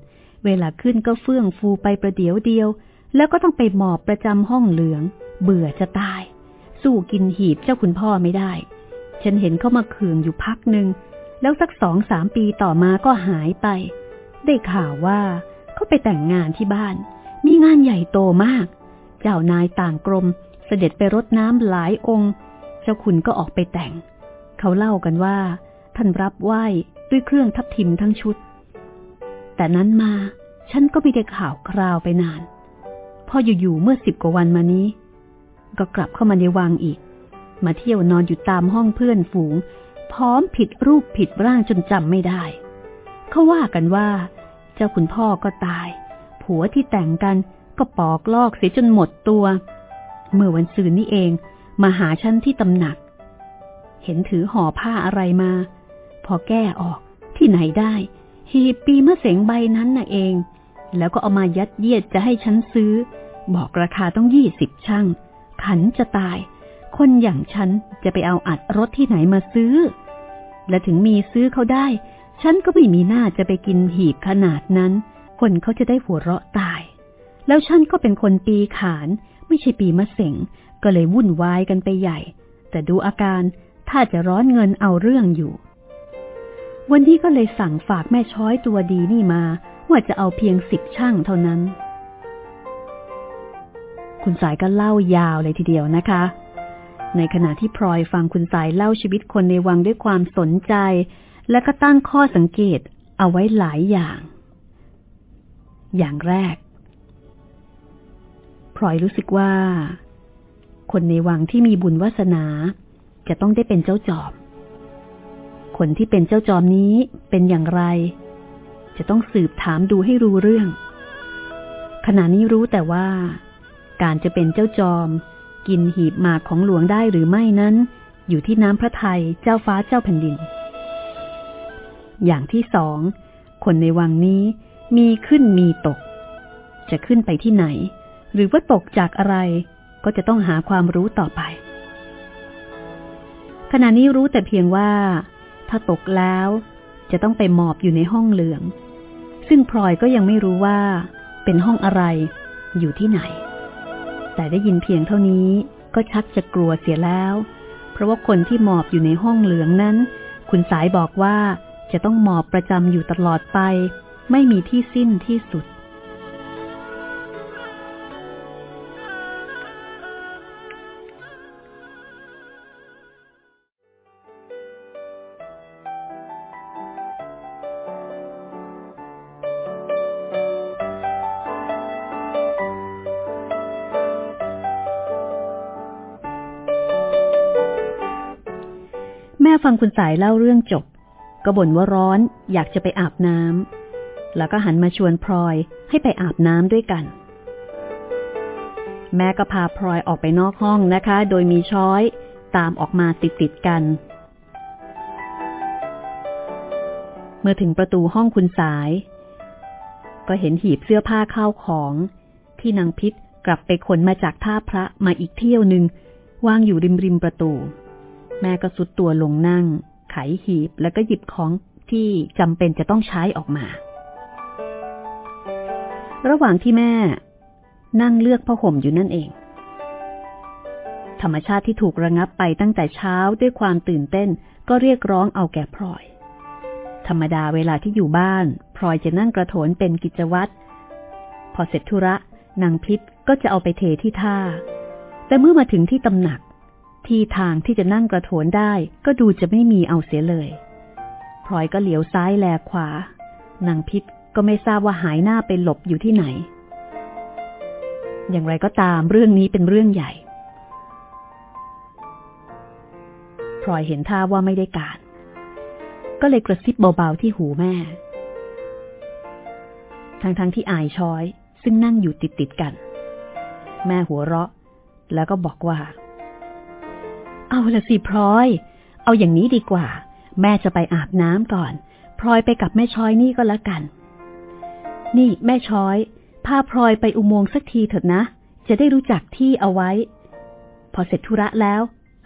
เวลาขึ้นก็เฟื่องฟูไปประเดี๋ยวเดียว แล้วก็ต้องไปหมอบประจำห้องเหลือง เบื่อจะตาย สู้กินหีบเจ้าคุณพ่อไม่ได้ ฉันเห็นเขามาเคืองอยู่พักหนึ่ง แล้วสักสองสามปีต่อมาก็หายไป ได้ข่าวว่าเขาไปแต่งงานที่บ้าน มีงานใหญ่โตมาก เจ้านายต่างกรม เสด็จไปรดน้ำหลายองค์ เจ้าคุณก็ออกไปแต่ง เขาเล่ากันว่า ท่านรับไหว้ด้วยเครื่องทับทิมทั้งชุด แต่นั้นมาฉันก็ไม่ได้ข่าวคราวไปนาน พออยู่ๆเมื่อสิบกว่าวันมานี้ ก็กลับเข้ามาในวังอีก มาเที่ยวนอนอยู่ตามห้องเพื่อนฝูง พร้อมผิดรูปผิดร่างจนจำไม่ได้ เขาว่ากันว่า เจ้าคุณพ่อก็ตาย ผัวที่แต่งกันก็ปอกลอกเสียจนหมดตัว เมื่อวันซืนนี้เองมาหาฉันที่ตำหนัก เห็นถือห่อผ้าอะไรมา พอแก้ออกที่ไหนได้หีบปีมะเสงใบนั้นน่ะเอง แล้วก็เอามายัดเยียดจะให้ฉันซื้อ บอกราคาต้องยี่สิบช่างขันจะตาย คนอย่างฉันจะไปเอาอัดรถที่ไหนมาซื้อ และถึงมีซื้อเขาได้ ฉันก็ไม่มีหน้าจะไปกินหีบขนาดนั้น คนเขาจะได้หัวเราะตาย แล้วฉันก็เป็นคนปีขาน ไม่ใช่ปีมะเสงก็เลยวุ่นวายกันไปใหญ่ แต่ดูอาการถ้าจะร้อนเงินเอาเรื่องอยู่ วันนี้ก็เลยสั่งฝากแม่ช้อยตัวดีนี่มา ว่าจะเอาเพียงสิบช่างเท่านั้น คุณสายก็เล่ายาวเลยทีเดียวนะคะ ในขณะที่พลอยฟังคุณสายเล่าชีวิตคนในวังด้วยความสนใจ และก็ตั้งข้อสังเกตเอาไว้หลายอย่าง อย่างแรกพลอยรู้สึกว่า คนในวังที่มีบุญวาสนา จะต้องได้เป็นเจ้าจอม คนที่เป็นเจ้าจอมนี้เป็นอย่างไร จะต้องสืบถามดูให้รู้เรื่อง ขณะนี้รู้แต่ว่า การจะเป็นเจ้าจอม กินหีบหมากของหลวงได้หรือไม่นั้น อยู่ที่น้ำพระทัยเจ้าฟ้าเจ้าแผ่นดิน อย่างที่สอง คนในวังนี้มีขึ้นมีตก จะขึ้นไปที่ไหน หรือว่าตกจากอะไร ก็จะต้องหาความรู้ต่อไป ขณะนี้รู้แต่เพียงว่า ถ้าตกแล้วจะต้องไปหมอบอยู่ในห้องเหลือง ซึ่งพลอยก็ยังไม่รู้ว่า เป็นห้องอะไรอยู่ที่ไหน แต่ได้ยินเพียงเท่านี้ก็ชักจะกลัวเสียแล้ว เพราะว่าคนที่หมอบอยู่ในห้องเหลืองนั้น คุณสายบอกว่าจะต้องหมอบประจำอยู่ตลอดไป ไม่มีที่สิ้นที่สุด ฟังคุณสายเล่าเรื่องจบ ก็บ่นว่าร้อนอยากจะไปอาบน้ำแล้วก็หันมาชวนพลอยให้ไปอาบน้ำด้วยกัน แม่ก็พาพลอยออกไปนอกห้องนะคะ โดยมีช้อยตามออกมาติดติดกัน เมื่อถึงประตูห้องคุณสาย ก็เห็นหีบเสื้อผ้าข้าวของที่นางพิษกลับไปขนมาจากท่าพระมาอีกเที่ยวหนึ่งวางอยู่ริมริมประตู แม่ก็สุดตัวลงนั่ง ไขหีบแล้วก็หยิบของที่จำเป็นจะต้องใช้ออกมา ระหว่างที่แม่ นั่งเลือกผ้าห่มอยู่นั่นเอง ธรรมชาติที่ถูกระงับไปตั้งแต่เช้าด้วยความตื่นเต้นก็เรียกร้องเอาแก่พลอย ธรรมดาเวลาที่อยู่บ้านพลอยจะนั่งกระโถนเป็นกิจวัตร พอเสร็จธุระนางพิษก็จะเอาไปเทที่ท่า แต่เมื่อมาถึงที่ตำหนัก ที่ทางที่จะนั่งกระโถนได้ก็ดูจะไม่มีเอาเสียเลยพลอยก็เหลียวซ้ายแลขวานางพิษก็ไม่ทราบว่าหายหน้าไปหลบอยู่ที่ไหน อย่างไรก็ตามเรื่องนี้เป็นเรื่องใหญ่พลอยเห็นท่าว่าไม่ได้การ ก็เลยกระซิบเบาๆที่หูแม่ ทั้งๆทที่อายช้อยซึ่งนั่งอยู่ติดๆกัน แม่หัวเราะ แล้วก็บอกว่า เอาละสิพลอย เอาอย่างนี้ดีกว่า แม่จะไปอาบน้ำก่อน พลอยไปกับแม่ช้อยนี่ก็แล้วกัน นี่แม่ช้อยพาพลอยไปอุโมงค์สักทีเถิดนะ จะได้รู้จักที่เอาไว้ พอเสร็จธุระแล้ว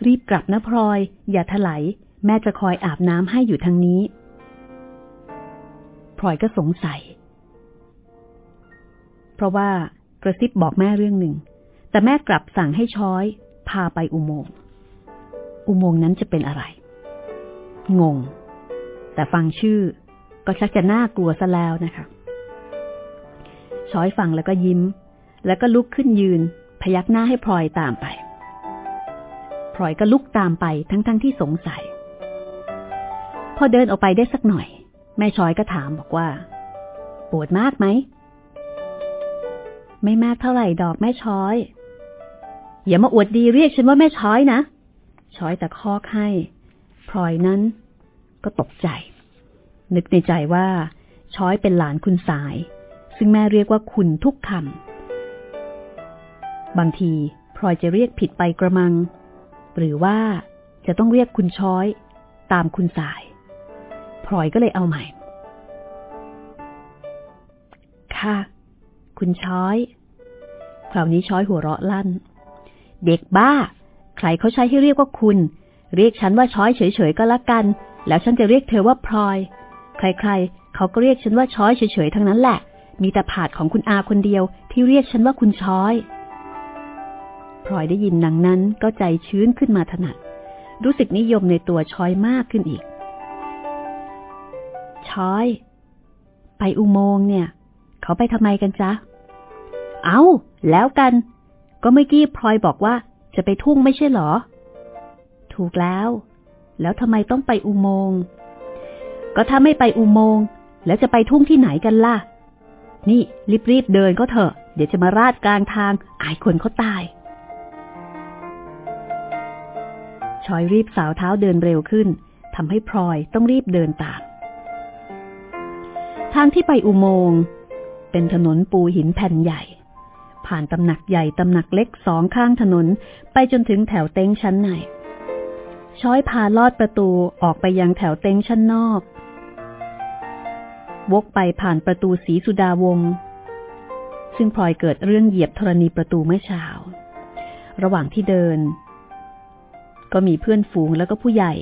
รีบกลับนะพลอย อย่าถลายแม่จะคอยอาบน้ำให้อยู่ทางนี้พลอยก็สงสัย เพราะว่ากระซิบบอกแม่เรื่องหนึ่ง แต่แม่กลับสั่งให้ช้อย พาไปอุโมงค์ อุโมงค์นั้นจะเป็นอะไร งง แต่ฟังชื่อก็ชักจะน่ากลัวซะแล้วนะคะช้อยฟังแล้วก็ยิ้ม แล้วก็ลุกขึ้นยืน พยักหน้าให้พลอยตามไปพลอยก็ลุกตามไปทั้งๆทที่สงสัย พอเดินออกไปได้สักหน่อย แม่ช้อยก็ถามบอกว่า ปวดมากไหม ไม่มากเท่าไหร่ดอกแม่ช้อย อย่ามาอวดดีเรียกฉันว่าแม่ช้อยนะ ช้อยต่คอกให้พลอยนั้นก็ตกใจ นึกในใจว่า ช้อยเป็นหลานคุณสาย ซึ่งแม่เรียกว่าคุณทุกคำบางทีพลอยจะเรียกผิดไปกระมัง หรือว่าจะต้องเรียกคุณช้อยตามคุณสายพลอยก็เลยเอาใหม่ ค่ะ คุณช้อย คราวนี้ช้อยหัวเราะลั่น เด็กบ้า รเขาใช้ให้เรียกว่าคุณ เรียกฉันว่าช้อยเฉยๆก็แล้วกัน แล้วฉันจะเรียกเธอว่าพลอย ใครๆ เขาก็เรียกฉันว่าช้อยเฉยๆทั้งนั้นแหละ มีแต่ผาดของคุณอาคนเดียวที่เรียกฉันว่าคุณช้อยพลอยได้ยินนังนั้นก็ใจชื้นขึ้นมาถนัด รู้สึกนิยมในตัวช้อยมากขึ้นอีก ช้อย ไปอุโมงค์เนี่ย เขาไปทำไมกันจ๊ะ เอาแล้วกัน ก็เมื่อกี้พลอยบอกว่า จะไปทุ่งไม่ใช่หรอ ถูกแล้ว แล้วทำไมต้องไปอุโมงค์ ก็ถ้าไม่ไปอุโมงค์แล้วจะไปทุ่งที่ไหนกันล่ะ นี่รีบๆเดินก็เถอะ เดี๋ยวจะมาราดกลางทางอายคนเขาตาย ชอยรีบสาวเท้าเดินเร็วขึ้นทำให้พลอยต้องรีบเดินตาม ทางที่ไปอุโมงค์เป็นถนนปูหินแผ่นใหญ่ ผ่านตำหนักใหญ่ตำหนักเล็กสองข้างถนน ไปจนถึงแถวเต็งชั้นใน ช้อยพาลอดประตูออกไปยังแถวเต็งชั้นนอก วกไปผ่านประตูสีสุดาวง ซึ่งพลอยเกิดเรื่องเหยียบธรณีประตูเมื่อเช้า ระหว่างที่เดิน ก็มีเพื่อนฝูงแล้วก็ผู้ใหญ่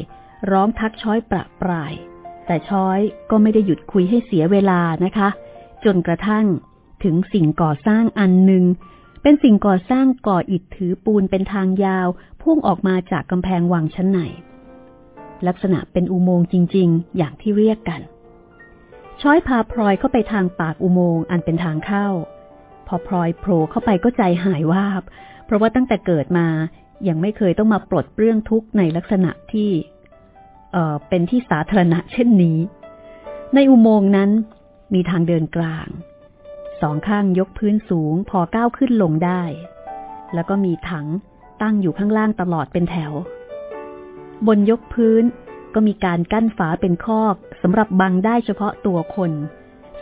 ร้องทักช้อยประปราย แต่ช้อยก็ไม่ได้หยุดคุยให้เสียเวลานะคะ จนกระทั่ง ถึงสิ่งก่อสร้างอันหนึ่ง เป็นสิ่งก่อสร้างก่ออิฐถือปูนเป็นทางยาว พุ่งออกมาจากกำแพงวังชั้นในลักษณะเป็นอุโมงค์จริง ๆ อย่างที่เรียกกัน ช้อยพาพลอยเข้าไปทางปากอุโมงค์อันเป็นทางเข้า พอพลอยโผล่เข้าไปก็ใจหายวาบ เพราะว่าตั้งแต่เกิดมายังไม่เคยต้องมาปลดเปลื้องทุกข์ในลักษณะที่เอ่อเป็นที่สาธารณะเช่นนี้ ในอุโมงค์นั้นมีทางเดินกลาง สองข้างยกพื้นสูงพอก้าวขึ้นลงได้ แล้วก็มีถังตั้งอยู่ข้างล่างตลอดเป็นแถว บนยกพื้นก็มีการกั้นฝาเป็นคอกสำหรับบังได้เฉพาะตัวคน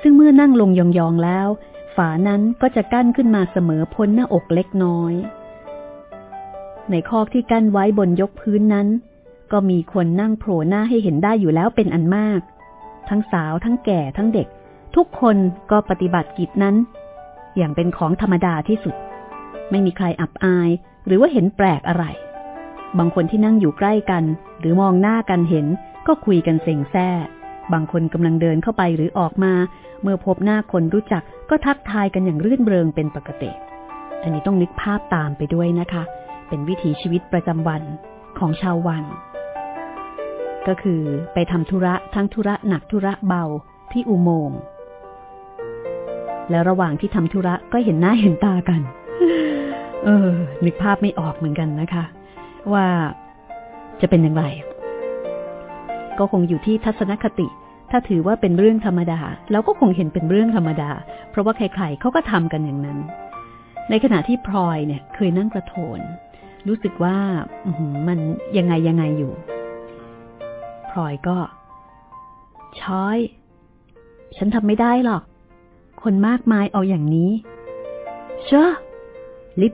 ซึ่งเมื่อนั่งลงยองๆแล้ว ฝานั้นก็จะกั้นขึ้นมาเสมอพ้นหน้าอกเล็กน้อย ในคอกที่กั้นไว้บนยกพื้นนั้น ก็มีคนนั่งโผล่หน้าให้เห็นได้อยู่แล้วเป็นอันมาก ทั้งสาวทั้งแก่ทั้งเด็ก ทุกคนก็ปฏิบัติกิจนั้น อย่างเป็นของธรรมดาที่สุด ไม่มีใครอับอาย หรือว่าเห็นแปลกอะไร บางคนที่นั่งอยู่ใกล้กัน หรือมองหน้ากันเห็น ก็คุยกันเซ็งแซ่บางคนกำลังเดินเข้าไปหรือออกมา เมื่อพบหน้าคนรู้จักก็ทักทายกันอย่างรื่นเริงเป็นปกติ อันนี้ต้องนึกภาพตามไปด้วยนะคะ เป็นวิถีชีวิตประจำวันของชาววังก็คือไปทำธุระทั้งธุระหนักธุระเบาที่อุโมงค์ แล้วระหว่างที่ทำธุระก็เห็นหน้าเห็นตากัน เออ นึกภาพไม่ออกเหมือนกันนะคะ ว่าจะเป็นอย่างไร ก็คงอยู่ที่ทัศนคติ ถ้าถือว่าเป็นเรื่องธรรมดาเราก็คงเห็นเป็นเรื่องธรรมดา เพราะว่าใครๆเขาก็ทำกันอย่างนั้น ในขณะที่พลอยเนี่ยเคยนั่งกระโถน รู้สึกว่ามันยังไงยังไงอยู่พลอยก็ ช้อย ฉันทำไม่ได้หรอก คนมากมายเอาอย่างนี้ เชอะ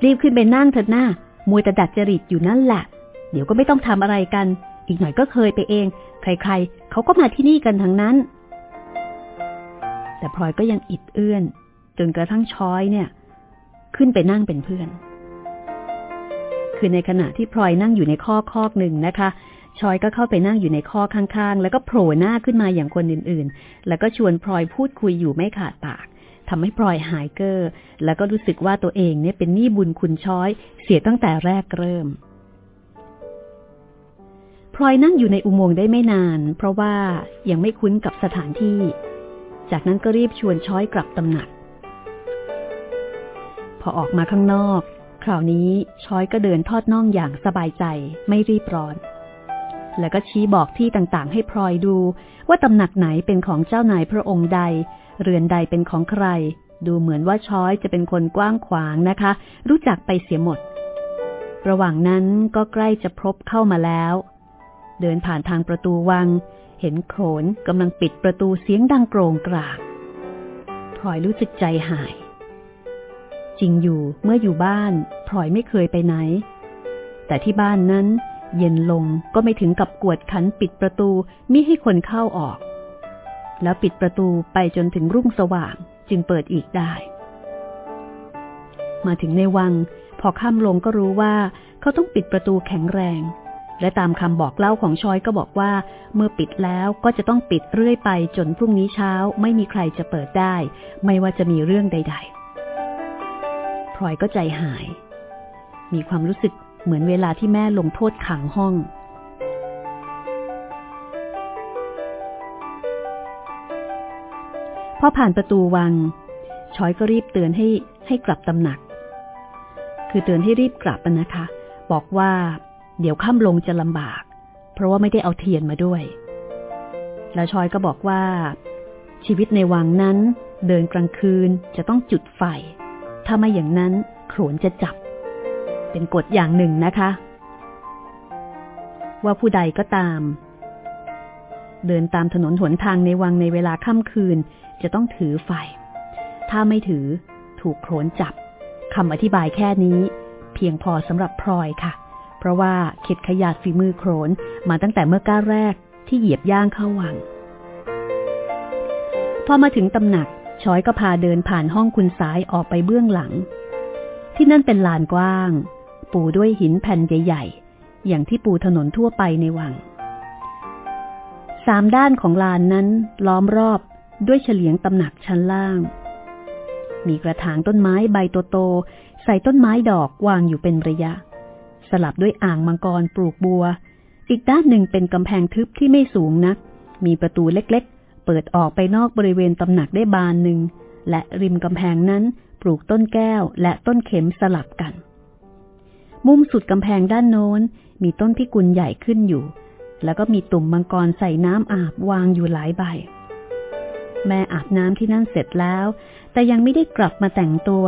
รีบๆขึ้นไปนั่งเถิดหน้า มวยแต่ดัดจริตอยู่นั่นแหละ เดี๋ยวก็ไม่ต้องทำอะไรกัน อีกหน่อยก็เคยไปเอง ใครๆ เขาก็มาที่นี่กันทั้งนั้น แต่พลอยก็ยังอิดเอื้อน จนกระทั่งช้อยเนี่ย ขึ้นไปนั่งเป็นเพื่อน คือในขณะที่พลอยนั่งอยู่ในข้อคอกหนึ่งนะคะชอยก็เข้าไปนั่งอยู่ในข้อข้างๆ แล้วก็โผล่หน้าขึ้นมาอย่างคนอื่นๆ แล้วก็ชวนพลอยพูดคุยอยู่ไม่ขาดปาก ทำให้พลอยหายเกอ้อแล้วก็รู้สึกว่าตัวเองเนี่ยเป็นหนี้บุญคุณช้อย เสียตั้งแต่แรกเริ่มพลอยนั่งอยู่ในอุโมงค์ได้ไม่นาน เพราะว่ายังไม่คุ้นกับสถานที่ จากนั้นก็รีบชวนช้อยกลับตำหนัก พอออกมาข้างนอก คราวนี้ช้อยก็เดินทอดน่องอย่างสบายใจไม่รีบร้อน แล้วก็ชี้บอกที่ต่างๆ ให้พลอยดูว่าตำหนักไหนเป็นของเจ้านายพระองค์ใด เรือนใดเป็นของใคร ดูเหมือนว่าช้อยจะเป็นคนกว้างขวางนะคะ รู้จักไปเสียหมด ระหว่างนั้นก็ใกล้จะพบเข้ามาแล้ว เดินผ่านทางประตูวัง เห็นโขนกำลังปิดประตูเสียงดังโกรงกรากพลอยรู้สึกใจหาย จริงอยู่เมื่ออยู่บ้านพลอยไม่เคยไปไหน แต่ที่บ้านนั้นเย็นลงก็ไม่ถึงกับกวดขันปิดประตูมิให้คนเข้าออก แล้วปิดประตูไปจนถึงรุ่งสว่างจึงเปิดอีกได้ มาถึงในวัง พอค่ำลงก็รู้ว่า เขาต้องปิดประตูแข็งแรง และตามคำบอกเล่าของชอยก็บอกว่า เมื่อปิดแล้วก็จะต้องปิดเรื่อยไปจนพรุ่งนี้เช้าไม่มีใครจะเปิดได้ ไม่ว่าจะมีเรื่องใด ๆ พลอยก็ใจหาย มีความรู้สึกเหมือนเวลาที่แม่ลงโทษขังห้อง พอผ่านประตูวังชอยก็รีบเตือนให้ให้กลับตำหนัก คือเตือนให้รีบกลับนะคะ บอกว่า เดี๋ยวค่ำลงจะลำบาก เพราะว่าไม่ได้เอาเทียนมาด้วย แล้วชอยก็บอกว่า ชีวิตในวังนั้น เดินกลางคืนจะต้องจุดไฟ ถ้าไม่อย่างนั้นโขนจะจับ เป็นกฎอย่างหนึ่งนะคะ ว่าผู้ใดก็ตาม เดินตามถนนหนทางในวังในเวลาค่ำคืนจะต้องถือไฟ ถ้าไม่ถือถูกโขนจับคำอธิบายแค่นี้ เพียงพอสำหรับพลอยค่ะ เพราะว่าเข็ดขยาดฝีมือโขนมาตั้งแต่เมื่อก้าวแรกที่เหยียบย่างเข้าวัง พอมาถึงตำหนักช้อยก็พาเดินผ่านห้องคุณสายออกไปเบื้องหลัง ที่นั่นเป็นลานกว้าง ปูด้วยหินแผ่นใหญ่ ๆ อย่างที่ปูถนนทั่วไปในวัง สามด้านของลานนั้นล้อมรอบด้วยเฉลียงตำหนักชั้นล่าง มีกระถางต้นไม้ใบโตๆใส่ต้นไม้ดอกวางอยู่เป็นระยะ สลับด้วยอ่างมังกรปลูกบัว อีกด้านหนึ่งเป็นกำแพงทึบที่ไม่สูงนัก มีประตูเล็กๆ เปิดออกไปนอกบริเวณตำหนักได้บานหนึ่ง และริมกำแพงนั้นปลูกต้นแก้วและต้นเข็มสลับกัน มุมสุดกำแพงด้านโน้นมีต้นพิกุลใหญ่ขึ้นอยู่ แล้วก็มีตุ่มมังกรใส่น้ำอาบวางอยู่หลายใบ แม่อาบน้ำที่นั่นเสร็จแล้ว แต่ยังไม่ได้กลับมาแต่งตัว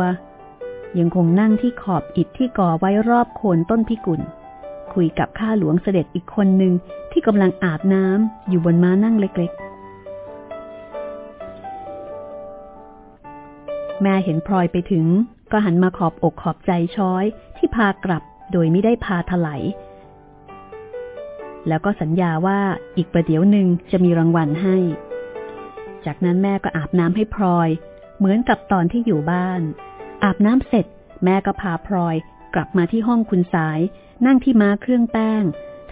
ยังคงนั่งที่ขอบอิฐที่ก่อไว้รอบโคนต้นพิกุล คุยกับข้าหลวงเสด็จอีกคนหนึ่งที่กำลังอาบน้ำอยู่บนม้านั่งเล็กๆแม่เห็นพลอยไปถึง ก็หันมาขอบอกขอบใจช้อยที่พากลับโดยไม่ได้พาถลาย แล้วก็สัญญาว่าอีกประเดี๋ยวหนึ่งจะมีรางวัลให้ จากนั้นแม่ก็อาบน้ำให้พลอย เหมือนกับตอนที่อยู่บ้าน อาบน้ำเสร็จ แม่ก็พาพลอย กลับมาที่ห้องคุณสาย นั่งที่ม้าเครื่องแป้ง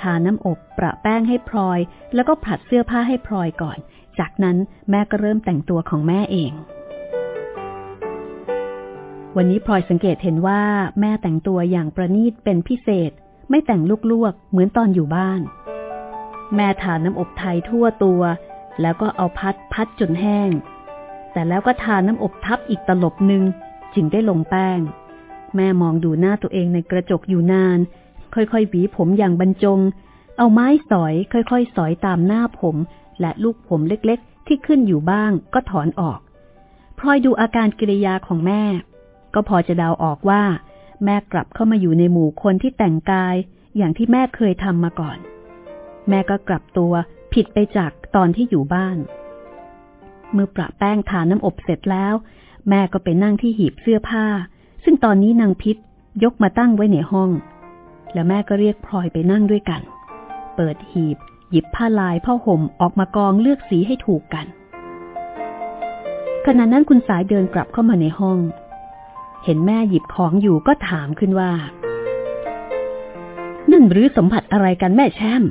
ทาน้ำอบ ประแป้งให้พลอย แล้วก็ผัดเสื้อผ้าให้พลอยก่อน จากนั้นแม่ก็เริ่มแต่งตัวของแม่เองวันนี้พลอยสังเกตเห็นว่าแม่แต่งตัวอย่างประณีตเป็นพิเศษ ไม่แต่งลูกลวกเหมือนตอนอยู่บ้าน แม่ทาน้ำอบไทยทั่วตัว แล้วก็เอาพัดพัดจนแห้ง แต่แล้วก็ทาน้ำอบทับอีกตลบหนึ่งจึงได้ลงแป้ง แม่มองดูหน้าตัวเองในกระจกอยู่นาน ค่อยๆหวีผมอย่างบรรจง เอาไม้สอยค่อยๆ สอยตามหน้าผม และลูกผมเล็กๆ ที่ขึ้นอยู่บ้างก็ถอนออกพลอยดูอาการกิริยาของแม่ ก็พอจะเดาออกว่า แม่กลับเข้ามาอยู่ในหมู่คนที่แต่งกายอย่างที่แม่เคยทำมาก่อน แม่ก็กลับตัวผิดไปจากตอนที่อยู่บ้าน เมื่อประแป้งทาน้ำอบเสร็จแล้ว แม่ก็ไปนั่งที่หีบเสื้อผ้า ซึ่งตอนนี้นางพิษยกมาตั้งไว้ในห้อง แล้วแม่ก็เรียกพลอยไปนั่งด้วยกัน เปิดหีบ หยิบผ้าลายผ้าห่มออกมากองเลือกสีให้ถูกกันขณะนั้นคุณสายเดินกลับเข้ามาในห้อง เห็นแม่หยิบของอยู่ก็ถามขึ้นว่า นั่นหรือสมผัสอะไรกันแม่แช่ม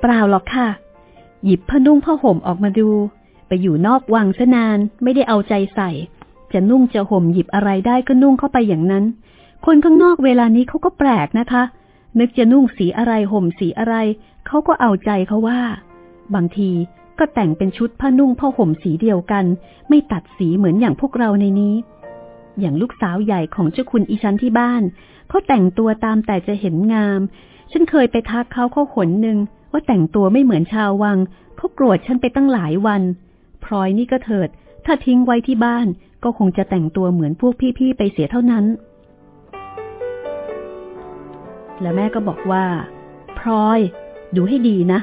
เปล่าหรอกค่ะ หยิบผ้านุ่งผ้าห่มออกมาดู ไปอยู่นอกวังซะนานไม่ได้เอาใจใส่ จะนุ่งจะห่มหยิบอะไรได้ก็นุ่งเข้าไปอย่างนั้น คนข้างนอกเวลานี้เขาก็แปลกนะคะ นึกจะนุ่งสีอะไรห่มสีอะไร เขาก็เอาใจเขาว่า บางทีก็แต่งเป็นชุดผ้านุ่งผ้าห่มสีเดียวกัน ไม่ตัดสีเหมือนอย่างพวกเราในนี้ อย่างลูกสาวใหญ่ของเจ้าคุณอีชันที่บ้าน เขาแต่งตัวตามแต่จะเห็นงาม ฉันเคยไปทักเขาเขาขนหนึ่งว่าแต่งตัวไม่เหมือนชาววัง เขาโกรธฉันไปตั้งหลายวัน พลอยนี่ก็เถิด ถ้าทิ้งไว้ที่บ้านก็คงจะแต่งตัวเหมือนพวกพี่ๆไปเสียเท่านั้น และแม่ก็บอกว่า พลอย ดูให้ดีนะ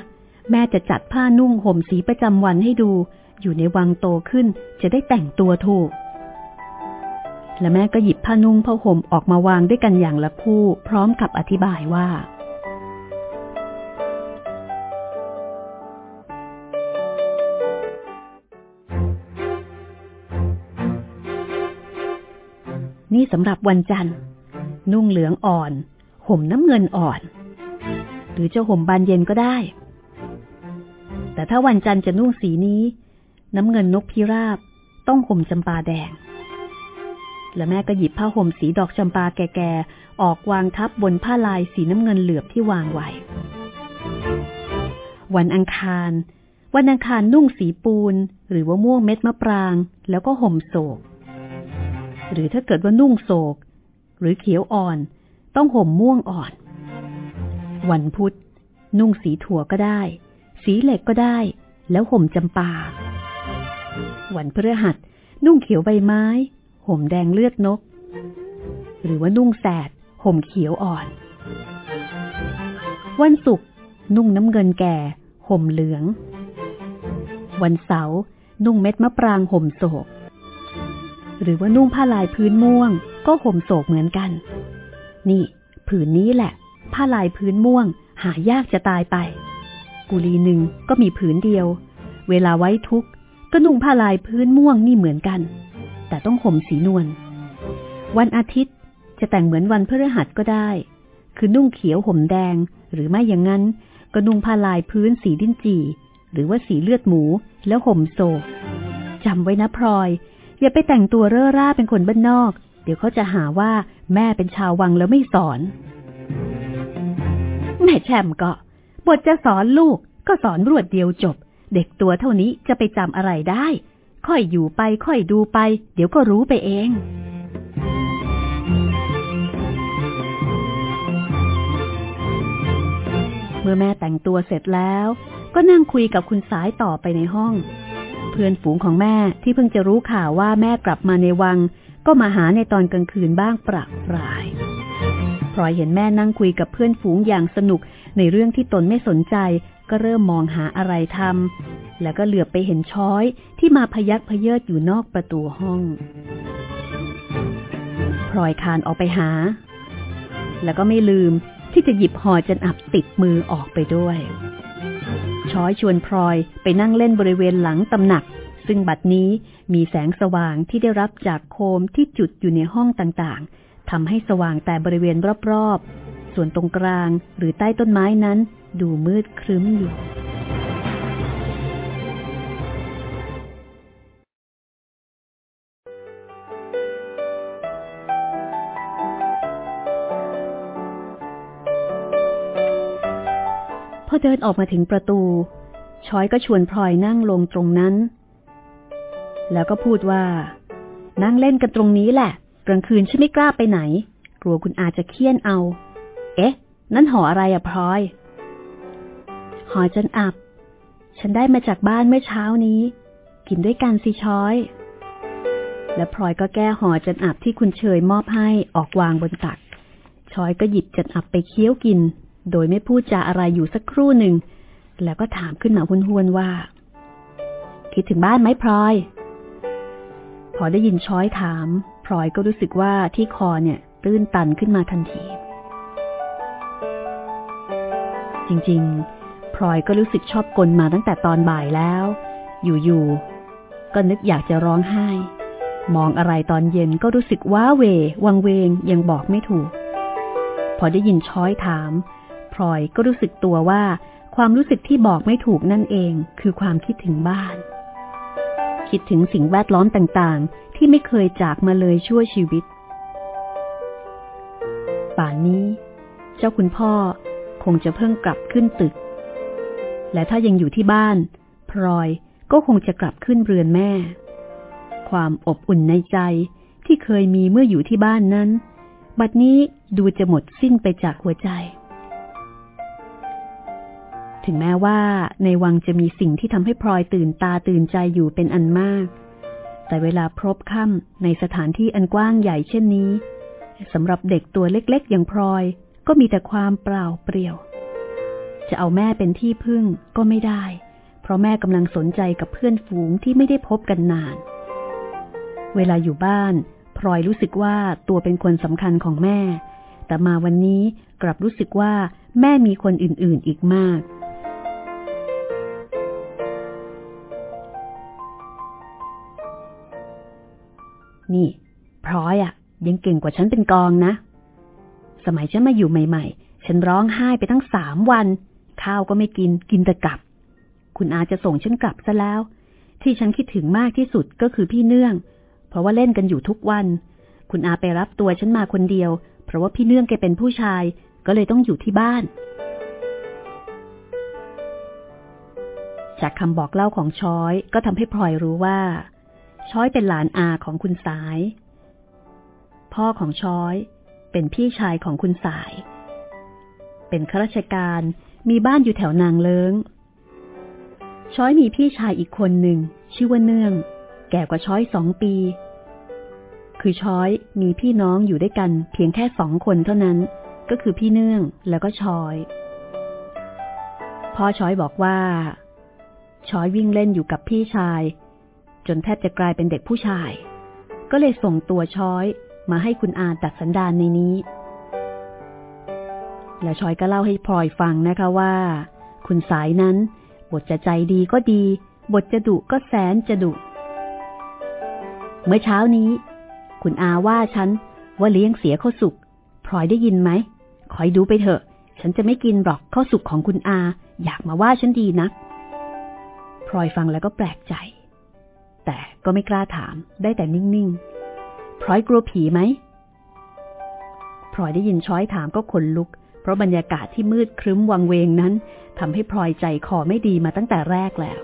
แม่จะจัดผ้านุ่งห่มสีประจำวันให้ดู อยู่ในวังโตขึ้นจะได้แต่งตัวถูก และแม่ก็หยิบผ้านุ่งผ้าห่มออกมาวางด้วยกันอย่างละคู่ พร้อมกับอธิบายว่า นี่สำหรับวันจันทร์ นุ่งเหลืองอ่อน ห่มน้ำเงินอ่อน หรือจะห่มบานเย็นก็ได้ แต่ถ้าวันจันทร์จะนุ่งสีนี้ น้ำเงินนกพิราบ ต้องห่มจำปาแดง และแม่ก็หยิบผ้าห่มสีดอกจำปาแก่ๆ ออกวางทับบนผ้าลายสีน้ำเงินเหลือบที่วางไว้ วันอังคาร วันอังคารนุ่งสีปูน หรือว่าม่วงเม็ดมะปราง แล้วก็ห่มโศก หรือถ้าเกิดว่านุ่งโศก หรือเขียวอ่อน ต้องห่มม่วงอ่อน วันพุธ นุ่งสีถั่วก็ได้ สีเหล็กก็ได้ แล้วห่มจำปา วันพฤหัส นุ่งเขียวใบไม้ ห่มแดงเลือดนก หรือว่านุ่งแสดห่มเขียวอ่อน วันศุกร์นุ่งน้ำเงินแก่ ห่มเหลือง วันเสาร์นุ่งเม็ดมะปรางห่มโศก หรือว่านุ่งผ้าลายพื้นม่วง ก็ห่มโศกเหมือนกัน นี่ ผืนนี้แหละ ผ้าลายพื้นม่วง หายากจะตายไป กุลีหนึ่งก็มีผืนเดียว เวลาไว้ทุกข์ก็นุ่งผ้าลายพื้นม่วงนี่เหมือนกัน แต่ต้องห่มสีนวล วันอาทิตย์จะแต่งเหมือนวันพฤหัสก็ได้ คือนุ่งเขียวห่มแดง หรือไม่อย่างนั้น ก็นุ่งผ้าลายพื้นสีดิ้นจี หรือว่าสีเลือดหมู แล้วห่มโศกจำไว้นะพลอย อย่าไปแต่งตัวเร่อร่าเป็นคนบ้านนอก เดี๋ยวเขาจะหาว่าแม่เป็นชาววังแล้วไม่สอน แม่แชมก็บทจะสอนลูกก็สอนรวดเดียวจบ เด็กตัวเท่านี้จะไปจำอะไรได้ ค่อยอยู่ไปค่อยดูไป เดี๋ยวก็รู้ไปเองเมื่อแม่แต่งตัวเสร็จแล้ว ก็นั่งคุยกับคุณสายต่อไปในห้อง เพื่อนฝูงของแม่ที่เพิ่งจะรู้ข่าวว่าแม่กลับมาในวัง ก็มาหาในตอนกลางคืนบ้างประปรายพลอยเห็นแม่นั่งคุยกับเพื่อนฝูงอย่างสนุกในเรื่องที่ตนไม่สนใจ ก็เริ่มมองหาอะไรทำ แล้วก็เหลือบไปเห็นช้อยที่มาพยักพเยิดอยู่นอกประตูห้องพลอยคานออกไปหา แล้วก็ไม่ลืมที่จะหยิบห่อจันอับติดมือออกไปด้วย ช้อยชวนพลอยไปนั่งเล่นบริเวณหลังตำหนัก ซึ่งบัดนี้มีแสงสว่างที่ได้รับจากโคมที่จุดอยู่ในห้องต่างๆทำให้สว่างแต่บริเวณรอบๆ ส่วนตรงกลางหรือใต้ต้นไม้นั้น ดูมืดครึ้มอยู่ พอเดินออกมาถึงประตู ช้อยก็ชวนพลอยนั่งลงตรงนั้น แล้วก็พูดว่า นั่งเล่นกันตรงนี้แหละ กลางคืนฉันไม่กล้าไปไหน กลัวคุณอาจจะเคี่ยนเอา เอ๊ะ นั่นห่ออะไรอะพลอยห่อจันอับ ฉันได้มาจากบ้านเมื่อเช้านี้ กินด้วยกันสิช้อย และพลอยก็แก้ห่อจันอับที่คุณเชยมอบให้ออกวางบนตักช้อยก็หยิบจันอับไปเคี้ยวกิน โดยไม่พูดจาอะไรอยู่สักครู่หนึ่ง แล้วก็ถามขึ้นมาหุนๆว่า คิดถึงบ้านไหมพลอย พอได้ยินช้อยถามพลอยก็รู้สึกว่าที่คอเนี่ยตื้นตันขึ้นมาทันที จริงๆพลอยก็รู้สึกชอบกลมาตั้งแต่ตอนบ่ายแล้ว อยู่ๆก็นึกอยากจะร้องไห้ มองอะไรตอนเย็นก็รู้สึกว้าเว วังเวงยังบอกไม่ถูก พอได้ยินช้อยถาม ลอยก็รู้สึกตัวว่า ความรู้สึกที่บอกไม่ถูกนั่นเอง คือความคิดถึงบ้าน คิดถึงสิ่งแวดล้อมต่างๆ ที่ไม่เคยจากมาเลยชั่วชีวิต ป่านนี้ เจ้าคุณพ่อคงจะเพิ่งกลับขึ้นตึก และถ้ายังอยู่ที่บ้าน พลอยก็คงจะกลับขึ้นเรือนแม่ ความอบอุ่นในใจที่เคยมีเมื่ออยู่ที่บ้านนั้น บัดนี้ดูจะหมดสิ้นไปจากหัวใจ ถึงแม้ว่าในวังจะมีสิ่งที่ทำให้พลอยตื่นตาตื่นใจอยู่เป็นอันมาก แต่เวลาพบค่ำในสถานที่อันกว้างใหญ่เช่นนี้สำหรับเด็กตัวเล็กๆ อย่างพลอยก็มีแต่ความเปล่าเปลี่ยว จะเอาแม่เป็นที่พึ่งก็ไม่ได้ เพราะแม่กำลังสนใจกับเพื่อนฝูงที่ไม่ได้พบกันนาน เวลาอยู่บ้านพลอยรู้สึกว่าตัวเป็นคนสำคัญของแม่ แต่มาวันนี้กลับรู้สึกว่าแม่มีคนอื่นๆอีกมาก นี่พร้อยอะ่ะ ยังเก่งกว่าฉันเป็นกองนะ สมัยฉันมาอยู่ใหม่ ๆ ฉันร้องไห้ไปทั้งสามวัน ข้าวก็ไม่กินกินแต่กลับ คุณอาจะส่งฉันกลับซะแล้ว ที่ฉันคิดถึงมากที่สุดก็คือพี่เนื่อง เพราะว่าเล่นกันอยู่ทุกวัน คุณอาไปรับตัวฉันมาคนเดียว เพราะว่าพี่เนื่องแกเป็นผู้ชาย ก็เลยต้องอยู่ที่บ้านจากคำบอกเล่าของช้อยก็ทำให้พลอยรู้ว่า ช้อยเป็นหลานอาของคุณสาย พ่อของช้อยเป็นพี่ชายของคุณสาย เป็นข้าราชการมีบ้านอยู่แถวนางเลิงช้อยมีพี่ชายอีกคนหนึ่ง ชื่อว่าเนื่อง แก่กว่าช้อยสองปี คือช้อยมีพี่น้องอยู่ด้วยกันเพียงแค่สองคนเท่านั้น ก็คือพี่เนื่องแล้วก็ช้อยพ่อช้อยบอกว่า ช้อยวิ่งเล่นอยู่กับพี่ชาย จนแทบจะกลายเป็นเด็กผู้ชาย ก็เลยส่งตัวช้อยมาให้คุณอาตัดสันดานในนี้ แล้วช้อยก็เล่าให้พลอยฟังนะคะว่า คุณสายนั้น บทจะใจดีก็ดี บทจะดุก็แสนจะดุ เมื่อเช้านี้ คุณอาว่าฉันว่าเลี้ยงเสียข้าวสุกพลอยได้ยินไหมคอยดูไปเถอะ ฉันจะไม่กินหรอกข้าวสุกของคุณอา อยากมาว่าฉันดีนะักพลอยฟังแล้วก็แปลกใจ แต่ก็ไม่กล้าถาม ได้แต่นิ่งๆพลอยกลัวผีไหมพลอยได้ยินช้อยถามก็ขนลุก เพราะบรรยากาศที่มืดครึ้มวังเวงนั้นทำให้พลอยใจคอไม่ดีมาตั้งแต่แรกแล้ว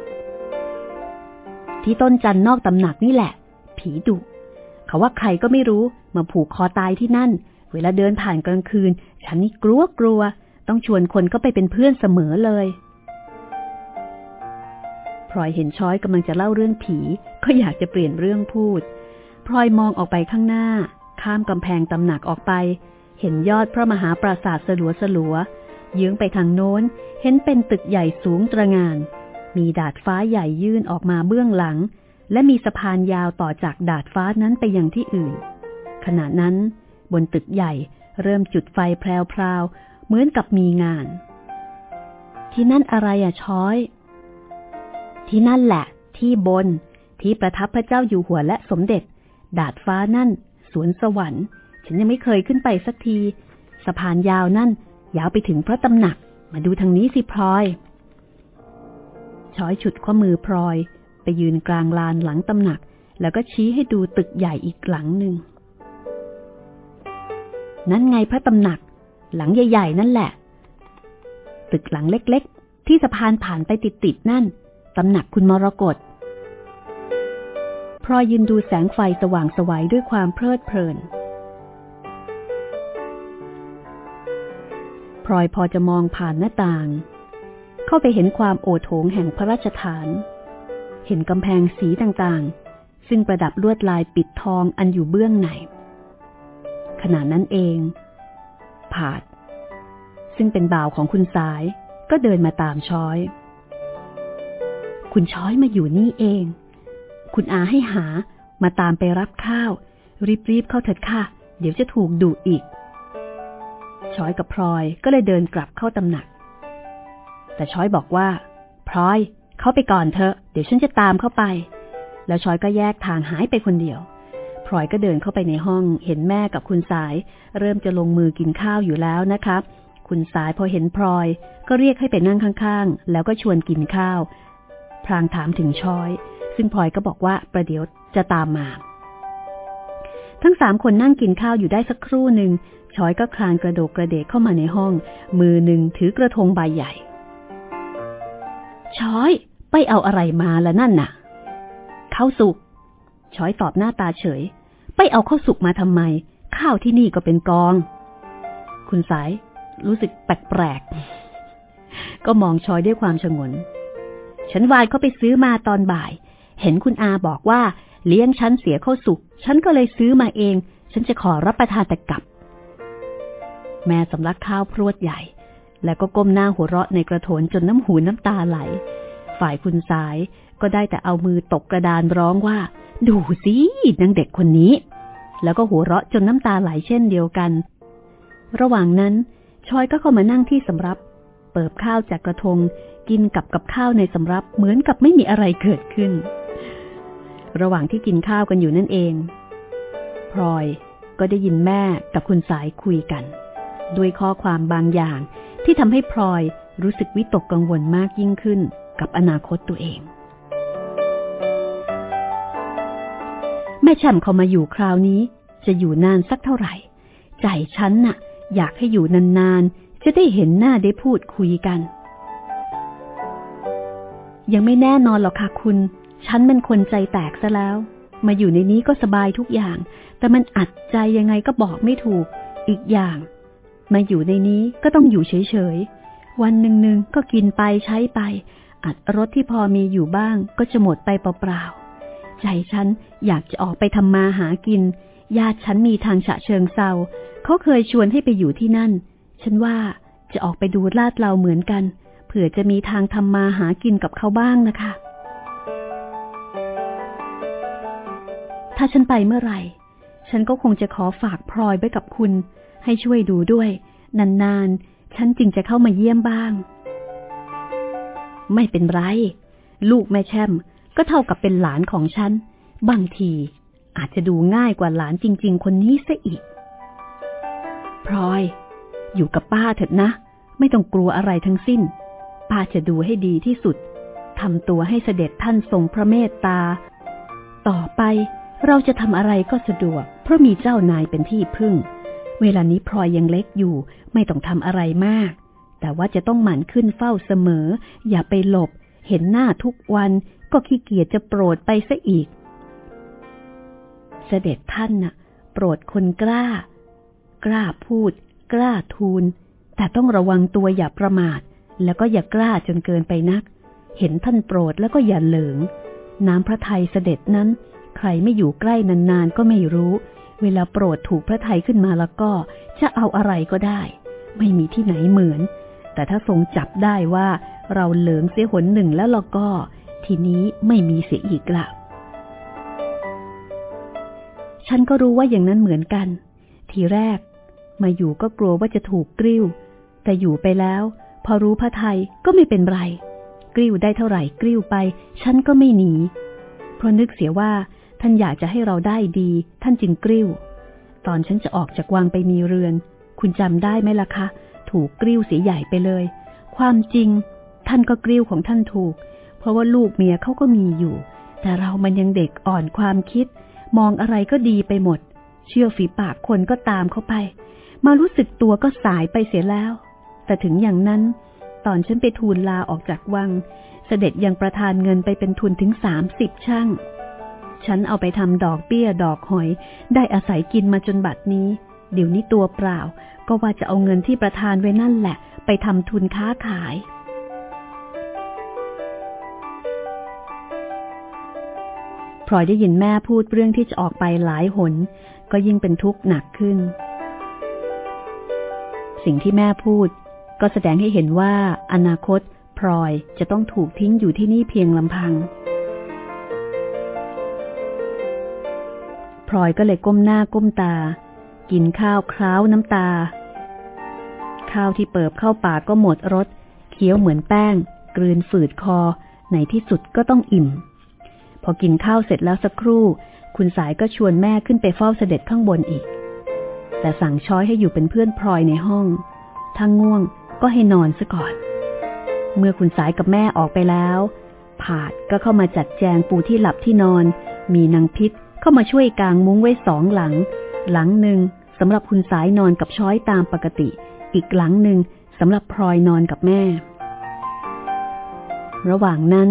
ที่ต้นจันนอกตำหนักนี่แหละ ผีดุเขาว่าใครก็ไม่รู้มาผูกคอตายที่นั่น เวลาเดินผ่านกลางคืน ฉันนี่กลัวกลัว ต้องชวนคนก็ไปเป็นเพื่อนเสมอเลยพลอยเห็นช้อยกำลังจะเล่าเรื่องผี ก็อยากจะเปลี่ยนเรื่องพูด พลอยมองออกไปข้างหน้า ข้ามกำแพงตำหนักออกไป เห็นยอดพระมหาปราสาทสลัวสลัวเยื้องไปทางโน้น เห็นเป็นตึกใหญ่สูงตระงาน มีดาดฟ้าใหญ่ยื่นออกมาเบื้องหลัง และมีสะพานยาวต่อจากดาดฟ้านั้นไปยังที่อื่น ขณะนั้น บนตึกใหญ่เริ่มจุดไฟแพรวๆเหมือนกับมีงาน ที่นั่นอะไรอะช้อย ที่นั่นแหละ ที่บน ที่ประทับพระเจ้าอยู่หัวและสมเด็จ ดาดฟ้านั่น สวนสวรรค์ ฉันยังไม่เคยขึ้นไปสักที สะพานยาวนั่น ยาวไปถึงพระตำหนัก มาดูทางนี้สิพลอยช้อยฉุดข้อมือพลอย ไปยืนกลางลานหลังตำหนัก แล้วก็ชี้ให้ดูตึกใหญ่อีกหลังหนึ่ง นั่นไงพระตำหนัก หลังใหญ่ ๆ นั่นแหละ ตึกหลังเล็กๆ ที่สะพานผ่านไปติดๆนั่น ตำหนักคุณมรกต พรอยยืนดูแสงไฟสว่างสวัยด้วยความเพลิดเพลินพลอยพอจะมองผ่านหน้าต่าง เข้าไปเห็นความโอโถงแห่งพระราชฐาน เห็นกำแพงสีต่างๆ ซึ่งประดับลวดลายปิดทองอันอยู่เบื้องในขณะนั้นเอง ผาด ซึ่งเป็นบ่าวของคุณสายก็เดินมาตามช้อย คุณช้อยมาอยู่นี่เอง คุณอาให้หามาตามไปรับข้าว รีบๆเข้าเถิดค่ะ เดี๋ยวจะถูกดุอีกช้อยกับพลอยก็เลยเดินกลับเข้าตำหนัก แต่ช้อยบอกว่าพลอยเข้าไปก่อนเถอะ เดี๋ยวฉันจะตามเข้าไป แล้วช้อยก็แยกทางหายไปคนเดียวพลอยก็เดินเข้าไปในห้อง เห็นแม่กับคุณสาย เริ่มจะลงมือกินข้าวอยู่แล้วนะครับคุณสายพอเห็นพลอย ก็เรียกให้ไปนั่งข้างๆ แล้วก็ชวนกินข้าว พลางถามถึงช้อย ซึ่งพลอยก็บอกว่าประเดี๋ยวจะตามมา ทั้งสามคนนั่งกินข้าวอยู่ได้สักครู่หนึ่งชอยก็คลานกระโดกกระเดกเข้ามาในห้อง มือหนึ่งถือกระทงใบใหญ่ชอย ไปเอาอะไรมาละนั่นน่ะข้าวสุกชอยตอบหน้าตาเฉย ไปเอาข้าวสุกมาทำไม ข้าวที่นี่ก็เป็นกอง คุณสายรู้สึกแปลกๆ ก็มองชอยด้วยความชงน ฉันวายเขาไปซื้อมาตอนบ่าย เห็นคุณอาบอกว่าเลี้ยงฉันเสียข้าวสุก ฉันก็เลยซื้อมาเอง ฉันจะขอรับประทานแต่กับ แม่สำลักข้าวพรวดใหญ่ แล้วก็ก้มหน้าหัวเราะในกระโถนจนน้ำหูน้ำตาไหล ฝ่ายคุณสายก็ได้แต่เอามือตกกระดานร้องว่า ดูสินางเด็กคนนี้ แล้วก็หัวเราะจนน้ำตาไหลเช่นเดียวกัน ระหว่างนั้นชอยก็เข้ามานั่งที่สำรับเปิบข้าวจากกระทงกินกับกับข้าวในสำรับเหมือนกับไม่มีอะไรเกิดขึ้น ระหว่างที่กินข้าวกันอยู่นั่นเอง พลอยก็ได้ยินแม่กับคุณสายคุยกัน ด้วยข้อความบางอย่างที่ทำให้พลอยรู้สึกวิตกกังวลมากยิ่งขึ้นกับอนาคตตัวเอง แม่แช่มเขามาอยู่คราวนี้ จะอยู่นานสักเท่าไหร่ ใจฉันน่ะ อยากให้อยู่นานๆ จะได้เห็นหน้าได้พูดคุยกัน ยังไม่แน่นอนหรอกค่ะคุณ ฉันเป็นคนใจแตกซะแล้ว มาอยู่ในนี้ก็สบายทุกอย่าง แต่มันอัดใจยังไงก็บอกไม่ถูก อีกอย่าง มาอยู่ในนี้ก็ต้องอยู่เฉยๆ วันหนึ่งๆก็กินไปใช้ไป อัดรถที่พอมีอยู่บ้างก็จะหมดไปเปล่าๆ ใจฉันอยากจะออกไปทำมาหากิน ญาติฉันมีทางฉะเชิงเซา เขาเคยชวนให้ไปอยู่ที่นั่น ฉันว่าจะออกไปดูลาดเราเหมือนกัน เผื่อจะมีทางทำมาหากินกับเขาบ้างนะคะ ถ้าฉันไปเมื่อไหร่ ฉันก็คงจะขอฝากพลอยไว้กับคุณ ให้ช่วยดูด้วย นานๆ ฉันจึงจะเข้ามาเยี่ยมบ้าง ไม่เป็นไร ลูกแม่แช่มก็เท่ากับเป็นหลานของฉัน บางที อาจจะดูง่ายกว่าหลานจริง ๆ คนนี้ซะอีกพลอย อยู่กับป้าเถิดนะ ไม่ต้องกลัวอะไรทั้งสิ้น ป้าจะดูให้ดีที่สุดทำตัวให้เสด็จท่านทรงพระเมตตา ต่อไป เราจะทำอะไรก็สะดวก เพราะมีเจ้านายเป็นที่พึ่ง เวลานี้พลอยยังเล็กอยู่ ไม่ต้องทำอะไรมาก แต่ว่าจะต้องหมั่นขึ้นเฝ้าเสมอ อย่าไปหลบ เห็นหน้าทุกวัน ก็ขี้เกียจจะโปรดไปซะอีก เสด็จท่านน่ะ โปรดคนกล้า กล้าพูด กล้าทูล แต่ต้องระวังตัวอย่าประมาท แล้วก็อย่ากล้าจนเกินไปนัก เห็นท่านโปรดแล้วก็อย่าเหลิง น้ำพระทัยเสด็จนั้น ใครไม่อยู่ใกล้นานๆก็ไม่รู้ เวลาโปรดถูกพระไทยขึ้นมาแล้วก็จะเอาอะไรก็ได้ ไม่มีที่ไหนเหมือน แต่ถ้าทรงจับได้ว่าเราเหลิงเสียหนหนึ่งแล้วเราก็ ทีนี้ไม่มีเสียอีกละฉันก็รู้ว่าอย่างนั้นเหมือนกัน ทีแรก มาอยู่ก็กลัวว่าจะถูกกริ้ว แต่อยู่ไปแล้ว พอรู้พระไทยก็ไม่เป็นไร กริ้วได้เท่าไหร่กริ้วไป ฉันก็ไม่หนี เพราะนึกเสียว่า ท่านอยากจะให้เราได้ดี ท่านจึงกริ้ว ตอนฉันจะออกจากวังไปมีเรือน คุณจำได้ไหมล่ะคะ ถูกกริ้วเสียใหญ่ไปเลย ความจริง ท่านก็กริ้วของท่านถูก เพราะว่าลูกเมียเขาก็มีอยู่ แต่เรามันยังเด็กอ่อนความคิด มองอะไรก็ดีไปหมด เชื่อฝีปากคนก็ตามเขาไป มารู้สึกตัวก็สายไปเสียแล้ว แต่ถึงอย่างนั้น ตอนฉันไปทูลลาออกจากวัง เสด็จยังประทานเงินไปเป็นทุนถึงสามสิบช่าง ฉันเอาไปทำดอกเบี้ยดอกหอย ได้อาศัยกินมาจนบัดนี้ เดี๋ยวนี้ตัวเปล่า ก็ว่าจะเอาเงินที่ประทานไว้นั่นแหละ ไปทำทุนค้าขาย พลอยได้ยินแม่พูดเรื่องที่จะออกไปหลายหน ก็ยิ่งเป็นทุกข์หนักขึ้น สิ่งที่แม่พูด ก็แสดงให้เห็นว่าอนาคตพลอยจะต้องถูกทิ้งอยู่ที่นี่เพียงลำพัง พลอยก็เลยก้มหน้าก้มตา กินข้าวคล้าวน้ำตา ข้าวที่เปิบเข้าปากก็หมดรสเคี้ยวเหมือนแป้ง กลืนฝืดคอ ในที่สุดก็ต้องอิ่ม พอกินข้าวเสร็จแล้วสักครู่ คุณสายก็ชวนแม่ขึ้นไปเฝ้าเสด็จข้างบนอีก แต่สั่งช้อยให้อยู่เป็นเพื่อนพลอยในห้องถ้าง่วงก็ให้นอนซะก่อน เมื่อคุณสายกับแม่ออกไปแล้ว ผาดก็เข้ามาจัดแจงปูที่หลับที่นอน มีนางพิษ เข้ามาช่วยกางมุ้งไว้สองหลัง หลังหนึ่งสำหรับคุณสายนอนกับช้อยตามปกติ อีกหลังหนึ่งสำหรับพลอยนอนกับแม่ ระหว่างนั้น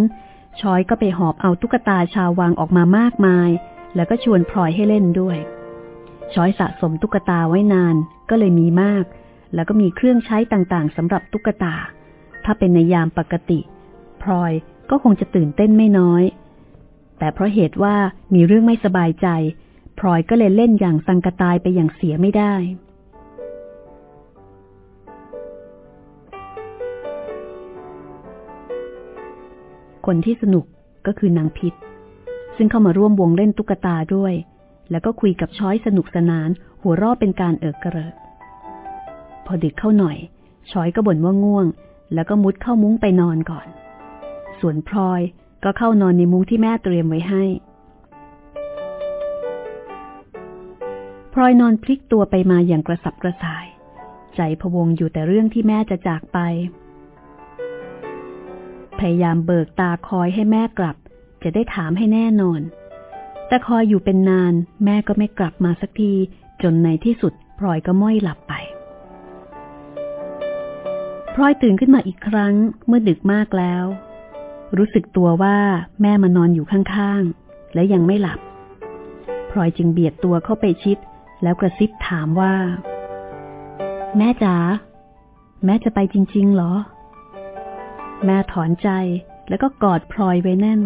ช้อยก็ไปหอบเอาตุ๊กตาชาววังออกมามากมาย แล้วก็ชวนพลอยให้เล่นด้วย ช้อยสะสมตุ๊กตาไว้นานก็เลยมีมาก แล้วก็มีเครื่องใช้ต่างๆสำหรับตุ๊กตา ถ้าเป็นในยามปกติ พลอยก็คงจะตื่นเต้นไม่น้อย แต่เพราะเหตุว่ามีเรื่องไม่สบายใจพลอยก็เลยเล่นอย่างสังกตายไปอย่างเสียไม่ได้คนที่สนุกก็คือนางพิษ ซึ่งเข้ามาร่วมวงเล่นตุ๊กตาด้วย แล้วก็คุยกับช้อยสนุกสนาน หัวรอบเป็นการเอิกกระเริกพอดึกเข้าหน่อย ช้อยก็บ่นว่าง่วง แล้วก็มุดเข้ามุ้งไปนอนก่อน ส่วนพลอย ก็เข้านอนในมุ้งที่แม่เตรียมไว้ให้พลอยนอนพลิกตัวไปมาอย่างกระสับกระส่าย ใจพวงอยู่แต่เรื่องที่แม่จะจากไป พยายามเบิกตาคอยให้แม่กลับ จะได้ถามให้แน่นอน แต่คอยอยู่เป็นนานแม่ก็ไม่กลับมาสักทีจนในที่สุดพลอยก็ม้อยหลับไปพลอยตื่นขึ้นมาอีกครั้งเมื่อดึกมากแล้ว รู้สึกตัวว่าแม่มานอนอยู่ข้างๆ และยังไม่หลับ พลอยจึงเบียดตัวเข้าไปชิด แล้วกระซิบถามว่า แม่จ๋า แม่จะไปจริงๆเหรอ แม่ถอนใจแล้วก็กอดพลอยไว้แน่น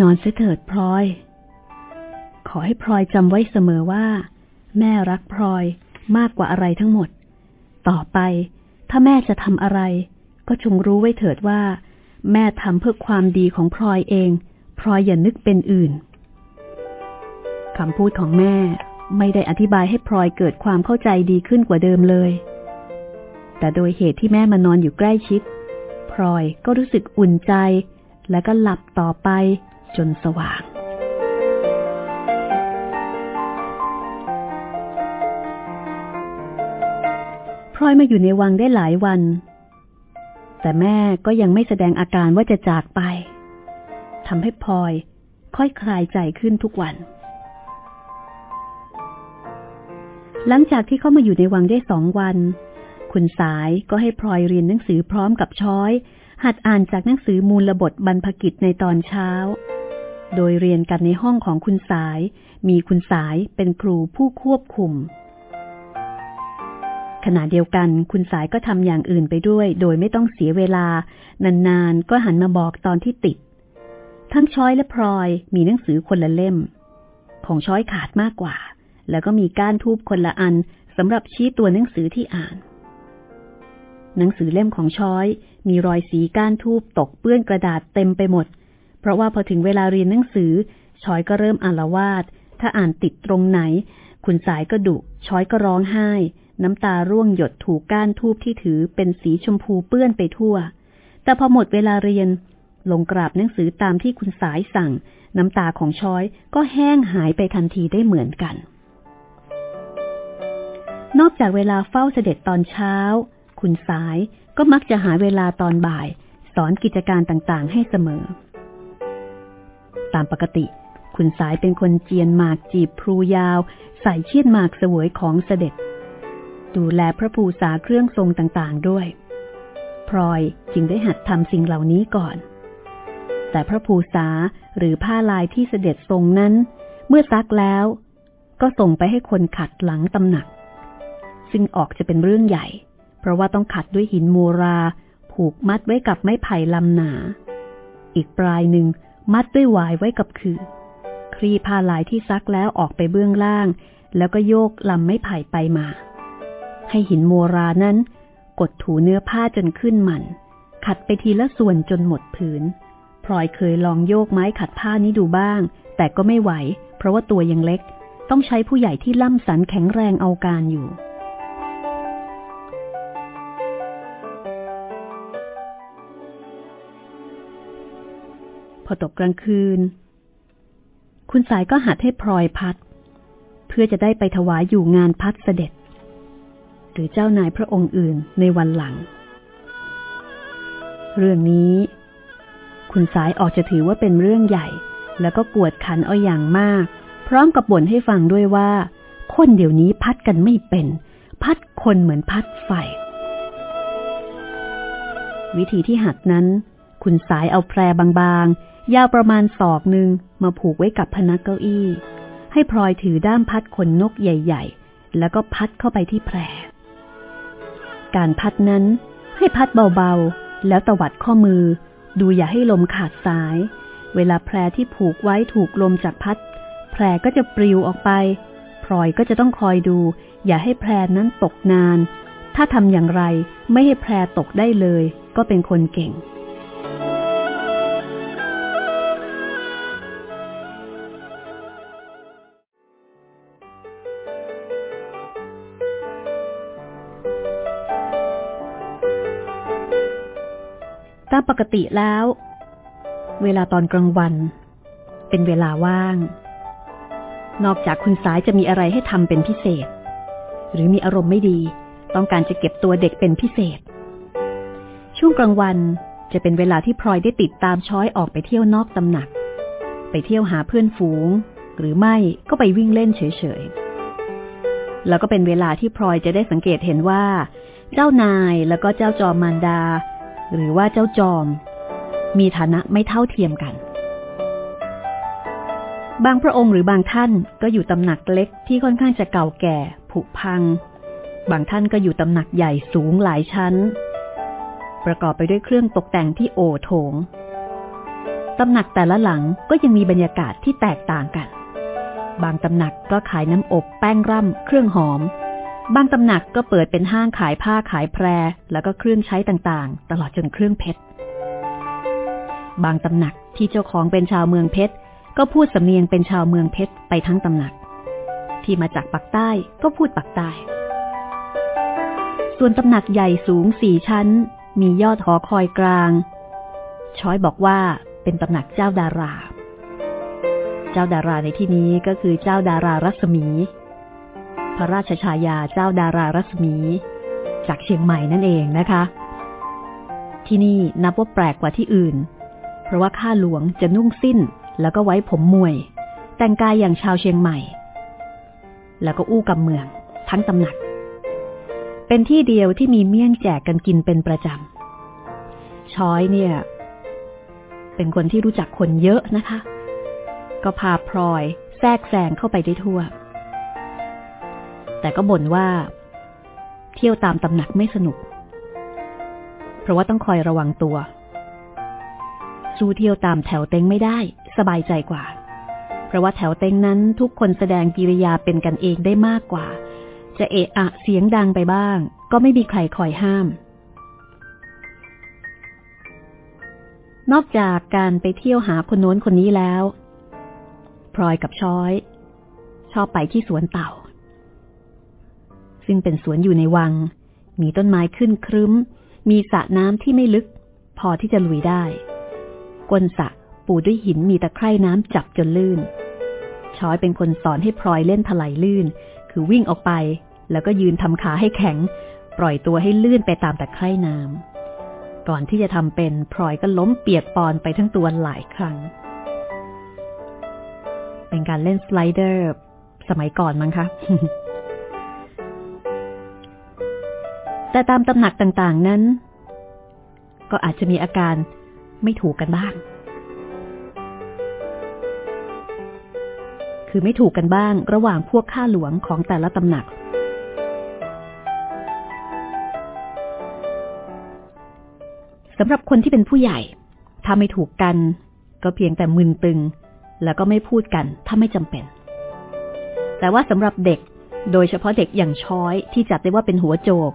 นอนเสเถิดพลอย ขอให้พลอยจำไว้เสมอว่า แม่รักพลอยมากกว่าอะไรทั้งหมด ต่อไป ถ้าแม่จะทำอะไร ก็จงรู้ไว้เถิดว่า แม่ทำเพื่อความดีของพลอยเอง พลอยอย่านึกเป็นอื่นคำพูดของแม่ไม่ได้อธิบายให้พลอยเกิดความเข้าใจดีขึ้นกว่าเดิมเลย แต่โดยเหตุที่แม่มานอนอยู่ใกล้ชิด พลอยก็รู้สึกอุ่นใจ และก็หลับต่อไปจนสว่าง พลอยมาอยู่ในวังได้หลายวัน แต่แม่ก็ยังไม่แสดงอาการว่าจะจากไปทำให้พลอย ค่อยคลายใจขึ้นทุกวัน หลังจากที่เข้ามาอยู่ในวังได้สองวัน คุณสายก็ให้พลอยเรียนหนังสือพร้อมกับช้อย หัดอ่านจากหนังสือมูลบทบรรพกิจในตอนเช้า โดยเรียนกันในห้องของคุณสาย มีคุณสายเป็นครูผู้ควบคุม ขณะเดียวกันคุณสายก็ทำอย่างอื่นไปด้วย โดยไม่ต้องเสียเวลา นานๆ ก็หันมาบอกตอนที่ติด ทั้งช้อยและพลอยมีหนังสือคนละเล่ม ของช้อยขาดมากกว่า แล้วก็มีก้านทูบคนละอันสำหรับชี้ตัวหนังสือที่อ่าน หนังสือเล่มของช้อยมีรอยสีก้านทูบตกเปื้อนกระดาษเต็มไปหมด เพราะว่าพอถึงเวลาเรียนหนังสือช้อยก็เริ่มอารวาดถ้าอ่านติดตรงไหน คุณสายก็ดุช้อยก็ร้องไห้ น้ำตาร่วงหยดถูกก้านทูบที่ถือเป็นสีชมพูเปื้อนไปทั่ว แต่พอหมดเวลาเรียน ลงกราบหนังสือตามที่คุณสายสั่ง น้ำตาของช้อยก็แห้งหายไปทันทีได้เหมือนกัน นอกจากเวลาเฝ้าเสด็จตอนเช้า คุณสายก็มักจะหาเวลาตอนบ่าย สอนกิจการต่างๆ ให้เสมอ ตามปกติ คุณสายเป็นคนเจียนหมากจีบพลูยาว ใส่เชียดหมากเสวยของเสด็จ ดูแลพระภูษาเครื่องทรงต่างๆด้วย พลอยจึงได้หัดทำสิ่งเหล่านี้ก่อน แต่พระภูษาหรือผ้าลายที่เสด็จทรงนั้น เมื่อซักแล้ว ก็ส่งไปให้คนขัดหลังตำหนัก ซึ่งออกจะเป็นเรื่องใหญ่ เพราะว่าต้องขัดด้วยหินโมราผูกมัดไว้กับไม้ไผ่ลำหนา อีกปลายหนึ่งมัดด้วยวายไว้กับคือคลี่ผ้าลายที่ซักแล้วออกไปเบื้องล่าง แล้วก็โยกลำไม้ไผ่ไปมา ให้หินโมรานั้น กดถูเนื้อผ้าจนขึ้นหมัน ขัดไปทีละส่วนจนหมดผืนพลอยเคยลองโยกไม้ขัดผ้านี้ดูบ้าง แต่ก็ไม่ไหว เพราะว่าตัวยังเล็ก ต้องใช้ผู้ใหญ่ที่ล่ำสันแข็งแรงเอาการอยู่ พอตกกลางคืน คุณสายก็หัดให้พลอยพัด เพื่อจะได้ไปถวายอยู่งานพัดเสด็จ หรือเจ้านายพระองค์อื่นในวันหลัง เรื่องนี้ คุณสายออกจะถือว่าเป็นเรื่องใหญ่ แล้วก็กวดขันเอาอย่างมาก พร้อมกับบ่นให้ฟังด้วยว่า คนเดี๋ยวนี้พัดกันไม่เป็น พัดคนเหมือนพัดไฟ วิธีที่หัดนั้น คุณสายเอาแพรบางๆ ยาวประมาณศอกหนึ่งมาผูกไว้กับพนักเก้าอี้ ให้พลอยถือด้ามพัดขนนกใหญ่ ๆแล้วก็พัดเข้าไปที่แพร การพัดนั้น ให้พัดเบาๆ แล้วตวัดข้อมือ ดูอย่าให้ลมขาดสาย เวลาแพรที่ผูกไว้ถูกลมจากพัด แพรก็จะปลิวออกไป พลอยก็จะต้องคอยดู อย่าให้แพรนั้นตกนาน ถ้าทำอย่างไรไม่ให้แพรตกได้เลย ก็เป็นคนเก่งามปกติแล้ว เวลาตอนกลางวัน เป็นเวลาว่าง นอกจากคุณสายจะมีอะไรให้ทำเป็นพิเศษ หรือมีอารมณ์ไม่ดี ต้องการจะเก็บตัวเด็กเป็นพิเศษ ช่วงกลางวันจะเป็นเวลาที่พลอยได้ติดตามช้อยออกไปเที่ยวนอกตำหนัก ไปเที่ยวหาเพื่อนฝูง หรือไม่ก็ไปวิ่งเล่นเฉยๆ แล้วก็เป็นเวลาที่พลอยจะได้สังเกตเห็นว่า เจ้านายแล้วก็เจ้าจอมมารดา หรือว่าเจ้าจอม มีฐานะไม่เท่าเทียมกัน บางพระองค์หรือบางท่านก็อยู่ตำหนักเล็กที่ค่อนข้างจะเก่าแก่ ผุพัง บางท่านก็อยู่ตำหนักใหญ่สูงหลายชั้น ประกอบไปด้วยเครื่องตกแต่งที่โอโถงตำหนักแต่ละหลังก็ยังมีบรรยากาศที่แตกต่างกัน บางตำหนักก็ขายน้ำอบแป้งร่ำเครื่องหอม บางตำหนักก็เปิดเป็นห้างขายผ้าขายแพร แล้วก็เครื่องใช้ต่างๆ ตลอดจนเครื่องเพชร บางตำหนักที่เจ้าของเป็นชาวเมืองเพชร ก็พูดสำเนียงเป็นชาวเมืองเพชรไปทั้งตำหนัก ที่มาจากปักใต้ก็พูดปักใต้ ส่วนตำหนักใหญ่สูงสี่ชั้น มียอดหอคอยกลาง ช้อยบอกว่าเป็นตำหนักเจ้าดารา เจ้าดาราในที่นี้ก็คือเจ้าดารารัศมี พระราชชายาเจ้าดารารัศมี จากเชียงใหม่นั่นเองนะคะ ที่นี่นับว่าแปลกกว่าที่อื่น เพราะว่าข้าหลวงจะนุ่งสิ้นแล้วก็ไว้ผมมวย แต่งกายอย่างชาวเชียงใหม่ แล้วก็อู้กำเมือง ทั้งตำหนัก เป็นที่เดียวที่มีเมี่ยงแจกกันกินเป็นประจำช้อยเนี่ย เป็นคนที่รู้จักคนเยอะนะคะ ก็พาพลอยแทรกแซงเข้าไปได้ทั่ว แต่ก็บ่นว่า เที่ยวตามตำหนักไม่สนุก เพราะว่าต้องคอยระวังตัว สู้เที่ยวตามแถวเต็งไม่ได้ สบายใจกว่า เพราะว่าแถวเต็งนั้นทุกคนแสดงกิริยาเป็นกันเองได้มากกว่า จะเอะอะเสียงดังไปบ้าง ก็ไม่มีใครคอยห้าม นอกจากการไปเที่ยวหาคนโน้นคนนี้แล้วพลอยกับช้อย ชอบไปที่สวนเต่า ซึ่งเป็นสวนอยู่ในวัง มีต้นไม้ขึ้นครึ้ม มีสระน้ำที่ไม่ลึก พอที่จะลุยได้ก้นสระปูด้วยหินมีตะไคร่น้ำจับจนลื่น ช้อยเป็นคนสอนให้พลอยเล่นถลายลื่น คือวิ่งออกไป แล้วก็ยืนทำขาให้แข็ง ปล่อยตัวให้ลื่นไปตามตะไคร่น้ำก่อนที่จะทำเป็นพลอยก็ล้มเปียกปอนไปทั้งตัวหลายครั้ง เป็นการเล่นสไลเดอร์ สมัยก่อนมั้งคะ แต่ตามตำหนักต่างๆนั้น ก็อาจจะมีอาการไม่ถูกกันบ้าง คือไม่ถูกกันบ้างระหว่างพวกข้าหลวงของแต่ละตำหนัก สำหรับคนที่เป็นผู้ใหญ่ ถ้าไม่ถูกกัน ก็เพียงแต่มึนตึง แล้วก็ไม่พูดกันถ้าไม่จำเป็น แต่ว่าสำหรับเด็กโดยเฉพาะเด็กอย่างช้อยที่จัดได้ว่าเป็นหัวโจก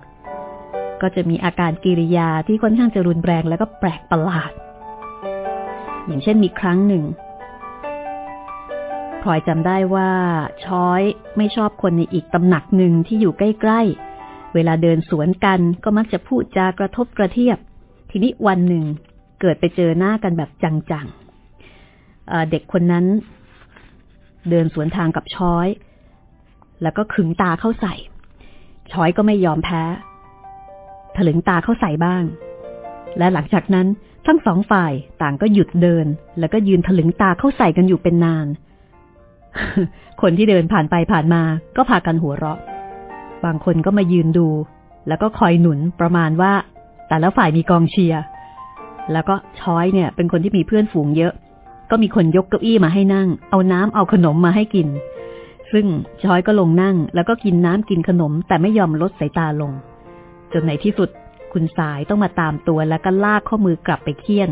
ก็จะมีอาการกิริยาที่ค่อนข้างจะรุนแรงแล้วก็แปลกประหลาด อย่างเช่นมีครั้งหนึ่งพลอยจำได้ว่าช้อยไม่ชอบคนในอีกตำหนักหนึ่งที่อยู่ใกล้ๆ เวลาเดินสวนกันก็มักจะพูดจากระทบกระเทียบ ทีนี้วันหนึ่งเกิดไปเจอหน้ากันแบบจังๆ เด็กคนนั้น เดินสวนทางกับช้อย แล้วก็ขึงตาเข้าใส่ ช้อยก็ไม่ยอมแพ้ ถลึงตาเข้าใส่บ้าง และหลังจากนั้นทั้งสองฝ่ายต่างก็หยุดเดิน แล้วก็ยืนถลึงตาเข้าใส่กันอยู่เป็นนาน คนที่เดินผ่านไปผ่านมาก็พากันหัวเราะ บางคนก็มายืนดู แล้วก็คอยหนุนประมาณว่า แต่และฝ่ายมีกองเชียร์แล้วก็ช้อยเนี่ย เป็นคนที่มีเพื่อนฝูงเยอะ ก็มีคนยกเก้าอี้มาให้นั่ง เอาน้ำเอาขนมมาให้กิน ซึ่งช้อยก็ลงนั่ง แล้วก็กินน้ำกินขนม แต่ไม่ยอมลดสายตาลง จนในที่สุดคุณสายต้องมาตามตัวแล้วก็ลากข้อมือกลับไปเคี่ยน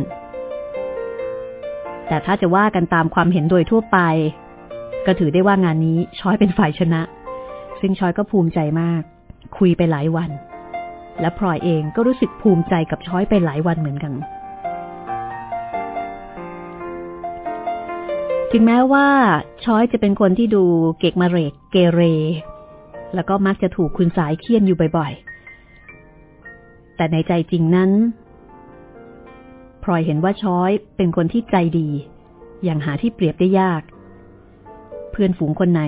แต่ถ้าจะว่ากันตามความเห็นโดยทั่วไป ก็ถือได้ว่างานนี้ช้อยเป็นฝ่ายชนะ ซึ่งช้อยก็ภูมิใจมาก คุยไปหลายวัน และพลอยเองก็รู้สึกภูมิใจกับช้อยไปหลายวันเหมือนกัน ถึงแม้ว่าช้อยจะเป็นคนที่ดูเกกมาเรกเกเร แล้วก็มักจะถูกคุณสายเคี่ยนอยู่บ่อย แต่ในใจจริงนั้นพลอยเห็นว่าช้อยเป็นคนที่ใจดี อย่างหาที่เปรียบได้ยาก เพื่อนฝูงคนไหน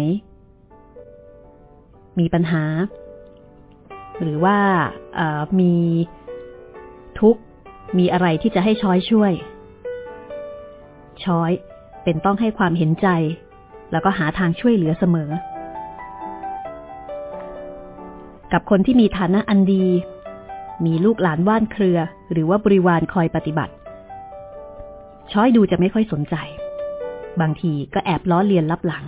มีปัญหา หรือว่ามีทุกข์มีอะไรที่จะให้ช้อยช่วย ช้อยเป็นต้องให้ความเห็นใจ แล้วก็หาทางช่วยเหลือเสมอ กับคนที่มีฐานะอันดี มีลูกหลานว่านเครือ หรือว่าบริวารคอยปฏิบัติ ช้อยดูจะไม่ค่อยสนใจ บางทีก็แอบล้อเลียนลับหลัง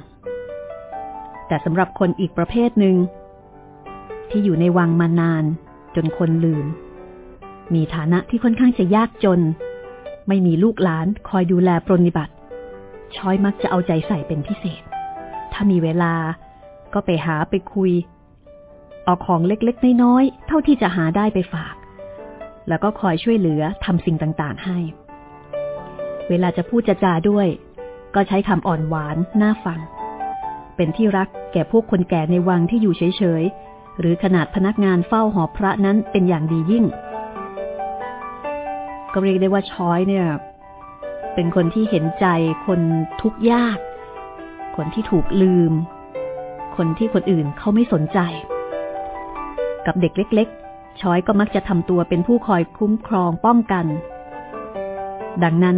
แต่สำหรับคนอีกประเภทหนึ่ง ที่อยู่ในวังมานาน จนคนลืม มีฐานะที่ค่อนข้างจะยากจน ไม่มีลูกหลานคอยดูแลปรนิบัติ ช้อยมักจะเอาใจใส่เป็นพิเศษ ถ้ามีเวลาก็ไปหาไปคุย เอาของเล็กๆ น้อยๆ เท่าที่จะหาได้ไปฝาก แล้วก็คอยช่วยเหลือทำสิ่งต่างๆ ให้ เวลาจะพูดจะจาด้วย ก็ใช้คำอ่อนหวานน่าฟัง เป็นที่รักแก่พวกคนแก่ในวังที่อยู่เฉยๆ หรือขนาดพนักงานเฝ้าหอพระนั้นเป็นอย่างดียิ่ง ก็เรียกได้ว่าช้อยเนี่ย เป็นคนที่เห็นใจคนทุกข์ยาก คนที่ถูกลืม คนที่คนอื่นเขาไม่สนใจ กับเด็กเล็ก ๆ ช้อยก็มักจะทำตัวเป็นผู้คอยคุ้มครองป้องกัน ดังนั้น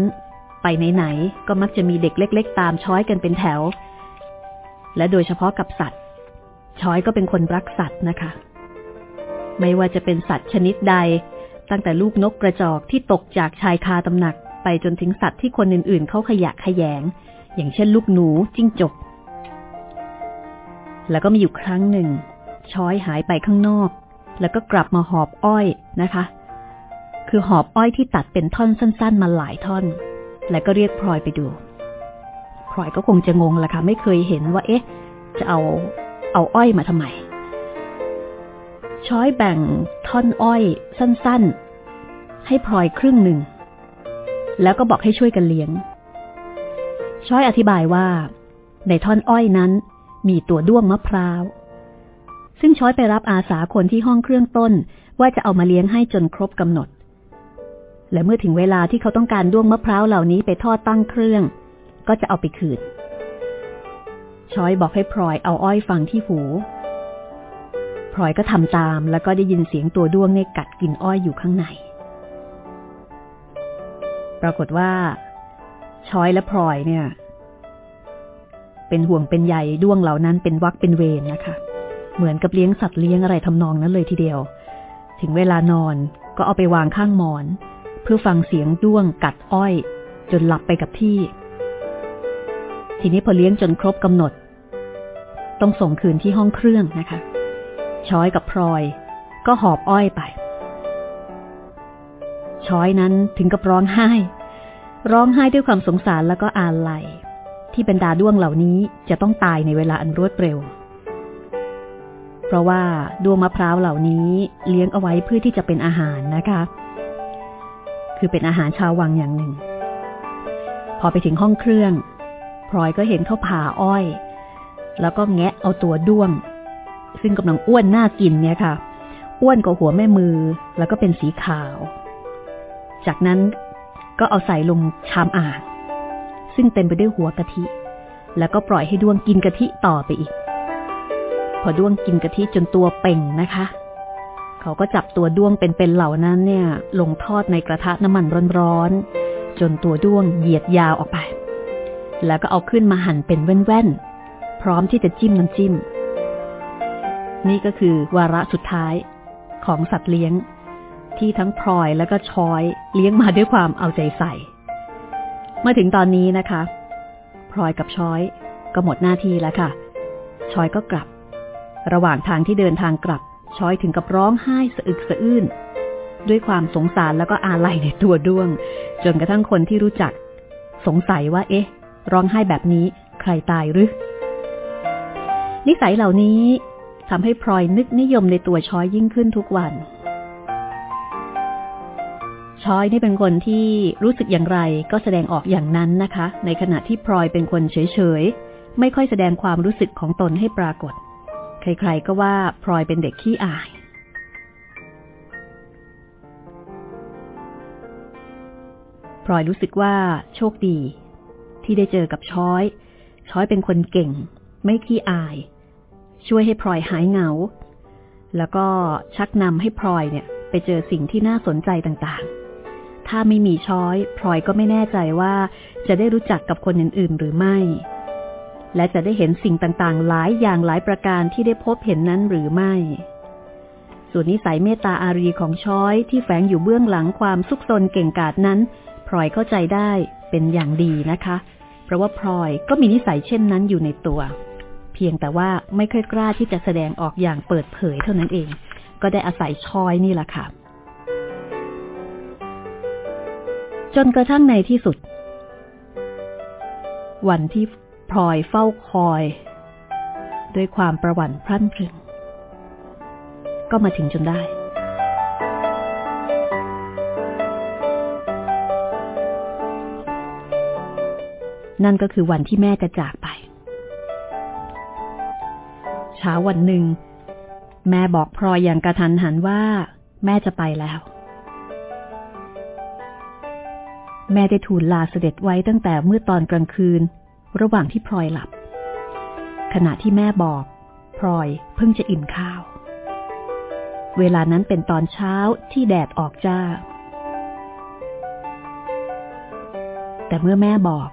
ไปไหนๆก็มักจะมีเด็กเล็ก ๆ ตามช้อยกันเป็นแถว และโดยเฉพาะกับสัตว์ ช้อยก็เป็นคนรักสัตว์นะคะ ไม่ว่าจะเป็นสัตว์ชนิดใด ตั้งแต่ลูกนกกระจอกที่ตกจากชายคาตำหนักไปจนถึงสัตว์ที่คนอื่นๆ เขาขยะขยง อย่างเช่นลูกหนูจิ้งจก แล้วก็มีอยู่ครั้งหนึ่ง ช้อยหายไปข้างนอก แล้วก็กลับมาหอบอ้อยนะคะ คือหอบอ้อยที่ตัดเป็นท่อนสั้น ๆ มาหลายท่อน แล้วก็เรียกพลอยไปดูพลอยก็คงจะงงละค่ะ ไม่เคยเห็นว่า เอ๊ะ จะเอาเอาอ้อยมาทำไม ช้อยแบ่งท่อนอ้อยสั้น ๆ ให้พลอยครึ่งหนึ่ง แล้วก็บอกให้ช่วยกันเลี้ยง ช้อยอธิบายว่า ในท่อนอ้อยนั้นมีตัวด้วงมะพร้าว ซึ่งช้อยไปรับอาสาคนที่ห้องเครื่องต้น ว่าจะเอามาเลี้ยงให้จนครบกำหนด และเมื่อถึงเวลาที่เขาต้องการด้วงมะพร้าวเหล่านี้ไปทอดตั้งเครื่อง ก็จะเอาไปคืนช้อยบอกให้พลอยเอาอ้อยฟังที่หูพลอยก็ทำตามแล้วก็ได้ยินเสียงตัวด้วงเนี่ยกัดกินอ้อยอยู่ข้างใน ปรากฏว่า ช้อยและพลอยเนี่ย เป็นห่วงเป็นใยด้วงเหล่านั้นเป็นวักเป็นเวรนะคะ เหมือนกับเลี้ยงสัตว์เลี้ยงอะไรทำนองนั้นเลยทีเดียว ถึงเวลานอนก็เอาไปวางข้างหมอน เพื่อฟังเสียงด้วงกัดอ้อย จนหลับไปกับที่ ทีนี้พอเลี้ยงจนครบกำหนด ต้องส่งคืนที่ห้องเครื่องนะคะ ช้อยกับพลอย ก็หอบอ้อยไป ช้อยนั้นถึงกับร้องไห้ ร้องไห้ด้วยความสงสารแล้วก็อาลัยที่บรรดาด้วงเหล่านี้จะต้องตายในเวลาอันรวดเร็ว เพราะว่าดวงมะพร้าวเหล่านี้เลี้ยงเอาไว้เพื่อที่จะเป็นอาหารนะคะ คือเป็นอาหารชาววังอย่างหนึ่ง พอไปถึงห้องเครื่องพลอยก็เห็นเขาผ่าอ้อย แล้วก็แงะเอาตัวด้วง ซึ่งกำลังอ้วนน่ากินเนี่ยค่ะ อ้วนกว่าหัวแม่มือแล้วก็เป็นสีขาว จากนั้นก็เอาใส่ลงชามอ่างซึ่งเต็มไปด้วยหัวกะทิ แล้วก็ปล่อยให้ด้วงกินกะทิต่อไปอีก พอด้วงกินกะทิจนตัวเป่งนะคะ เขาก็จับตัวด้วงเป็นๆเหล่านั้นเนี่ย ลงทอดในกระทะน้ำมันร้อนๆจนตัวด้วงเหยียดยาวออกไป แล้วก็เอาขึ้นมาหั่นเป็นแว่นๆพร้อมที่จะจิ้มน้ำจิ้ม นี่ก็คือวาระสุดท้ายของสัตว์เลี้ยง ที่ทั้งพลอยและก็ชอยเลี้ยงมาด้วยความเอาใจใส่มาถึงตอนนี้นะคะพลอยกับช้อยก็หมดหน้าที่แล้วค่ะ ช้อยก็กลับ ระหว่างทางที่เดินทางกลับ ช้อยถึงกับร้องไห้สะอึกสะอื้น ด้วยความสงสารแล้วก็อาลัยในตัวด้วง จนกระทั่งคนที่รู้จัก สงสัยว่า เอ๊ะ ร้องไห้แบบนี้ใครตายหรือ นิสัยเหล่านี้ทำให้พลอยนึกนิยมในตัวช้อยยิ่งขึ้นทุกวัน ช้อยนี่เป็นคนที่รู้สึกอย่างไรก็แสดงออกอย่างนั้นนะคะ ในขณะที่พลอยเป็นคนเฉยๆ ไม่ค่อยแสดงความรู้สึกของตนให้ปรากฏ ใครๆก็ว่าพลอยเป็นเด็กขี้อาย พลอยรู้สึกว่าโชคดี ที่ได้เจอกับช้อย ช้อยเป็นคนเก่ง ไม่ขี้อาย ช่วยให้พลอยหายเหงา แล้วก็ชักนำให้พลอยเนี่ย ไปเจอสิ่งที่น่าสนใจต่างๆ ถ้าไม่มีช้อย พลอยก็ไม่แน่ใจว่าจะได้รู้จักกับคนอื่นๆหรือไม่ และจะได้เห็นสิ่งต่างๆ หลายอย่างหลายประการที่ได้พบเห็นนั้นหรือไม่ ส่วนนิสัยเมตตาอารีของช้อยที่แฝงอยู่เบื้องหลังความสุขสนเก่งกาจนั้นพลอยเข้าใจได้เป็นอย่างดีนะคะ เพราะว่าพลอยก็มีนิสัยเช่นนั้นอยู่ในตัว เพียงแต่ว่าไม่ค่อยกล้าที่จะแสดงออกอย่างเปิดเผยเท่านั้นเอง ก็ได้อาศัยช้อยนี่แหละค่ะ จนกระทั่งในที่สุด วันที่ พลอยเฝ้าคอย ด้วยความประวัติพรั่นพรึง ก็มาถึงจนได้ นั่นก็คือวันที่แม่จะจากไป เช้าวันหนึ่ง แม่บอกพลอยอย่างกระทันหันว่า แม่จะไปแล้วแม่ได้ทูลลาเสด็จไว้ตั้งแต่เมื่อตอนกลางคืน ระหว่างที่พลอยหลับ ขณะที่แม่บอกพลอยเพิ่งจะอิ่มข้าว เวลานั้นเป็นตอนเช้าที่แดดออกจ้า แต่เมื่อแม่บอก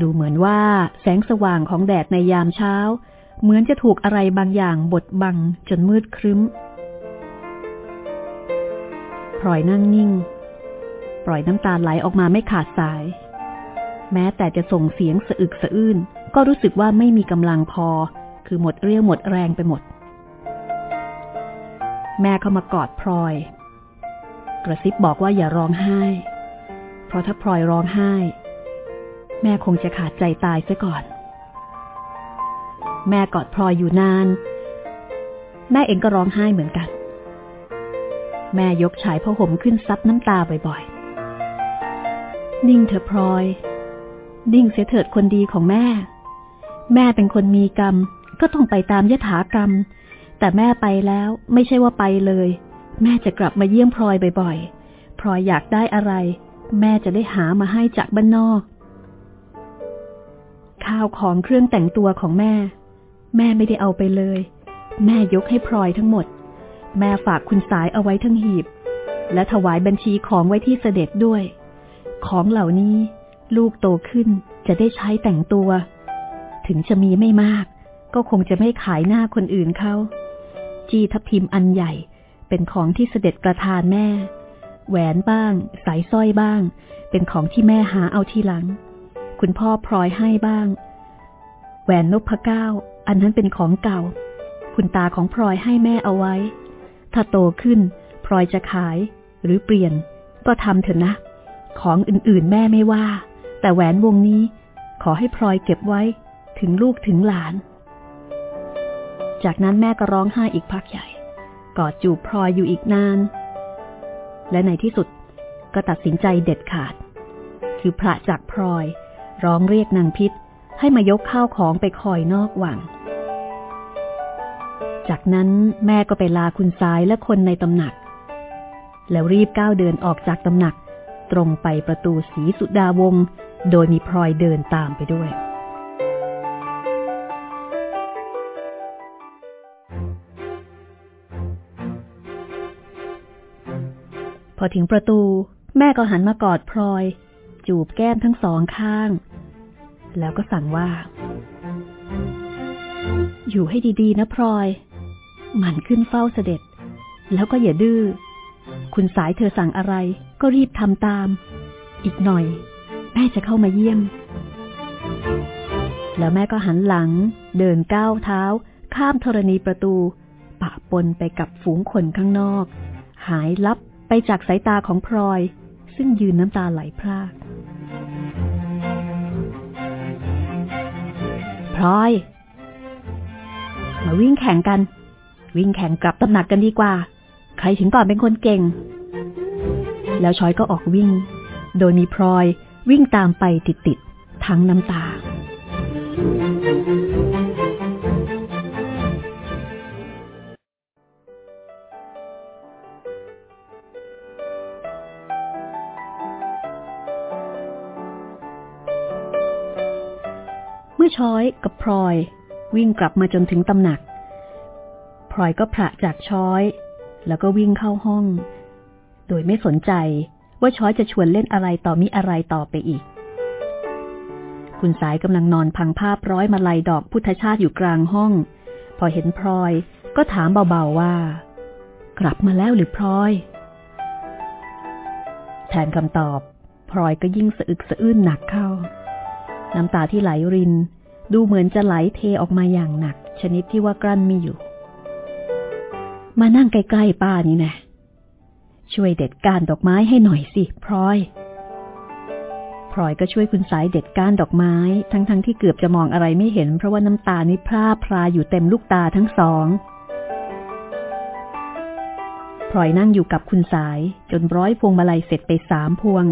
ดูเหมือนว่าแสงสว่างของแดดในยามเช้า เหมือนจะถูกอะไรบางอย่างบดบังจนมืดครึ้มพลอยนั่งนิ่ง ปล่อยน้ำตาไหลออกมาไม่ขาดสาย แม้แต่จะส่งเสียงสะอึกสะอื้น ก็รู้สึกว่าไม่มีกำลังพอ คือหมดเรี่ยวหมดแรงไปหมด แม่เข้ามากอดพลอย กระซิบบอกว่าอย่าร้องไห้ เพราะถ้าพลอยร้องไห้ แม่คงจะขาดใจตายซะก่อน แม่กอดพลอยอยู่นาน แม่เองก็ร้องไห้เหมือนกัน แม่ยกชายผ้าห่มขึ้นซับน้ำตาบ่อยๆ นิ่งเถอะพลอย นิ่งเสียเถิดคนดีของแม่ แม่เป็นคนมีกรรม ก็ต้องไปตามยถากรรม แต่แม่ไปแล้วไม่ใช่ว่าไปเลย แม่จะกลับมาเยี่ยมพลอยบ่อยๆพลอยอยากได้อะไร แม่จะได้หามาให้จากบ้านนอก ข้าวของเครื่องแต่งตัวของแม่ แม่ไม่ได้เอาไปเลย แม่ยกให้พลอยทั้งหมด แม่ฝากคุณสายเอาไว้ทั้งหีบ และถวายบัญชีของไว้ที่เสด็จด้วย ของเหล่านี้ ลูกโตขึ้นจะได้ใช้แต่งตัว ถึงจะมีไม่มาก ก็คงจะไม่ขายหน้าคนอื่นเขาจีทับทิมอันใหญ่เป็นของที่เสด็จประทานแม่ แหวนบ้าง สายสร้อยบ้าง เป็นของที่แม่หาเอาทีหลัง คุณพ่อพลอยให้บ้าง แหวนนพเก้า อันนั้นเป็นของเก่า คุณตาของพลอยให้แม่เอาไว้ ถ้าโตขึ้น พลอยจะขายหรือเปลี่ยน ก็ทำเถอะนะ ของอื่นๆแม่ไม่ว่า แต่แหวนวงนี้ขอให้พลอยเก็บไว้ถึงลูกถึงหลาน จากนั้นแม่ก็ร้องไห้อีกพักใหญ่ กอดจูบพลอยอยู่อีกนาน และในที่สุดก็ตัดสินใจเด็ดขาด คือพระจากพลอยร้องเรียกนางพิษให้มายกข้าวของไปคอยนอกวัง จากนั้นแม่ก็ไปลาคุณสายและคนในตำหนัก แล้วรีบก้าวเดินออกจากตำหนัก ตรงไปประตูสีสุดาวง โดยมีพลอยเดินตามไปด้วย พอถึงประตู แม่ก็หันมากอดพลอย จูบแก้มทั้งสองข้าง แล้วก็สั่งว่า อยู่ให้ดีๆ นะพลอย หมั่นขึ้นเฝ้าเสด็จ แล้วก็อย่าดื้อ คุณสายเธอสั่งอะไรก็รีบทำตาม อีกหน่อย แม่จะเข้ามาเยี่ยม แล้วแม่ก็หันหลัง เดินก้าวเท้า ข้ามธรณีประตู ปะปนไปกับฝูงคนข้างนอก หายลับไปจากสายตาของพลอย ซึ่งยืนน้ำตาไหลพรากพลอย มาวิ่งแข่งกัน วิ่งแข่งกลับตำหนักกันดีกว่า ใครถึงก่อนเป็นคนเก่ง แล้วชอยก็ออกวิ่ง โดยมีพลอย วิ่งตามไปติดๆทั้งน้ำตา เมื่อช้อยกับพลอย วิ่งกลับมาจนถึงตำหนักพลอยก็พระจากช้อย แล้วก็วิ่งเข้าห้อง โดยไม่สนใจ ว่าช้อยจะชวนเล่นอะไรต่อมิอะไรต่อไปอีก คุณสายกำลังนอนพังภาพร้อยมาลัยดอกพุทธชาติอยู่กลางห้อง พอเห็นพลอยก็ถามเบาๆว่า กลับมาแล้วหรือพลอย แทนคำตอบพลอยก็ยิ่งสะอึกสะอื้นหนักเข้า น้ำตาที่ไหลริน ดูเหมือนจะไหลเทออกมาอย่างหนัก ชนิดที่ว่ากลั้นไม่อยู่ มานั่งใกล้ๆป้านี่นะ ช่วยเด็ดก้านดอกไม้ให้หน่อยสิพลอยพลอยก็ช่วยคุณสายเด็ดก้านดอกไม้ ทั้งๆทที่เกือบจะมองอะไรไม่เห็น เพราะว่าน้ำตานี่พร่าพราอยู่เต็มลูกตาทั้งสองพลอยนั่งอยู่กับคุณสายจนร้อยพวงมาลัยเสร็จไปสามพวง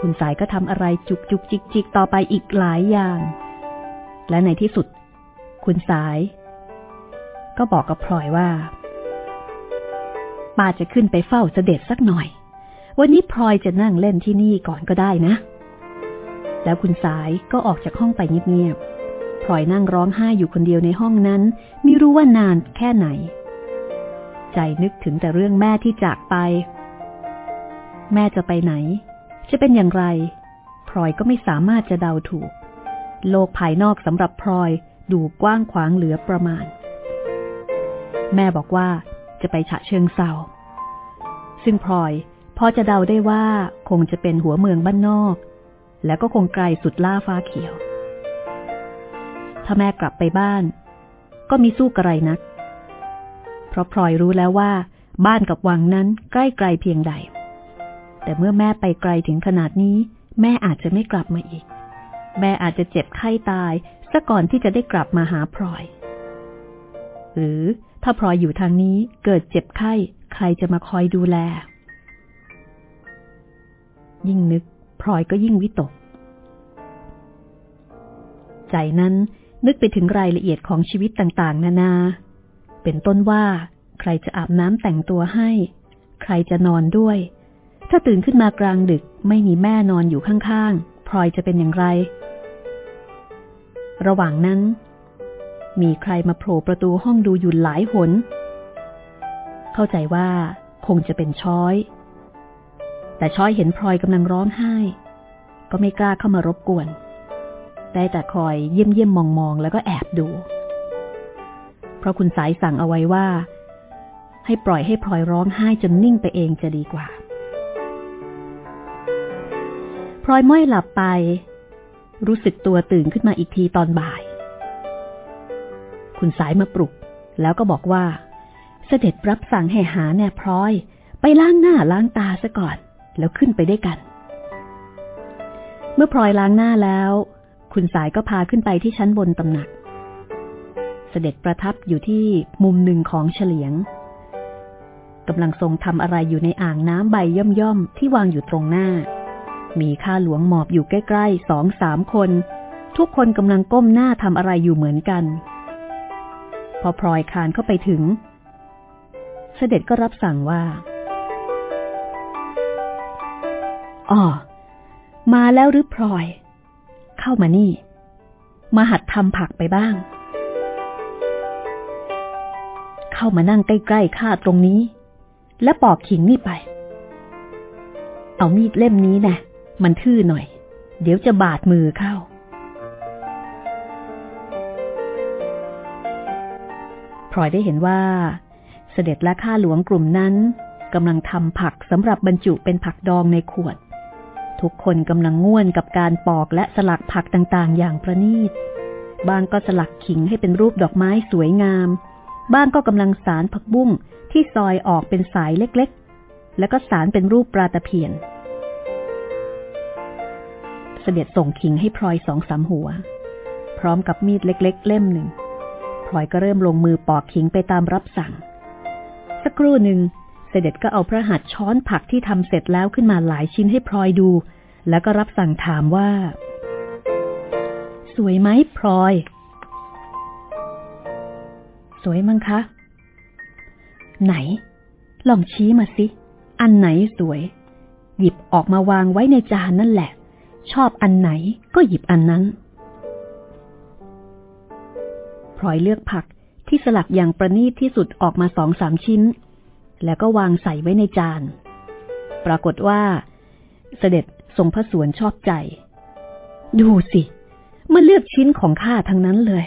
คุณสายก็ทำอะไรจุกจุกจิกจิกต่อไปอีกหลายอย่าง และในที่สุด คุณสาย ก็บอกกับพลอยว่า ป้าจะขึ้นไปเฝ้าเสด็จสักหน่อย วันนี้พลอยจะนั่งเล่นที่นี่ก่อนก็ได้นะ แล้วคุณสายก็ออกจากห้องไปเงียบๆพลอยนั่งร้องไห้อยู่คนเดียวในห้องนั้นไม่รู้ว่านานแค่ไหน ใจนึกถึงแต่เรื่องแม่ที่จากไป แม่จะไปไหน จะเป็นอย่างไรพลอยก็ไม่สามารถจะเดาถูก โลกภายนอกสำหรับพลอยดูกว้างขวางเหลือประมาณ แม่บอกว่า จะไปฉะเชิงเซาซึ่งพลอยพอจะเดาได้ว่าคงจะเป็นหัวเมืองบ้านนอก แล้วก็คงไกลสุดล่าฟ้าเขียว ถ้าแม่กลับไปบ้าน ก็มีสู้กระไรนัก เพราะพลอยรู้แล้วว่า บ้านกับวังนั้นใกล้ไกลเพียงใด แต่เมื่อแม่ไปไกลถึงขนาดนี้ แม่อาจจะไม่กลับมาอีก แม่อาจจะเจ็บไข้ตายซะก่อนที่จะได้กลับมาหาพลอย หรือ ถ้าพลอยอยู่ทางนี้เกิดเจ็บไข้ ใครจะมาคอยดูแล ยิ่งนึกพลอยก็ยิ่งวิตก ใจนั้นนึกไปถึงรายละเอียดของชีวิตต่างๆ นานา เป็นต้นว่า ใครจะอาบน้ำแต่งตัวให้ ใครจะนอนด้วย ถ้าตื่นขึ้นมากลางดึกไม่มีแม่นอนอยู่ข้างๆพลอยจะเป็นอย่างไร ระหว่างนั้น มีใครมาโผล่ประตูห้องดูอยู่หลายหน เข้าใจว่าคงจะเป็นช้อย แต่ช้อยเห็นพลอยกำลังร้องไห้ ก็ไม่กล้าเข้ามารบกวน ได้แต่คอยเยี่ยมเยี่ยมมองมองแล้วก็แอบดู เพราะคุณสายสั่งเอาไว้ว่า ให้ปล่อยให้พลอยร้องไห้จนนิ่งไปเองจะดีกว่าพลอยม้อยหลับไป รู้สึกตัวตื่นขึ้นมาอีกทีตอนบ่าย คุณสายมาปลุก แล้วก็บอกว่า เสด็จรับสั่งให้หาแน่พร้อย ไปล้างหน้าล้างตาซะก่อน แล้วขึ้นไปได้วยกัน เมื่อพลอยล้างหน้าแล้ว คุณสายก็พาขึ้นไปที่ชั้นบนตำหนัก เสด็จประทับอยู่ที่มุมหนึ่งของเฉลียงกำลังทรงทำอะไรอยู่ในอ่างน้ำใบย่อมๆที่วางอยู่ตรงหน้า มีข้าหลวงหมอบอยู่ใกล้ๆสองสามคน ทุกคนกำลังก้มหน้าทำอะไรอยู่เหมือนกัน พอพลอยคานเข้าไปถึง เสด็จก็รับสั่งว่าอ๋อมาแล้วหรือพลอย เข้ามานี่ มาหัดทำผักไปบ้าง เข้ามานั่งใกล้ๆข้าตรงนี้ และปอกขิงนี่ไป เอามีดเล่มนี้นะมันทื่อหน่อย เดี๋ยวจะบาดมือเข้า ลอยได้เห็นว่า เสด็จและข้าหลวงกลุ่มนั้นกำลังทำผักสำหรับบรรจุเป็นผักดองในขวด ทุกคนกำลังง่วนกับการปอกและสลักผักต่างๆ อย่างประณีต บางก็สลักขิงให้เป็นรูปดอกไม้สวยงาม บ้างก็กำลังสารผักบุ้งที่ซอยออกเป็นสายเล็กๆ แล้วก็สารเป็นรูปปลาตะเพียน เสด็จส่งขิงให้พลอยสองสามหัว พร้อมกับมีดเล็ก ๆ เล่มหนึ่ง พลอยก็เริ่มลงมือปอกขิงไปตามรับสั่ง สักครู่หนึ่งเสด็จก็เอาพระหัตถ์ช้อนผักที่ทำเสร็จแล้วขึ้นมาหลายชิ้นให้พลอยดู แล้วก็รับสั่งถามว่า สวยไหมพลอย สวยมั้งคะ ไหน ลองชี้มาสิ อันไหนสวย หยิบออกมาวางไว้ในจานนั่นแหละ ชอบอันไหนก็หยิบอันนั้น พลอยเลือกผักที่สลักอย่างประณีตที่สุดออกมาสองสามชิ้น แล้วก็วางใส่ไว้ในจาน ปรากฏว่า เสด็จทรงพระสวนชอบใจ ดูสิมาเลือกชิ้นของข้าทั้งนั้นเลย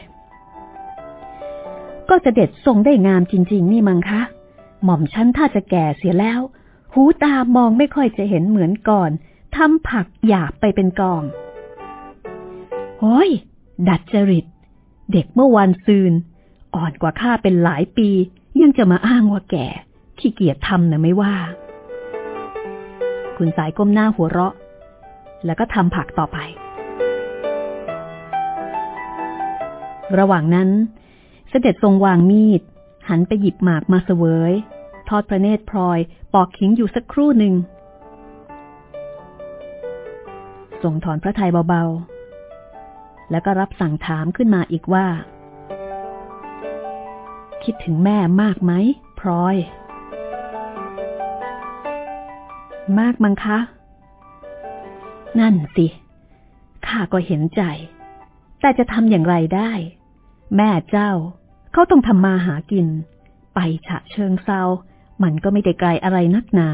ก็เสด็จทรงได้งามจริง ๆ นี่มังคะ หม่อมชั้นถ้าจะแก่เสียแล้ว หูตามองไม่ค่อยจะเห็นเหมือนก่อนทำผักหยาบไปเป็นกองโอ้ย ดัดจริต เด็กเมื่อวันซืน อ่อนกว่าข้าเป็นหลายปี ยังจะมาอ้างว่าแก่ ขี้เกียจทำนะไม่ว่า คุณสายก้มหน้าหัวเราะ แล้วก็ทำผักต่อไป ระหว่างนั้น เสด็จทรงวางมีด หันไปหยิบหมากมาเสวย ทอดพระเนตรพลอย ปอกขิงอยู่สักครู่หนึ่งทรงถอนพระทัยเบาๆ แล้วก็รับสั่งถามขึ้นมาอีกว่า คิดถึงแม่มากไหมพลอย มากมั้งคะ นั่นสิข้าก็เห็นใจ แต่จะทำอย่างไรได้ แม่เจ้า เขาต้องทำมาหากิน ไปฉะเชิงเซามันก็ไม่ได้ไกลอะไรนักหนา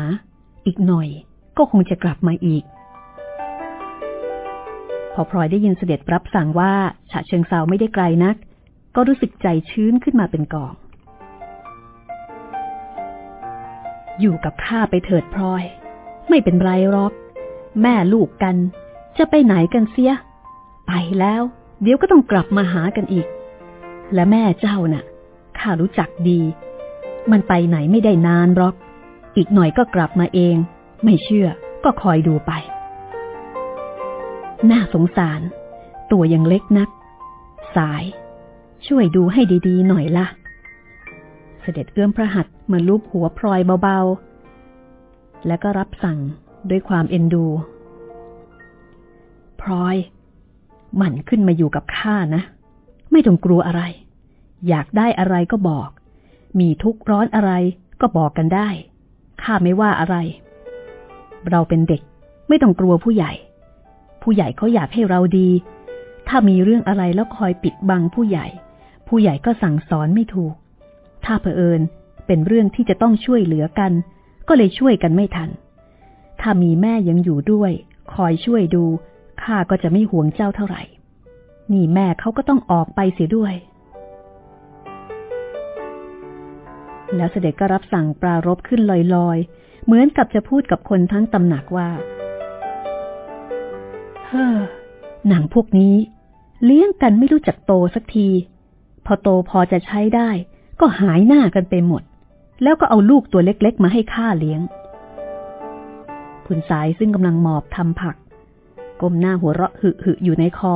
อีกหน่อยก็คงจะกลับมาอีก พอพลอยได้ยินเสด็จรับสั่งว่าฉะเชิงเซาไม่ได้ไกลนัก ก็รู้สึกใจชื้นขึ้นมาเป็นกอง อยู่กับข้าไปเถิดพลอย ไม่เป็นไรหรอก แม่ลูกกัน จะไปไหนกันเสีย ไปแล้ว เดี๋ยวก็ต้องกลับมาหากันอีก และแม่เจ้านะ่ะข้ารู้จักดี มันไปไหนไม่ได้นานหรอก อีกหน่อยก็กลับมาเอง ไม่เชื่อก็คอยดูไป น่าสงสาร ตัวยังเล็กนัก สาย ช่วยดูให้ดีๆ หน่อยละ่ะ เสด็จเอื้อมพระหัตถ์มาลูบหัวพลอยเบาๆ แล้วก็รับสั่งด้วยความเอ็นดู พลอยหมั่นขึ้นมาอยู่กับข้านะ ไม่ต้องกลัวอะไร อยากได้อะไรก็บอก มีทุกข์ร้อนอะไรก็บอกกันได้ ข้าไม่ว่าอะไร เราเป็นเด็กไม่ต้องกลัวผู้ใหญ่ ผู้ใหญ่เขาอยากให้เราดี ถ้ามีเรื่องอะไรแล้วคอยปิดบังผู้ใหญ่ ผู้ใหญ่ก็สั่งสอนไม่ถูก ถ้าเผอิญเป็นเรื่องที่จะต้องช่วยเหลือกัน ก็เลยช่วยกันไม่ทัน ถ้ามีแม่ยังอยู่ด้วย คอยช่วยดูข้าก็จะไม่ห่วงเจ้าเท่าไหร่ นี่แม่เขาก็ต้องออกไปเสียด้วย แล้วเสด็จก็รับสั่งปรารบขึ้นลอยๆ เหมือนกับจะพูดกับคนทั้งตำหนักว่า ฮ้อหนังพวกนี้ เลี้ยงกันไม่รู้จักโตสักที พอโตพอจะใช้ได้ ก็หายหน้ากันไปหมด แล้วก็เอาลูกตัวเล็กๆ มาให้ข้าเลี้ยง คุณสายซึ่งกำลังหมอบทำผักก้มหน้าหัวเราะหึหึอยู่ในคอ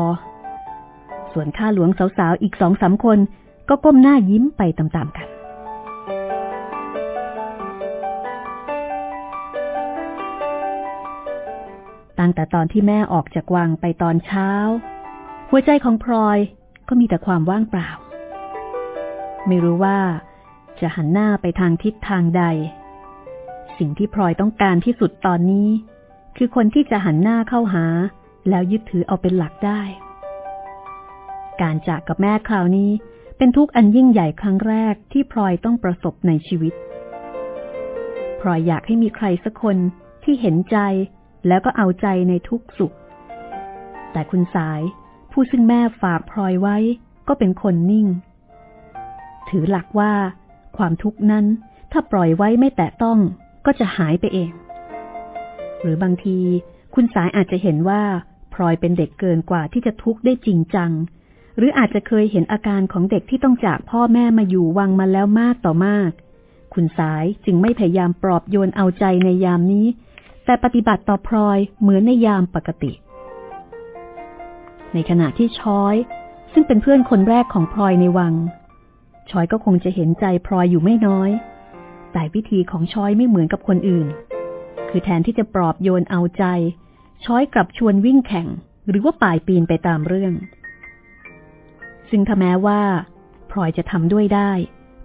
ส่วนข้าหลวงสาวๆอีกสองสามคนก็ก้มหน้ายิ้มไปตามๆกัน ตั้งแต่ตอนที่แม่ออกจากวังไปตอนเช้า หัวใจของพลอยก็มีแต่ความว่างเปล่า ไม่รู้ว่าจะหันหน้าไปทางทิศทางใด สิ่งที่พลอยต้องการที่สุดตอนนี้ คือคนที่จะหันหน้าเข้าหา แล้วยึดถือเอาเป็นหลักได้ การจากกับแม่คราวนี้เป็นทุกข์อันยิ่งใหญ่ครั้งแรกที่พลอยต้องประสบในชีวิตพลอยอยากให้มีใครสักคนที่เห็นใจ แล้วก็เอาใจในทุกสุข แต่คุณสายผู้ซึ่งแม่ฝากพลอยไว้ก็เป็นคนนิ่ง ถือหลักว่า ความทุกข์นั้นถ้าปล่อยไว้ไม่แตะต้องก็จะหายไปเอง หรือบางทีคุณสายอาจจะเห็นว่าพลอยเป็นเด็กเกินกว่าที่จะทุกข์ได้จริงจัง หรืออาจจะเคยเห็นอาการของเด็กที่ต้องจากพ่อแม่มาอยู่วังมาแล้วมากต่อมาก คุณสายจึงไม่พยายามปลอบโยนเอาใจในยามนี้ แต่ปฏิบัติต่อพลอยเหมือนในยามปกติ ในขณะที่ช้อย ซึ่งเป็นเพื่อนคนแรกของพลอยในวัง ช้อยก็คงจะเห็นใจพลอยอยู่ไม่น้อย แต่วิธีของช้อยไม่เหมือนกับคนอื่น คือแทนที่จะปลอบโยนเอาใจ ช้อยกลับชวนวิ่งแข่ง หรือว่าป่ายปีนไปตามเรื่อง ซึ่งถ้าแม้ว่าพลอยจะทำด้วยได้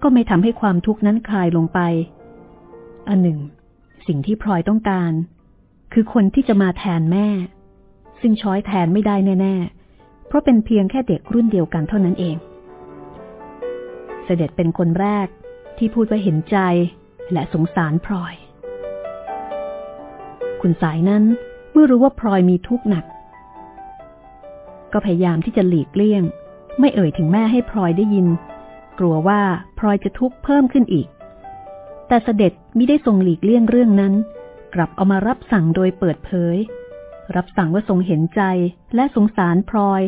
ก็ไม่ทำให้ความทุกข์นั้นคลายลงไป อันหนึ่ง สิ่งที่พลอยต้องการ คือคนที่จะมาแทนแม่ ซึ่งช้อยแทนไม่ได้แน่เพราะเป็นเพียงแค่เด็กรุ่นเดียวกันเท่านั้นเอง เสด็จเป็นคนแรกที่พูดว่าเห็นใจและสงสารพลอย คุณสายนั้นเมื่อรู้ว่าพลอยมีทุกข์หนัก ก็พยายามที่จะหลีกเลี่ยง ไม่เอ่ยถึงแม่ให้พลอยได้ยิน กลัวว่าพลอยจะทุกข์เพิ่มขึ้นอีก แต่เสด็จมิได้ทรงหลีกเลี่ยงเรื่องนั้น กลับเอามารับสั่งโดยเปิดเผย รับสั่งว่าทรงเห็นใจและสงสารพลอย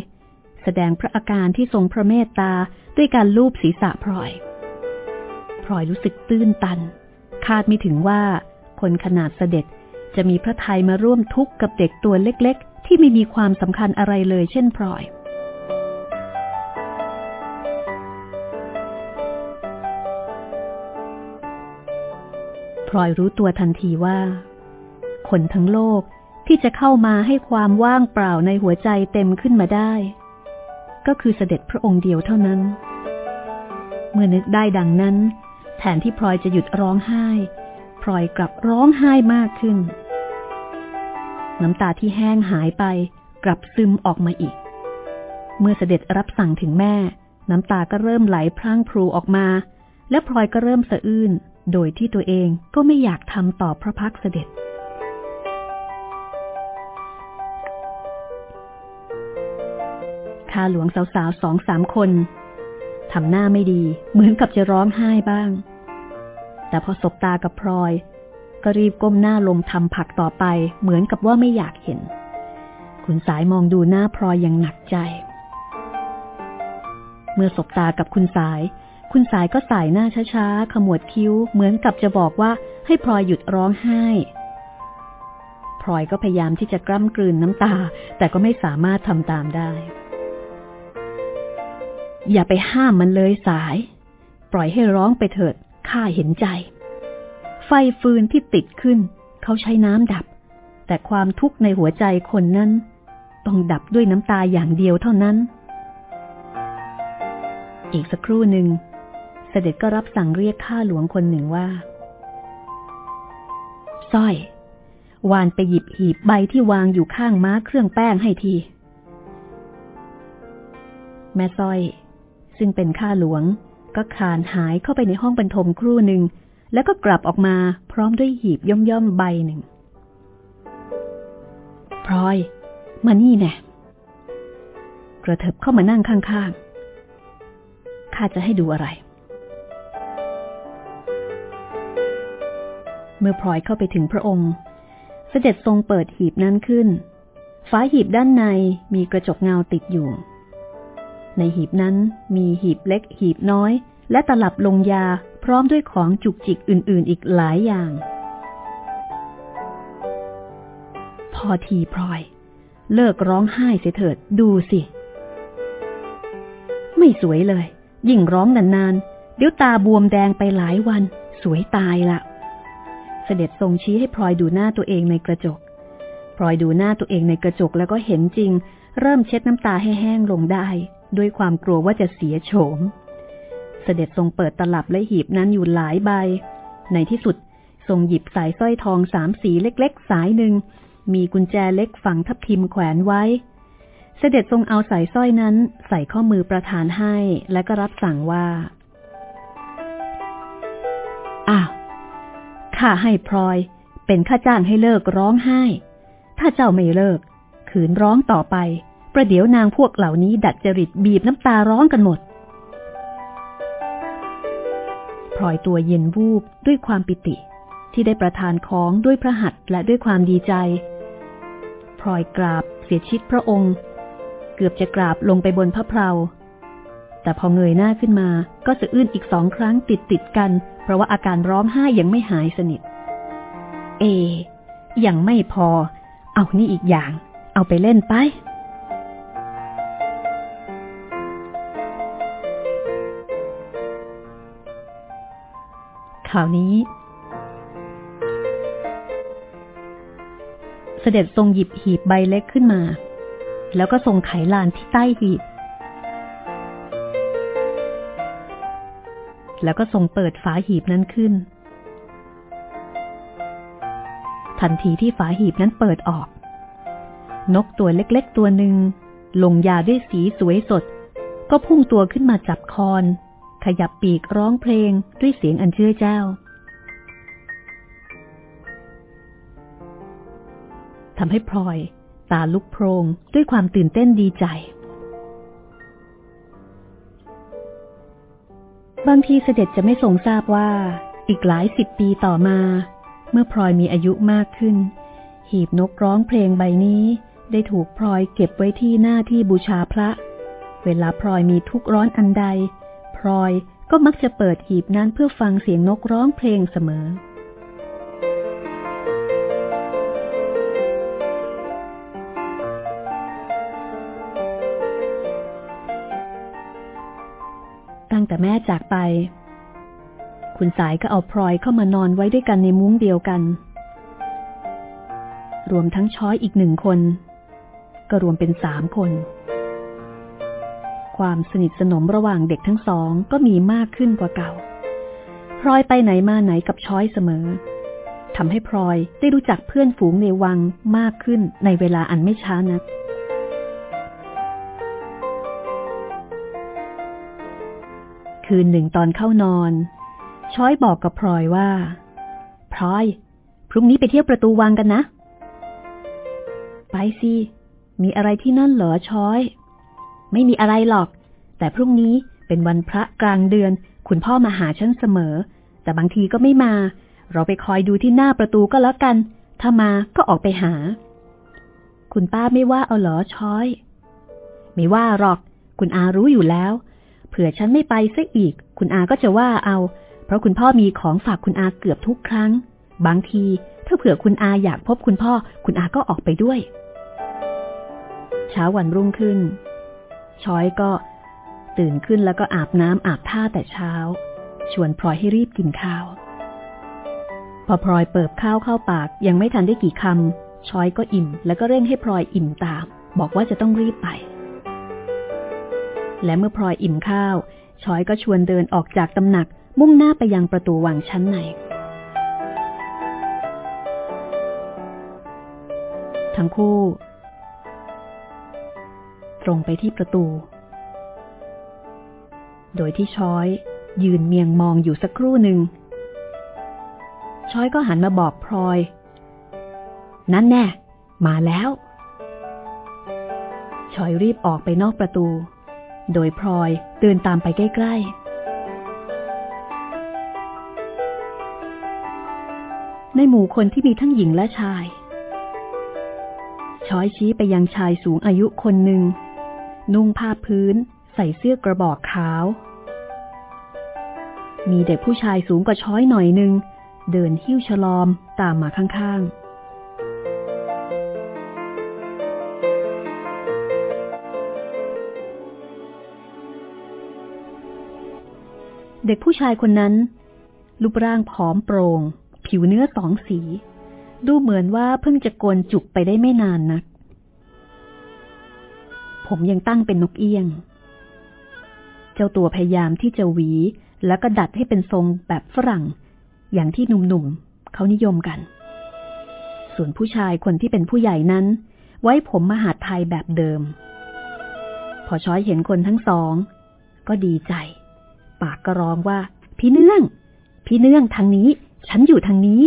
แสดงพระอาการที่ทรงพระเมตตาด้วยการลูบศีรษะพลอย พลอยรู้สึกตื้นตัน คาดไม่ถึงว่าคนขนาดเสด็จจะมีพระทัยมาร่วมทุกข์กับเด็กตัวเล็ก ๆ ที่ไม่มีความสำคัญอะไรเลยเช่นพลอย พลอยรู้ตัวทันทีว่า คนทั้งโลกที่จะเข้ามาให้ความว่างเปล่าในหัวใจเต็มขึ้นมาได้ ก็คือเสด็จพระองค์เดียวเท่านั้น เมื่อนึกได้ดังนั้น แทนที่พลอยจะหยุดร้องไห้พลอยกลับร้องไห้มากขึ้น น้ำตาที่แห้งหายไปกลับซึมออกมาอีก เมื่อเสด็จรับสั่งถึงแม่ น้ำตาก็เริ่มไหลพร่างพรูออกมา และพลอยก็เริ่มสะอื้นโดยที่ตัวเองก็ไม่อยากทำต่อพระพักเสด็จ ข้าหลวงสาวๆสองสามคนทำหน้าไม่ดีเหมือนกับจะร้องไห้บ้าง แต่พอสบตากับพลอย ก็รีบก้มหน้าลงทำผักต่อไปเหมือนกับว่าไม่อยากเห็น คุณสายมองดูหน้าพลอยอย่างหนักใจ เมื่อสบตากับคุณสาย คุณสายก็สายหน้าช้าๆขมวดคิ้ว เหมือนกับจะบอกว่าให้พลอยหยุดร้องไห้พลอยก็พยายามที่จะกล้ำกลืนน้ำตา แต่ก็ไม่สามารถทำตามได้ อย่าไปห้ามมันเลยสาย ปล่อยให้ร้องไปเถิดข้าเห็นใจ ไฟฟืนที่ติดขึ้น เขาใช้น้ำดับ แต่ความทุกข์ในหัวใจคนนั้น ต้องดับด้วยน้ำตาอย่างเดียวเท่านั้น อีกสักครู่หนึ่ง เสด็จก็รับสั่งเรียกข้าหลวงคนหนึ่งว่าสร้อยวานไปหยิบหีบใบที่วางอยู่ข้างม้าเครื่องแป้งให้ที แม่สร้อย ซึ่งเป็นข้าหลวง ก็คานหายเข้าไปในห้องบรรทมครู่หนึ่ง แล้วก็กลับออกมาพร้อมด้วยหีบย่อมย่อมใบหนึ่งพลอย มานี่แน่กระเถิบเข้ามานั่งข้างๆข้าจะให้ดูอะไร เมื่อพลอยเข้าไปถึงพระองค์ เสด็จทรงเปิดหีบนั้นขึ้นฝาหีบด้านในมีกระจกเงาติดอยู่ ในหีบนั้นมีหีบเล็กหีบน้อย และตลับลงยาพร้อมด้วยของจุกจิกอื่นๆ อีกหลายอย่าง พอทีพลอย เลิกร้องไห้เสียเถิดดูสิ ไม่สวยเลย ยิ่งร้องนานๆ เดี๋ยวตาบวมแดงไปหลายวัน สวยตายละเสด็จทรงชี้ให้พลอยดูหน้าตัวเองในกระจกพลอยดูหน้าตัวเองในกระจกแล้วก็เห็นจริง เริ่มเช็ดน้ำตาให้แห้งลงได้ ด้วยความกลัวว่าจะเสียโฉม เสด็จทรงเปิดตลับและหีบนั้นอยู่หลายใบ ในที่สุดทรงหยิบสายสร้อยทองสามสีเล็กๆ สายหนึ่ง มีกุญแจเล็กฝังทับทิมแขวนไว้ เสด็จทรงเอาสายสร้อยนั้นใส่ข้อมือประธานให้และก็รับสั่งว่า อ้าวข้าให้พลอย เป็นค่าจ้างให้เลิกร้องไห้ ถ้าเจ้าไม่เลิก ขืนร้องต่อไป ประเดี๋ยวนางพวกเหล่านี้ดัดจริตบีบน้ำตาร้องกันหมดพลอยตัวเย็นวูบด้วยความปิติ ที่ได้ประทานของด้วยพระหัตถ์และด้วยความดีใจพลอยกราบเสียชิดพระองค์ เกือบจะกราบลงไปบนพระเพลาแต่พอเงยหน้าขึ้นมาก็สะอื้นอีกสองครั้งติดติดกัน เพราะว่าอาการร้องไห้ยังไม่หายสนิท เอ ยังไม่พอ เอานี่อีกอย่าง เอาไปเล่นไป ข่าวนี้ เสด็จทรงหยิบหีบใบเล็กขึ้นมา แล้วก็ทรงไขลานที่ใต้หีบ แล้วก็ทรงเปิดฝาหีบนั้นขึ้น ทันทีที่ฝาหีบนั้นเปิดออก นกตัวเล็กๆตัวหนึ่งลงยาด้วยสีสวยสด ก็พุ่งตัวขึ้นมาจับคอน ขยับปีกร้องเพลงด้วยเสียงอันเชื่อเจ้าทำให้พลอย ตาลุกโพรง ด้วยความตื่นเต้นดีใจ บางทีเสด็จจะไม่ทรงทราบว่า อีกหลายสิบปีต่อมา เมื่อพลอยมีอายุมากขึ้น หีบนกร้องเพลงใบนี้ ได้ถูกพลอยเก็บไว้ที่หน้าที่บูชาพระ เวลาพลอยมีทุกร้อนอันใด พลอยก็มักจะเปิดหีบนั้นเพื่อฟังเสียงนกร้องเพลงเสมอ ตั้งแต่แม่จากไป คุณสายก็เอาพลอยเข้ามานอนไว้ด้วยกันในมุ้งเดียวกัน รวมทั้งช้อยอีกหนึ่งคน ก็รวมเป็นสามคน ความสนิทสนมระหว่างเด็กทั้งสองก็มีมากขึ้นกว่าเก่า พลอยไปไหนมาไหนกับช้อยเสมอทำให้พลอยได้รู้จักเพื่อนฝูงในวังมากขึ้นในเวลาอันไม่ช้านัก คืนหนึ่งตอนเข้านอน ช้อยบอกกับพลอยว่า พลอย พรุ่งนี้ไปเที่ยวประตูวังกันนะ ไปสิ มีอะไรที่นั่นเหรอช้อย ไม่มีอะไรหรอก แต่พรุ่งนี้เป็นวันพระกลางเดือน คุณพ่อมาหาฉันเสมอ แต่บางทีก็ไม่มา เราไปคอยดูที่หน้าประตูก็แล้วกัน ถ้ามาก็ออกไปหา คุณป้าไม่ว่าเอาหรอช้อย ไม่ว่าหรอก คุณอารู้อยู่แล้ว เผื่อฉันไม่ไปซะอีก คุณอาก็จะว่าเอา เพราะคุณพ่อมีของฝากคุณอาเกือบทุกครั้ง บางทีถ้าเผื่อคุณอาอยากพบคุณพ่อ คุณอาก็ออกไปด้วย เช้าวันรุ่งขึ้น ช้อยก็ ตื่นขึ้นแล้วก็อาบน้ำอาบท่าแต่เช้า ชวนพลอยให้รีบกินข้าว พอพลอยเปิบข้าวเข้าปากยังไม่ทันได้กี่คำช้อยก็อิ่ม แล้วก็เร่งให้พลอยอิ่มตาม บอกว่าจะต้องรีบไป และเมื่อพลอยอิ่มข้าวช้อยก็ชวนเดินออกจากตำหนัก มุ่งหน้าไปยังประตูวังชั้นในทั้งคู่ ตรงไปที่ประตู โดยที่ช้อย ยืนเมียงมองอยู่สักครู่หนึ่ง ช้อยก็หันมาบอกพลอย นั่นแน่ มาแล้ว ช้อยรีบออกไปนอกประตู โดยพลอยเดินตามไปใกล้ๆในหมู่คนที่มีทั้งหญิงและชาย ช้อยชี้ไปยังชายสูงอายุคนหนึ่ง นุ่งผ้าพื้น ใส่เสื้อกระบอกขาว มีเด็กผู้ชายสูงกว่าช้อยหน่อยหนึ่ง เดินหิ้วฉลอมตามมาข้างๆเด็กผู้ชายคนนั้น รูปร่างผอมโปรง่ง ผิวเนื้อสองสี ดูเหมือนว่าเพิ่งจะโกนจุกไปได้ไม่นานนัก ผมยังตั้งเป็นนกเอี้ยง เจ้าตัวพยายามที่จะหวี แล้วก็ดัดให้เป็นทรงแบบฝรั่ง อย่างที่หนุ่มๆเขานิยมกัน ส่วนผู้ชายคนที่เป็นผู้ใหญ่นั้น ไว้ผมมหาไทยแบบเดิม พอช้อยเห็นคนทั้งสอง ก็ดีใจ ปากก็ร้องว่า พี่เนื่อง พี่เนื่องทางนี้ ฉันอยู่ทางนี้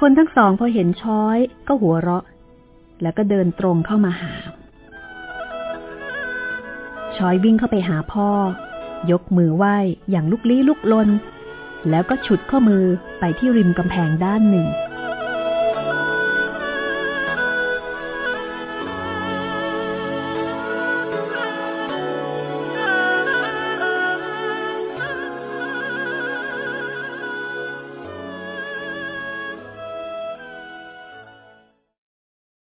คนทั้งสองพอเห็นช้อยก็หัวเราะ แล้วก็เดินตรงเข้ามาหา ชอยวิ่งเข้าไปหาพ่อ ยกมือไหว้อย่างลุกลี้ลุกลน แล้วก็ฉุดข้อมือไปที่ริมกำแพงด้านหนึ่ง